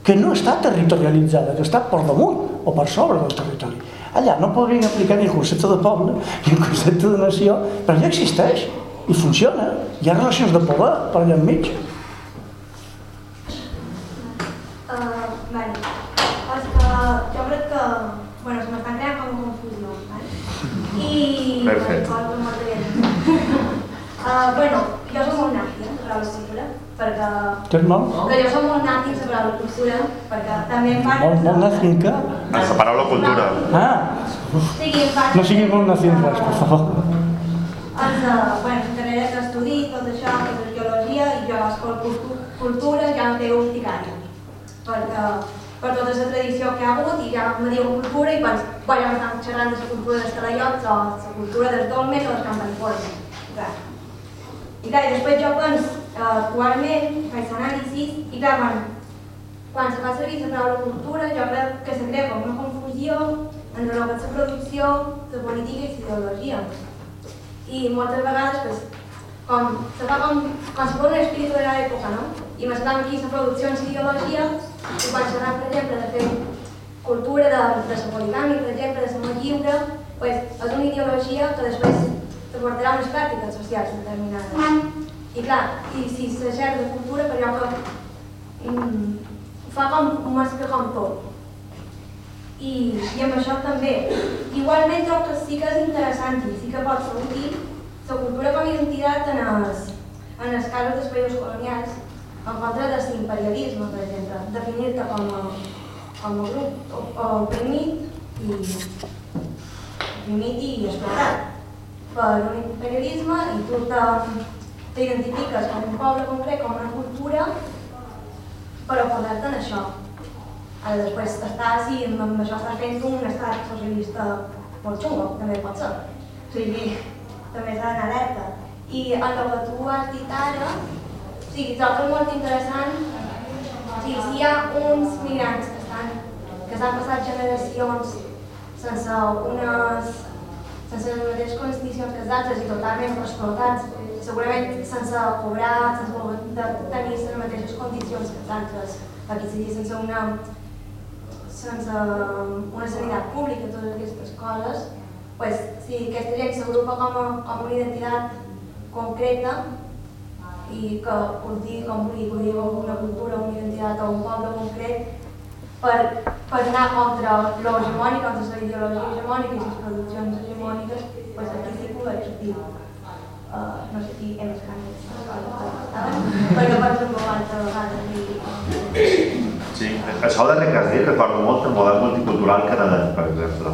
que no està territorialitzada, que està per damunt o per sobre del territori. Allà no podrien aplicar ni el concepte de poble ni el concepte de nació, però allà existeix i funciona. Hi ha relacions de poder per allà enmig. Uh, vale. És que jo crec que bueno, se m'estan creant com confusió. Vale? I... Perfecte. Uh, bueno, [LAUGHS] jo soc molt nazi, eh, sobre perquè... Tens mal? Que jo soc molt nazi sobre la cultura, perquè també em fan... Molt, molt nazi en què? En la paraula cultura. Ah, fan... no siguis molt nazi en res, per favor. Els, uh, bueno, carreres d'estudi, tot això, que és biologia, i jo cultu- cultura ja no té urticària. Perquè per tota la tradició que hi ha hagut i ja me diu cultura i quan bueno, estan xerrant de la cultura dels talaiots o la cultura dels dolmens o dels campaniformes. I clar, i després jo penso, eh, actualment, faig anàlisis i clar, quan, quan se fa servir la paraula cultura, jo crec que se crea com una confusió entre el que la producció, la política i la ideologia. I moltes vegades, pues, com se fa com, com si fos un espíritu de l'època, no? I mesclant aquí la producció en la ideologia, i quan se per exemple, de fer cultura de, de la poligàmia, per exemple, de la molt lliure, pues, és una ideologia que després te portarà unes pràctiques socials determinades. I clar, i si se xerra de cultura, per allò que fa com un mescle com tot. I, I amb això també. Igualment trobo que sí que és interessant i sí que pot ser útil la cultura com a identitat en els, en els casos dels països colonials en contra de l'imperialisme, per exemple, definir-te com a, com a grup o, oprimit i oprimit i explotat per un imperialisme i tu t'identifiques com un poble concret, com una cultura, però posar-te en això. Ara després estàs i amb, això estàs fent un estat socialista molt xungo, també pot ser. O sigui, també s'ha d'anar alerta. I el que tu has dit ara, o sigui, trobo molt interessant, o sigui, si hi ha uns migrants que estan, que s'han passat generacions sense unes sense les mateixes condicions que els altres i totalment explotats, segurament sense cobrar, sense tenir les mateixes condicions que els altres, aquí seria sense una, sense una sanitat pública, totes aquestes coses, pues, si aquesta gent s'agrupa com, a, com una identitat concreta i que us digui com vulgui, que ho una cultura, una identitat o un poble concret, per, per anar contra l'hegemònic, contra la ideologia hegemònica i les produccions hegemòniques, pues aquí sí que ho útil. No sé si hem escanat però per exemple, altra vegada. i- Sí, això darrer que recordo molt el model multicultural canadenc, per exemple.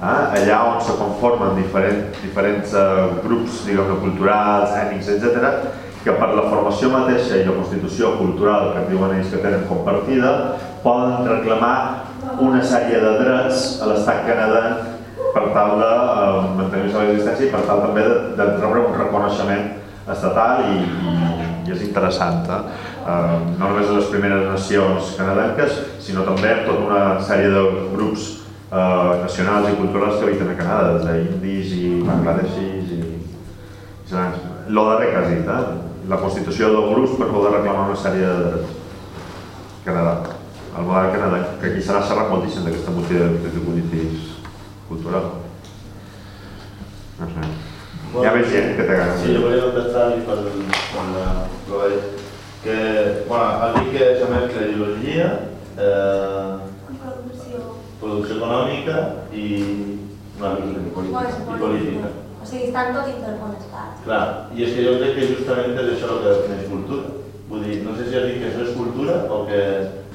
Ah, allà on se conformen diferent, diferents eh, grups diguem culturals, ètnics, etc, que per la formació mateixa i la constitució cultural que diuen ells que tenen compartida, poden reclamar una sèrie de drets a l'estat canadenc per tal de eh, mantenir la existència i per tal també de, de rebre un reconeixement estatal i, i, i és interessant. Eh? Uh, no només a les primeres nacions canadenques, sinó també amb tota una sèrie de grups eh, nacionals i culturals que habiten a Canadà, des d'indis i bangladeshis i... Lo darrer que eh? la constitució del grup per poder reclamar una sèrie de drets. Canadà. El model Canadà, que aquí serà xerrat moltíssim d'aquesta moció de polítics cultural. No sé. Hi ha més gent que té ganes. Sí, jo volia contestar-li per, per la Chloe, que, bueno, has dit que se mescla ideologia, eh, Producció. producció econòmica i, no, i, i política. O sigui, estan tot interconnectats. Clar, i és que jo crec que justament és això el que defineix cultura. Vull dir, no sé si has dit que això és cultura o que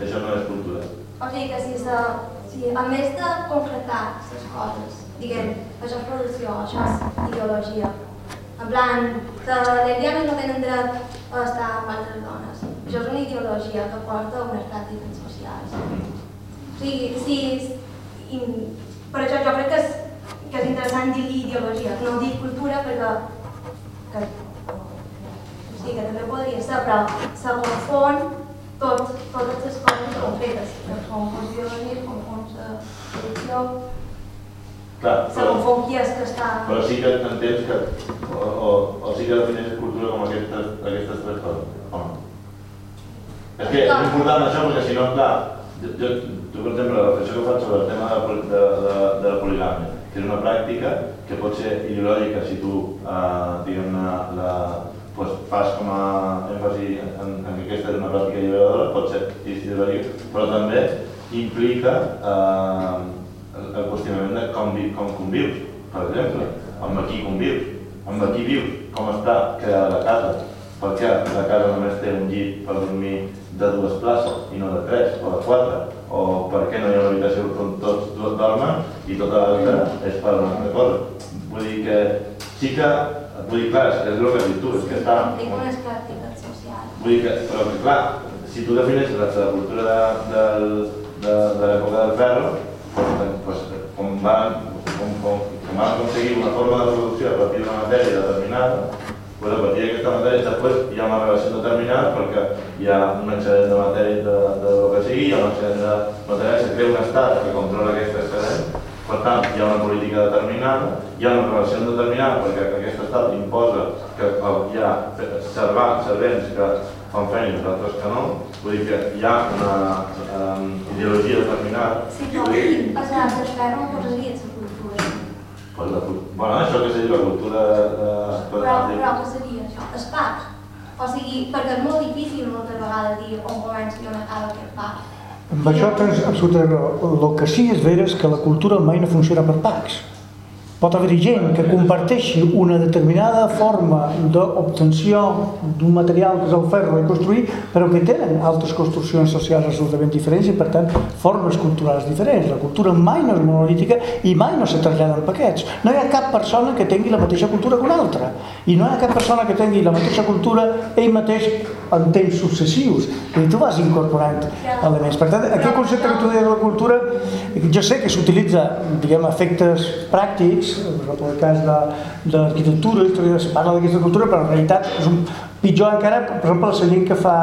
això no és cultura. O sigui que si, se, a més de concretar les coses, diguem, això és producció, això és ideologia. En plan, que les lesbianes no tenen dret a estar amb altres dones. Això és una ideologia que porta a unes pràctiques socials. O sigui, si, i, per això jo crec que és, que és interessant dir-li ideologia, no dir cultura perquè que, sí, que també podria ser, però se confon tot, totes les coses concretes, que són biològics, com de producció, Clar, però, confon qui és que està... però sí que entens que, o, o, o sí que defineixes cultura com aquestes, aquestes tres coses, o no? És que és important això, perquè si no, clar, jo, jo, tu, per exemple, la reflexió que faig sobre el tema de, de, de, de la poligàmia, que és una pràctica que pot ser ideològica si tu, eh, diguem-ne, la, pues, fas com a èmfasi en, en que aquesta és una pràctica liberadora, pot ser ideològica, però també implica eh, el, qüestionament de com, vi, com convius, per exemple, amb qui convius, amb qui vius, com està creada la casa, per què la casa només té un llit per dormir de dues places i no de tres o de quatre, o per què no hi ha una habitació on tots dos dormen i tota l'altra és per una altra cosa. Vull dir que sí que, vull dir, clar, és, és el que dit tu, és que està... Tinc unes pràctiques socials. Vull dir que, però que clar, si tu defineixes la, la cultura de, de, de, de l'època del ferro, doncs, pues, com, van, com, com, com van aconseguir una forma de producció a partir d'una matèria determinada, pues a partir d'aquesta matèria després hi ha una relació determinada perquè hi ha un excedent de matèria de, de lo que sigui, hi ha un excedent de matèria, se crea un estat que controla aquest excedent, per tant, hi ha una política determinada, hi ha una relació determinada perquè aquest estat imposa que hi ha servants, que fan feina i altres que no, vull dir que hi ha una um, ideologia determinada. Sí, però Vull dir, a l'art del ferro no la cultura. pues la, cul- bueno, això que seria la cultura de... Però, però què seria això? Es. O sigui, perquè és molt difícil moltes vegades dir on comença i on acaba aquest pack. Amb això tens absoluta raó. El que sí és vera és que la cultura mai no funciona per packs. Pot haver-hi gent que comparteixi una determinada forma d'obtenció d'un material que és el ferro i construir, però que tenen altres construccions socials absolutament diferents i, per tant, formes culturals diferents. La cultura mai no és monolítica i mai no se trasllada en paquets. No hi ha cap persona que tingui la mateixa cultura que una altra. I no hi ha cap persona que tingui la mateixa cultura ell mateix en temps successius. I tu vas incorporant elements. Per tant, aquest concepte que tu deies de la cultura, jo sé que s'utilitza, diguem, efectes pràctics, per exemple, el cas de, de l'arquitectura, història, se parla d'aquesta cultura, però en realitat és un pitjor encara, per exemple, la gent que fa,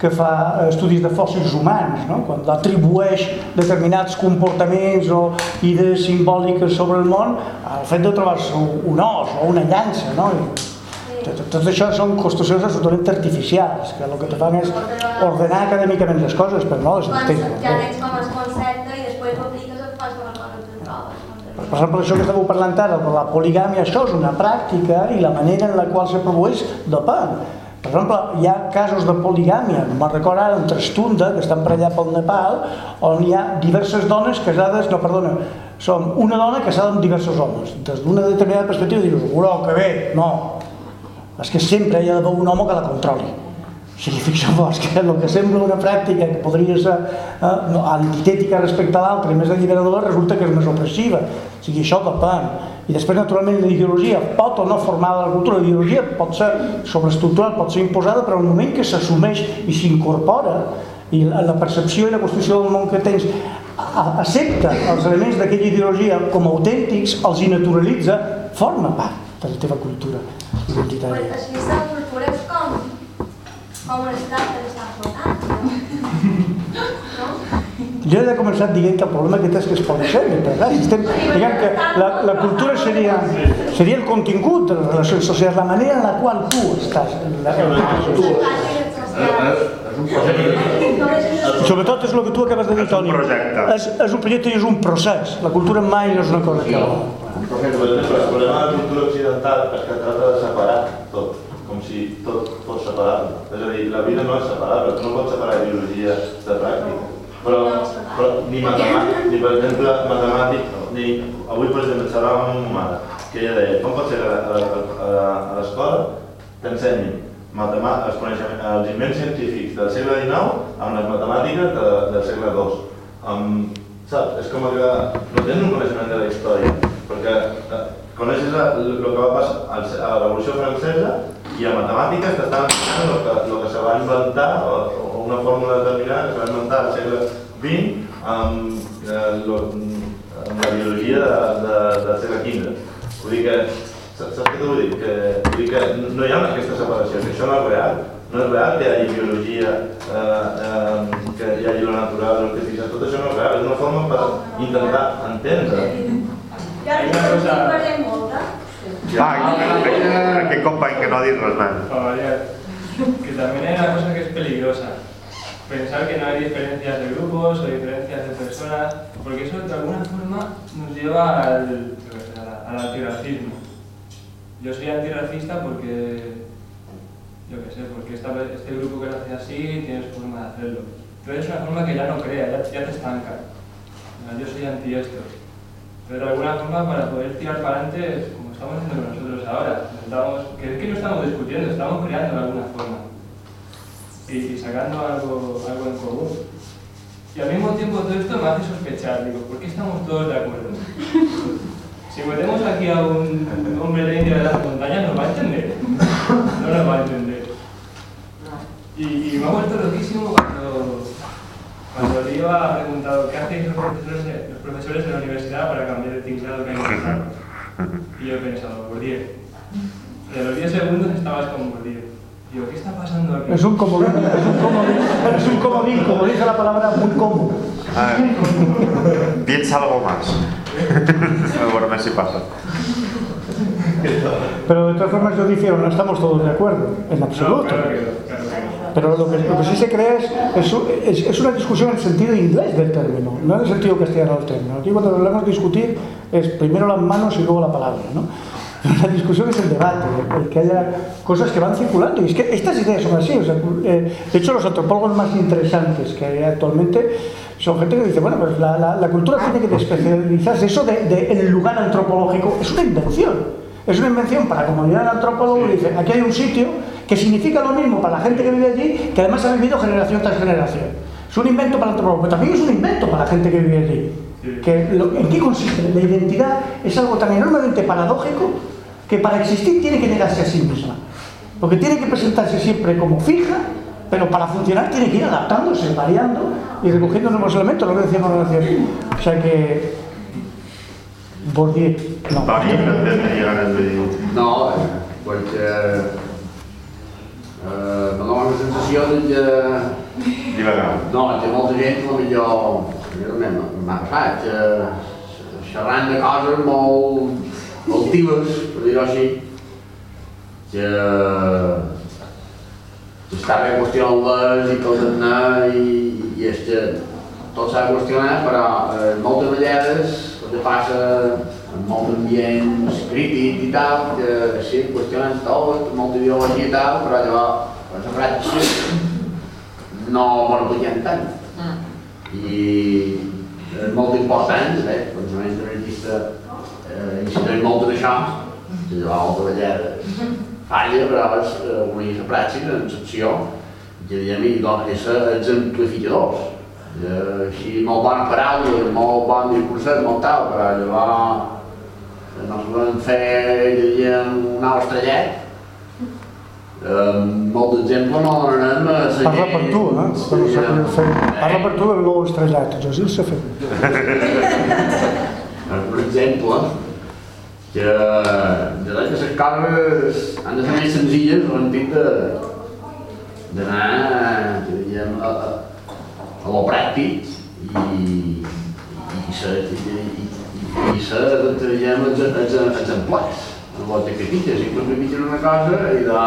que fa estudis de fòssils humans, no? quan atribueix determinats comportaments o idees simbòliques sobre el món al fet de trobar-se un os o una llança. No? I tot, tot això són construccions absolutament artificials, que el que te fan és ordenar acadèmicament les coses, però no les Quan entendre. ja tens com el concepte i després ho apliques a qualsevol cosa que et trobes. Per exemple, això que estàveu parlant ara, de la poligàmia, això és una pràctica i la manera en la qual se produeix depèn. Per exemple, hi ha casos de poligàmia, no me'n recordo ara, en Trastunda, que estan per allà pel Nepal, on hi ha diverses dones casades, no, perdona, som una dona casada amb diversos homes. Des d'una determinada perspectiva dius, uro, que bé, no. És que sempre hi ha d'haver un home que la controli. O sigui, fixeu-vos que el que sembla una pràctica que podria ser eh, antitètica respecte a l'altra més alliberadora resulta que és més opressiva. O sigui, això depèn. I després, naturalment, la ideologia pot o no formar la cultura. La ideologia pot ser sobreestructural, pot ser imposada, però en moment que s'assumeix i s'incorpora i la, la percepció i la construcció del món que tens accepta els elements d'aquella ideologia com a autèntics, els hi naturalitza, forma part de la teva cultura identitària. així la cultura és com, com un estat que està flotant. No? Jo he començat dient que el problema aquest és que es pot ser, ¿verdad? Si estem, diguem que la, la cultura seria, seria el contingut de les relacions socials, la manera en la qual tu estàs en la, en la. Sobretot és el que tu acabes de dir, Toni. projecte. És, és un projecte i és un procés. La cultura mai no és una cosa que... Per exemple, el problema de la cultura occidental és que tracta de separar tot, si tot fos separable. És a dir, la vida no és separable, no pots separar ideologia de pràctica. Però, però ni matemàtic, ni per exemple matemàtic, ni avui per exemple xerràvem amb una mare que ella deia, com pot ser que a, a, a, a l'escola t'ensenyin els, els invents científics del segle XIX amb les matemàtiques de, del segle II. Amb, saps? És com que no tens un coneixement de la història, perquè eh, coneixes el, el que va passar a la Revolució Francesa i a matemàtiques t'estan ensenyant el que, el que se va inventar, o, o una fórmula determinada que se va inventar al segle XX amb, eh, lo, amb la biologia de, de, del segle XV. Vull dir que, saps què t'ho vull dir? Que, vull dir que no hi ha aquesta separació, que això no és real. No és real que hi hagi biologia, eh, eh, que hi hagi lo natural, l'artificial, tot això no és real, és una forma per intentar entendre. Ara que eh? Va, aquest company que no. Para variar. Que también hay una cosa que es peligrosa. Pensar que no hay diferencias de grupos o diferencias de personas, porque eso de alguna forma nos lleva al, al antirracismo. Yo soy antirracista porque, yo qué sé, porque esta, este grupo que lo hace así tiene su forma de hacerlo. Pero es una forma que ya no crea, ya, ya te estanca. Yo soy anti esto. Pero de alguna forma para poder tirar para adelante, estamos haciendo nosotros ahora, estamos, que que no estamos discutiendo, estamos creando de alguna forma. Y, y sacando algo, algo en común. Y al mismo tiempo todo esto me hace sospechar, digo, ¿por qué estamos todos de acuerdo? Si metemos aquí a un hombre de India de las montañas, ¿nos va a entender? No nos va a entender. Y, y me ha vuelto loquísimo cuando, cuando Lío ha preguntado qué hacéis los profesores, los profesores de la universidad para cambiar el tinglado que hay en el. Y yo he pensado, Bourdieu. Y a los 10 segundos estabas con Bourdieu. Digo, ¿qué está pasando aquí? Es un comodín, es un comodín, es un comodín, como dice la palabra, muy cómodo. Ah, piensa algo más. [LAUGHS] A veure si passa. Pero de todas formas yo difiero, no estamos todos de acuerdo, en No, absoluto. claro que no, claro que no. Pero lo que, lo que sí se crea es, es, es- una discusión en el sentido inglés del término, no en el sentido castellano del término. Aquí cuando hablamos de discutir es primero las manos y luego la palabra. ¿no? [LAUGHS] La discusión es el debate, el que haya cosas que van circulando. Y es que estas ideas son así. o sea, eh, de hecho, los antropólogos más interesantes que hay actualmente son gente que dice, bueno, pues la, la- la cultura tiene que especializarse. Eso del de, el lugar antropológico es una invención. Es una invención para viene el antropólogo y dice, aquí hay un sitio que significa lo mismo para la gente que vive allí, que además ha vivido generación tras generación. Es un invento para el antropólogo, pero también es un invento para la gente que vive allí. Que lo- ¿En qué consiste? La identidad es algo tan enormemente paradójico que para existir tiene que negarse a sí misma. Porque tiene que presentarse siempre como fija, pero para funcionar tiene que ir adaptándose, variando y recogiendo nuevos elementos, lo que decíamos recién. O sea que... Bourdieu, no. No, eh, perquè eh, me dóna la sensació de que Divagar. no, que molta gent potser realment m'ha passat que xerrant de coses molt altives, per dir-ho així, que, que està bé qüestionar-les i condemnar i, i és que tot s'ha de qüestionar, però eh, moltes vegades el que passa en molts ambients crítics i tal, que sí, qüestionen tot, molta ideologia i tal, però llavors, per la pràctica, no m'ho apliquem tant. I és molt important, eh, per un moment anarquista, eh, insistir molt en això, que llavors molta vegades falla, però és eh, una la pràctica, en l'acció, que diguem, i dona aquests exemplificadors. Eh, així, molt bona paraula, molt bon discurset, molt tal, però llavors no sabem fer, diríem, un alt estrellat. Eh, molt d'exemple no donarem a la Parla per tu, eh? Per no fer. Parla per tu, el l'ou estrellat, jo sí el sé fer. per exemple, que de que les coses han de ser més senzilles en el sentit de d'anar, que diguem, a, a, a lo pràctic i, i, se, i, i, i se traiem exemplars en les caquites, i quan capiten una cosa i de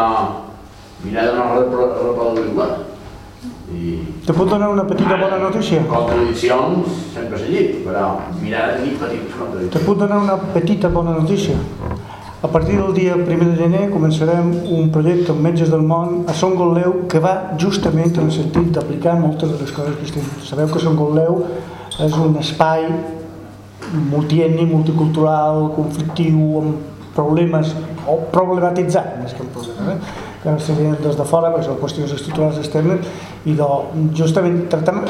mirar de no reproduir-la. I... Te puc donar una petita bona notícia? Contradiccions sempre s'ha dit, però mirar de tenir petites Te puc donar una petita bona notícia. A partir del dia 1 de gener començarem un projecte amb metges del món a Son Gotleu que va justament en el sentit d'aplicar moltes de les coses que estem. Sabeu que Son Gotleu és un espai multiètnic, multicultural, conflictiu, amb problemes, o problematitzat, més que un problema, eh? que se venen des de fora, perquè són qüestions estructurals externes, i de, justament tractem,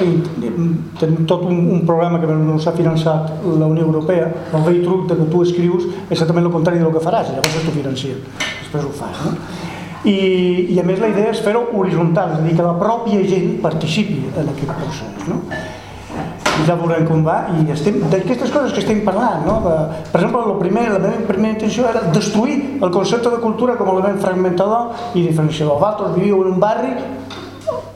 tenim tot un, un programa que ens ha finançat la Unió Europea, el vell truc de que tu escrius exactament el contrari del que faràs, llavors t'ho financien, després ho fas. No? I, I a més la idea és fer-ho horitzontal, és a dir, que la pròpia gent participi en aquest procés. No? Ja veurem com va i estem d'aquestes coses que estem parlant no? de, per exemple, la primera, la meva primera intenció era destruir el concepte de cultura com a element fragmentador i diferenciador vosaltres viviu en un barri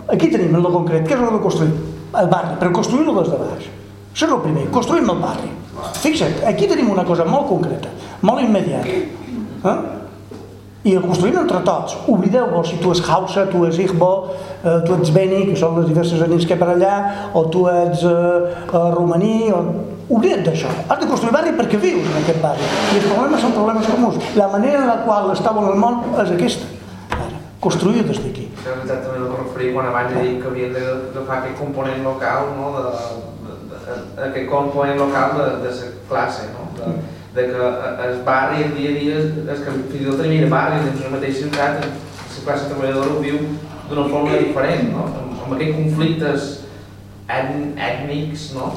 aquí tenim el concret, què és el de construir? el barri, però construir-lo des de baix això és el primer, construïm el barri fixa't, aquí tenim una cosa molt concreta molt immediata eh? I el construïm entre tots. Oblideu-vos si tu ets Hausa, tu ets Igbo, eh, tu ets Beni, que són les diverses etnies que hi ha per allà, o tu ets eh, eh, romaní, o... oblida't d'això. Has de construir barri perquè vius en aquest barri. I els problemes són problemes comuns. La manera en la qual en el món és aquesta. Ara, construir des d'aquí. Exactament el que referia quan abans he dit que havien d'agafar aquest component local, no? de, de, de, de, aquest component local de, de la classe, no? de, de que el barri, el dia a dia, és que fins i tot tenim barri, dins la mateixa ciutat, la classe treballadora ho viu d'una forma diferent, no? amb, amb aquests conflictes ètn, ètnics, no?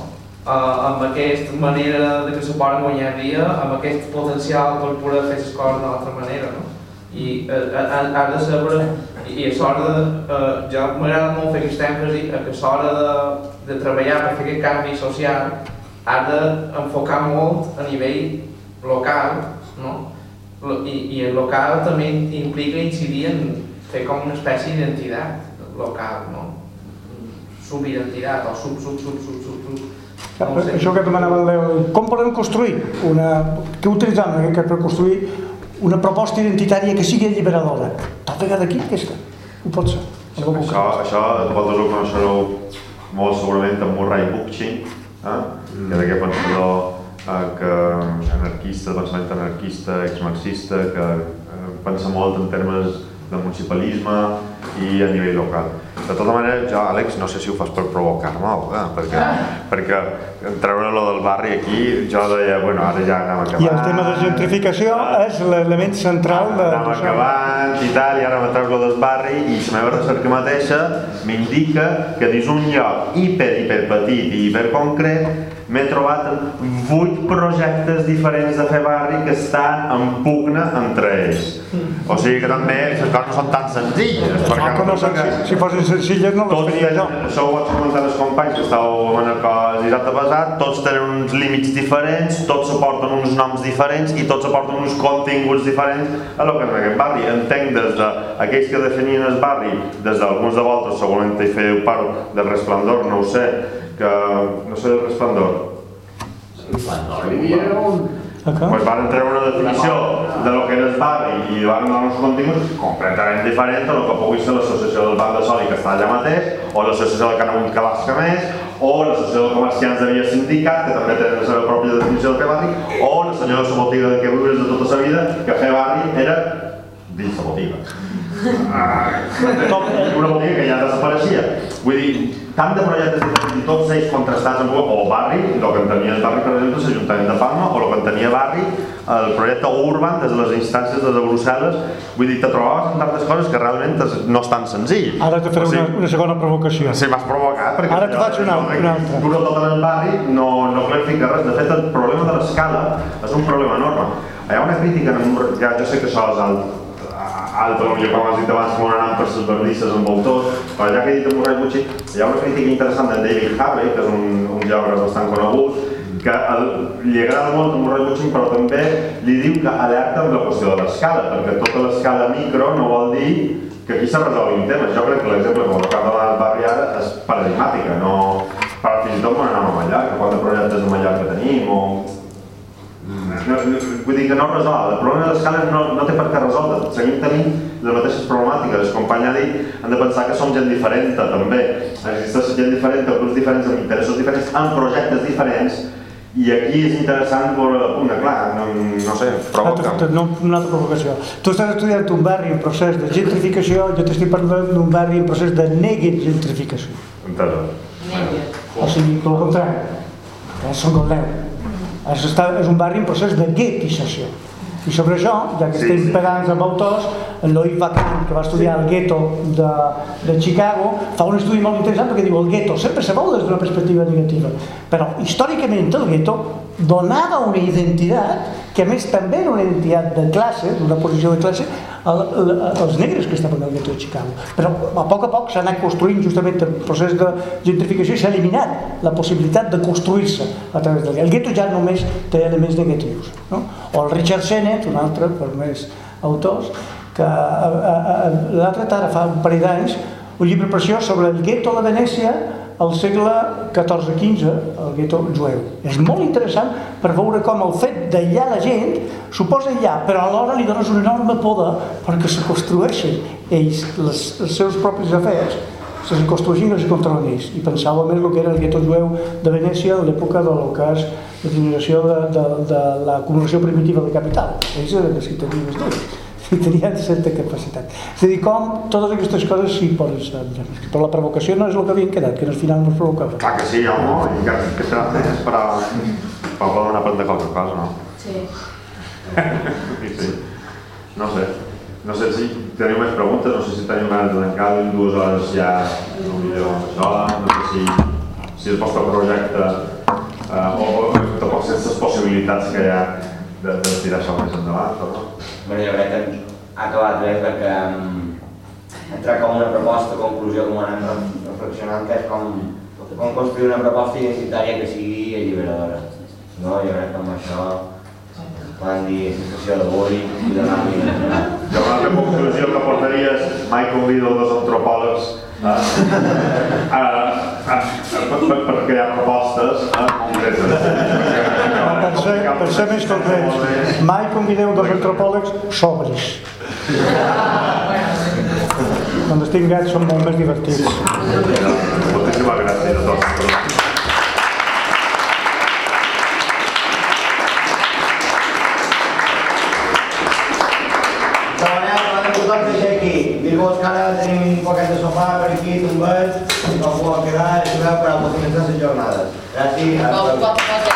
Uh, amb aquesta manera de que se poden guanyar dia, amb aquest potencial per poder fer les coses d'una altra manera. No? I uh, ha de saber, i a l'hora de, uh, jo m'agrada molt fer aquest èmfasi, que a l'hora de, de treballar per fer aquest canvi social, ha d'enfocar molt a nivell local, no? I, i el local també implica incidir en fer com una espècie d'identitat local, no? Subidentitat o sub, sub, sub, sub, sub, sub. No sé. Això que demanava el Leo, com podem construir una... Què utilitzem eh, que per construir una proposta identitària que sigui alliberadora? Tal vegada aquí, aquesta. Ho pot ser. Això, això, això vosaltres ho coneixereu molt segurament amb Murray Bookchin, eh? que és aquest pensador eh, que, anarquista, pensament anarquista, exmarxista, que eh, pensa molt en termes de municipalisme i a nivell local. De tota manera, jo, Àlex, no sé si ho fas per provocar-me o eh? perquè, perquè treure lo del barri aquí, jo deia, bueno, ara ja anem acabant. I el tema de gentrificació és l'element central de... Anem acabant i tal, i ara me treus lo del barri i la meva recerca mateixa m'indica que dins un lloc hiper, hiper petit i hiper concret m'he trobat vuit projectes diferents de fer barri que estan en pugna entre ells. O sigui que també les coses no són tan senzilles. Perquè no, no són, si, si fossin senzilles no les faria jo. això ho vaig comentar als companys que estàveu en el cos dissabte passat, tots tenen uns límits diferents, tots suporten uns noms diferents i tots suporten uns continguts diferents a lo que és aquest barri. Entenc des d'aquells que definien el barri, des d'alguns de vosaltres segurament hi fèieu part del resplendor, no ho sé, que no sé del resplendor, Hi havia un... Acá? pues van treure una definició de lo que era el barri i van donar uns continguts completament diferents a lo que pugui ser l'associació del Banc de Soli que està allà mateix, o l'associació del Canamunt que Basca més, o l'associació de comerciants de Via Sindicat, que també té la seva pròpia definició de què barri, o la senyora de la botiga de què viures de tota la vida, que fer barri era dins la botiga. [LAUGHS] Ah, una botiga que ja desapareixia. Vull dir, tant de projectes i tots ells contrastats amb o barri, el que entenia el barri, per exemple, l'Ajuntament de Palma, o el que entenia barri, el projecte Urban, des de les instàncies de Brussel·les, vull dir, te trobaves amb tantes coses que realment no és tan senzill. Ara te faré O sigui, una, una segona provocació. Sí, m'has provocat, perquè... Ara te faig una- una altra. Tu tot en el barri no, no clarifica res. De fet, el problema de l'escala és un problema enorme. Hi ha una crítica, ja, jo sé que això és alt, alt, potser com has dit abans, que anant per les verdisses amb el tot, però ja que he dit en Murray Bucci, hi ha una crítica interessant de David Harvey, que és un, un geògraf bastant conegut, que el, li agrada molt a Murray Bucci, però també li diu que alerta amb la qüestió de l'escala, perquè tota l'escala micro no vol dir que aquí se resolguin temes. Jo crec que l'exemple que m'ho acaba de barri ara és paradigmàtica, no, però fins i tot quan anem a Mallorca, quatre projectes de Mallorca tenim, o... No, no, vull dir que no resol, el problema de l'escala no, no té per què resoldre, seguim tenint les mateixes problemàtiques, el company ha dit, han de pensar que som gent diferent també, existeix gent diferent, grups diferents, amb interessos diferents, amb projectes diferents, i aquí és interessant veure la punta, clar, no, no sé, provoca. Ah, no, una altra provocació. Tu estàs estudiant un barri en procés de gentrificació, jo t'estic parlant d'un barri en procés de negentrificació. Entès. O sigui, tot el contrari. Són com Déu. Està, és un barri en procés de guetització. I sobre això, ja que Sí, estem pegant amb autors, en Loïc Vacan, que va estudiar al gueto de, de Chicago, fa un estudi molt interessant perquè diu el gueto sempre se veu des d'una perspectiva negativa, però històricament el gueto donava una identitat que a més també era una identitat de classe, d'una posició de classe, al- al- als negres que estaven al gueto de Chicago. Però a poc a poc s'ha anat construint justament el procés de gentrificació i s'ha eliminat la possibilitat de construir-se a través del gueto. El gueto ja només té elements negatius. No? O el Richard Sennett, un altre, per més autors, que tret ara fa un parell d'anys un llibre preciós sobre el gueto de Venècia al segle XIV-XV, el gueto jueu. És molt interessant per veure com el fet d'aïllar la gent suposa aïllar, però alhora li dones un enorme poder perquè se construeixen ells les, els seus propis afers se construeixin i els controlen ells. I pensava més el que era el gueto jueu de Venècia a l'època de lo que és la generació de, de, de l'acumulació primitiva de capital. Ells eren els ciutadans d'ells [LAUGHS] i tenien certa capacitat. És a dir, com totes aquestes coses sí poden ser, però la provocació no és el que havien quedat, que al final no es provocava. Clar que sí, home, i que, que serà temps per a, per poder aprendre qualque cosa, no? Sí. [LAUGHS] Sí, sí. No sé. No sé si teniu més preguntes, no sé si teniu ganes de tancar en dues hores ja, potser això, no sé si, si el vostre projecte eh, o, o tampoc sense les possibilitats que hi ha de, de tirar això més endavant, però? Bueno, jo crec que ha acabat bé perquè um, entra com una proposta, conclusió, com anem re- reflexionant, que és com, com construir una proposta identitària que sigui alliberadora. No? Jo crec que amb això poden dir sensació d'orgull i de ràpid. Jo una altra conclusió que portaria és mai convido dos antropòlegs a, a, a, a, per, per, crear propostes eh, concretes. Ser, per ser més concrets, mai convideu dos antropòlegs sobris. Quan estic gats són molt més divertits. Moltíssimes gràcies a tots. Manera que ara tenim poquet de sopar per aquí, tombats, com vol quedar, i jugar per a començar les jornades. Gràcies.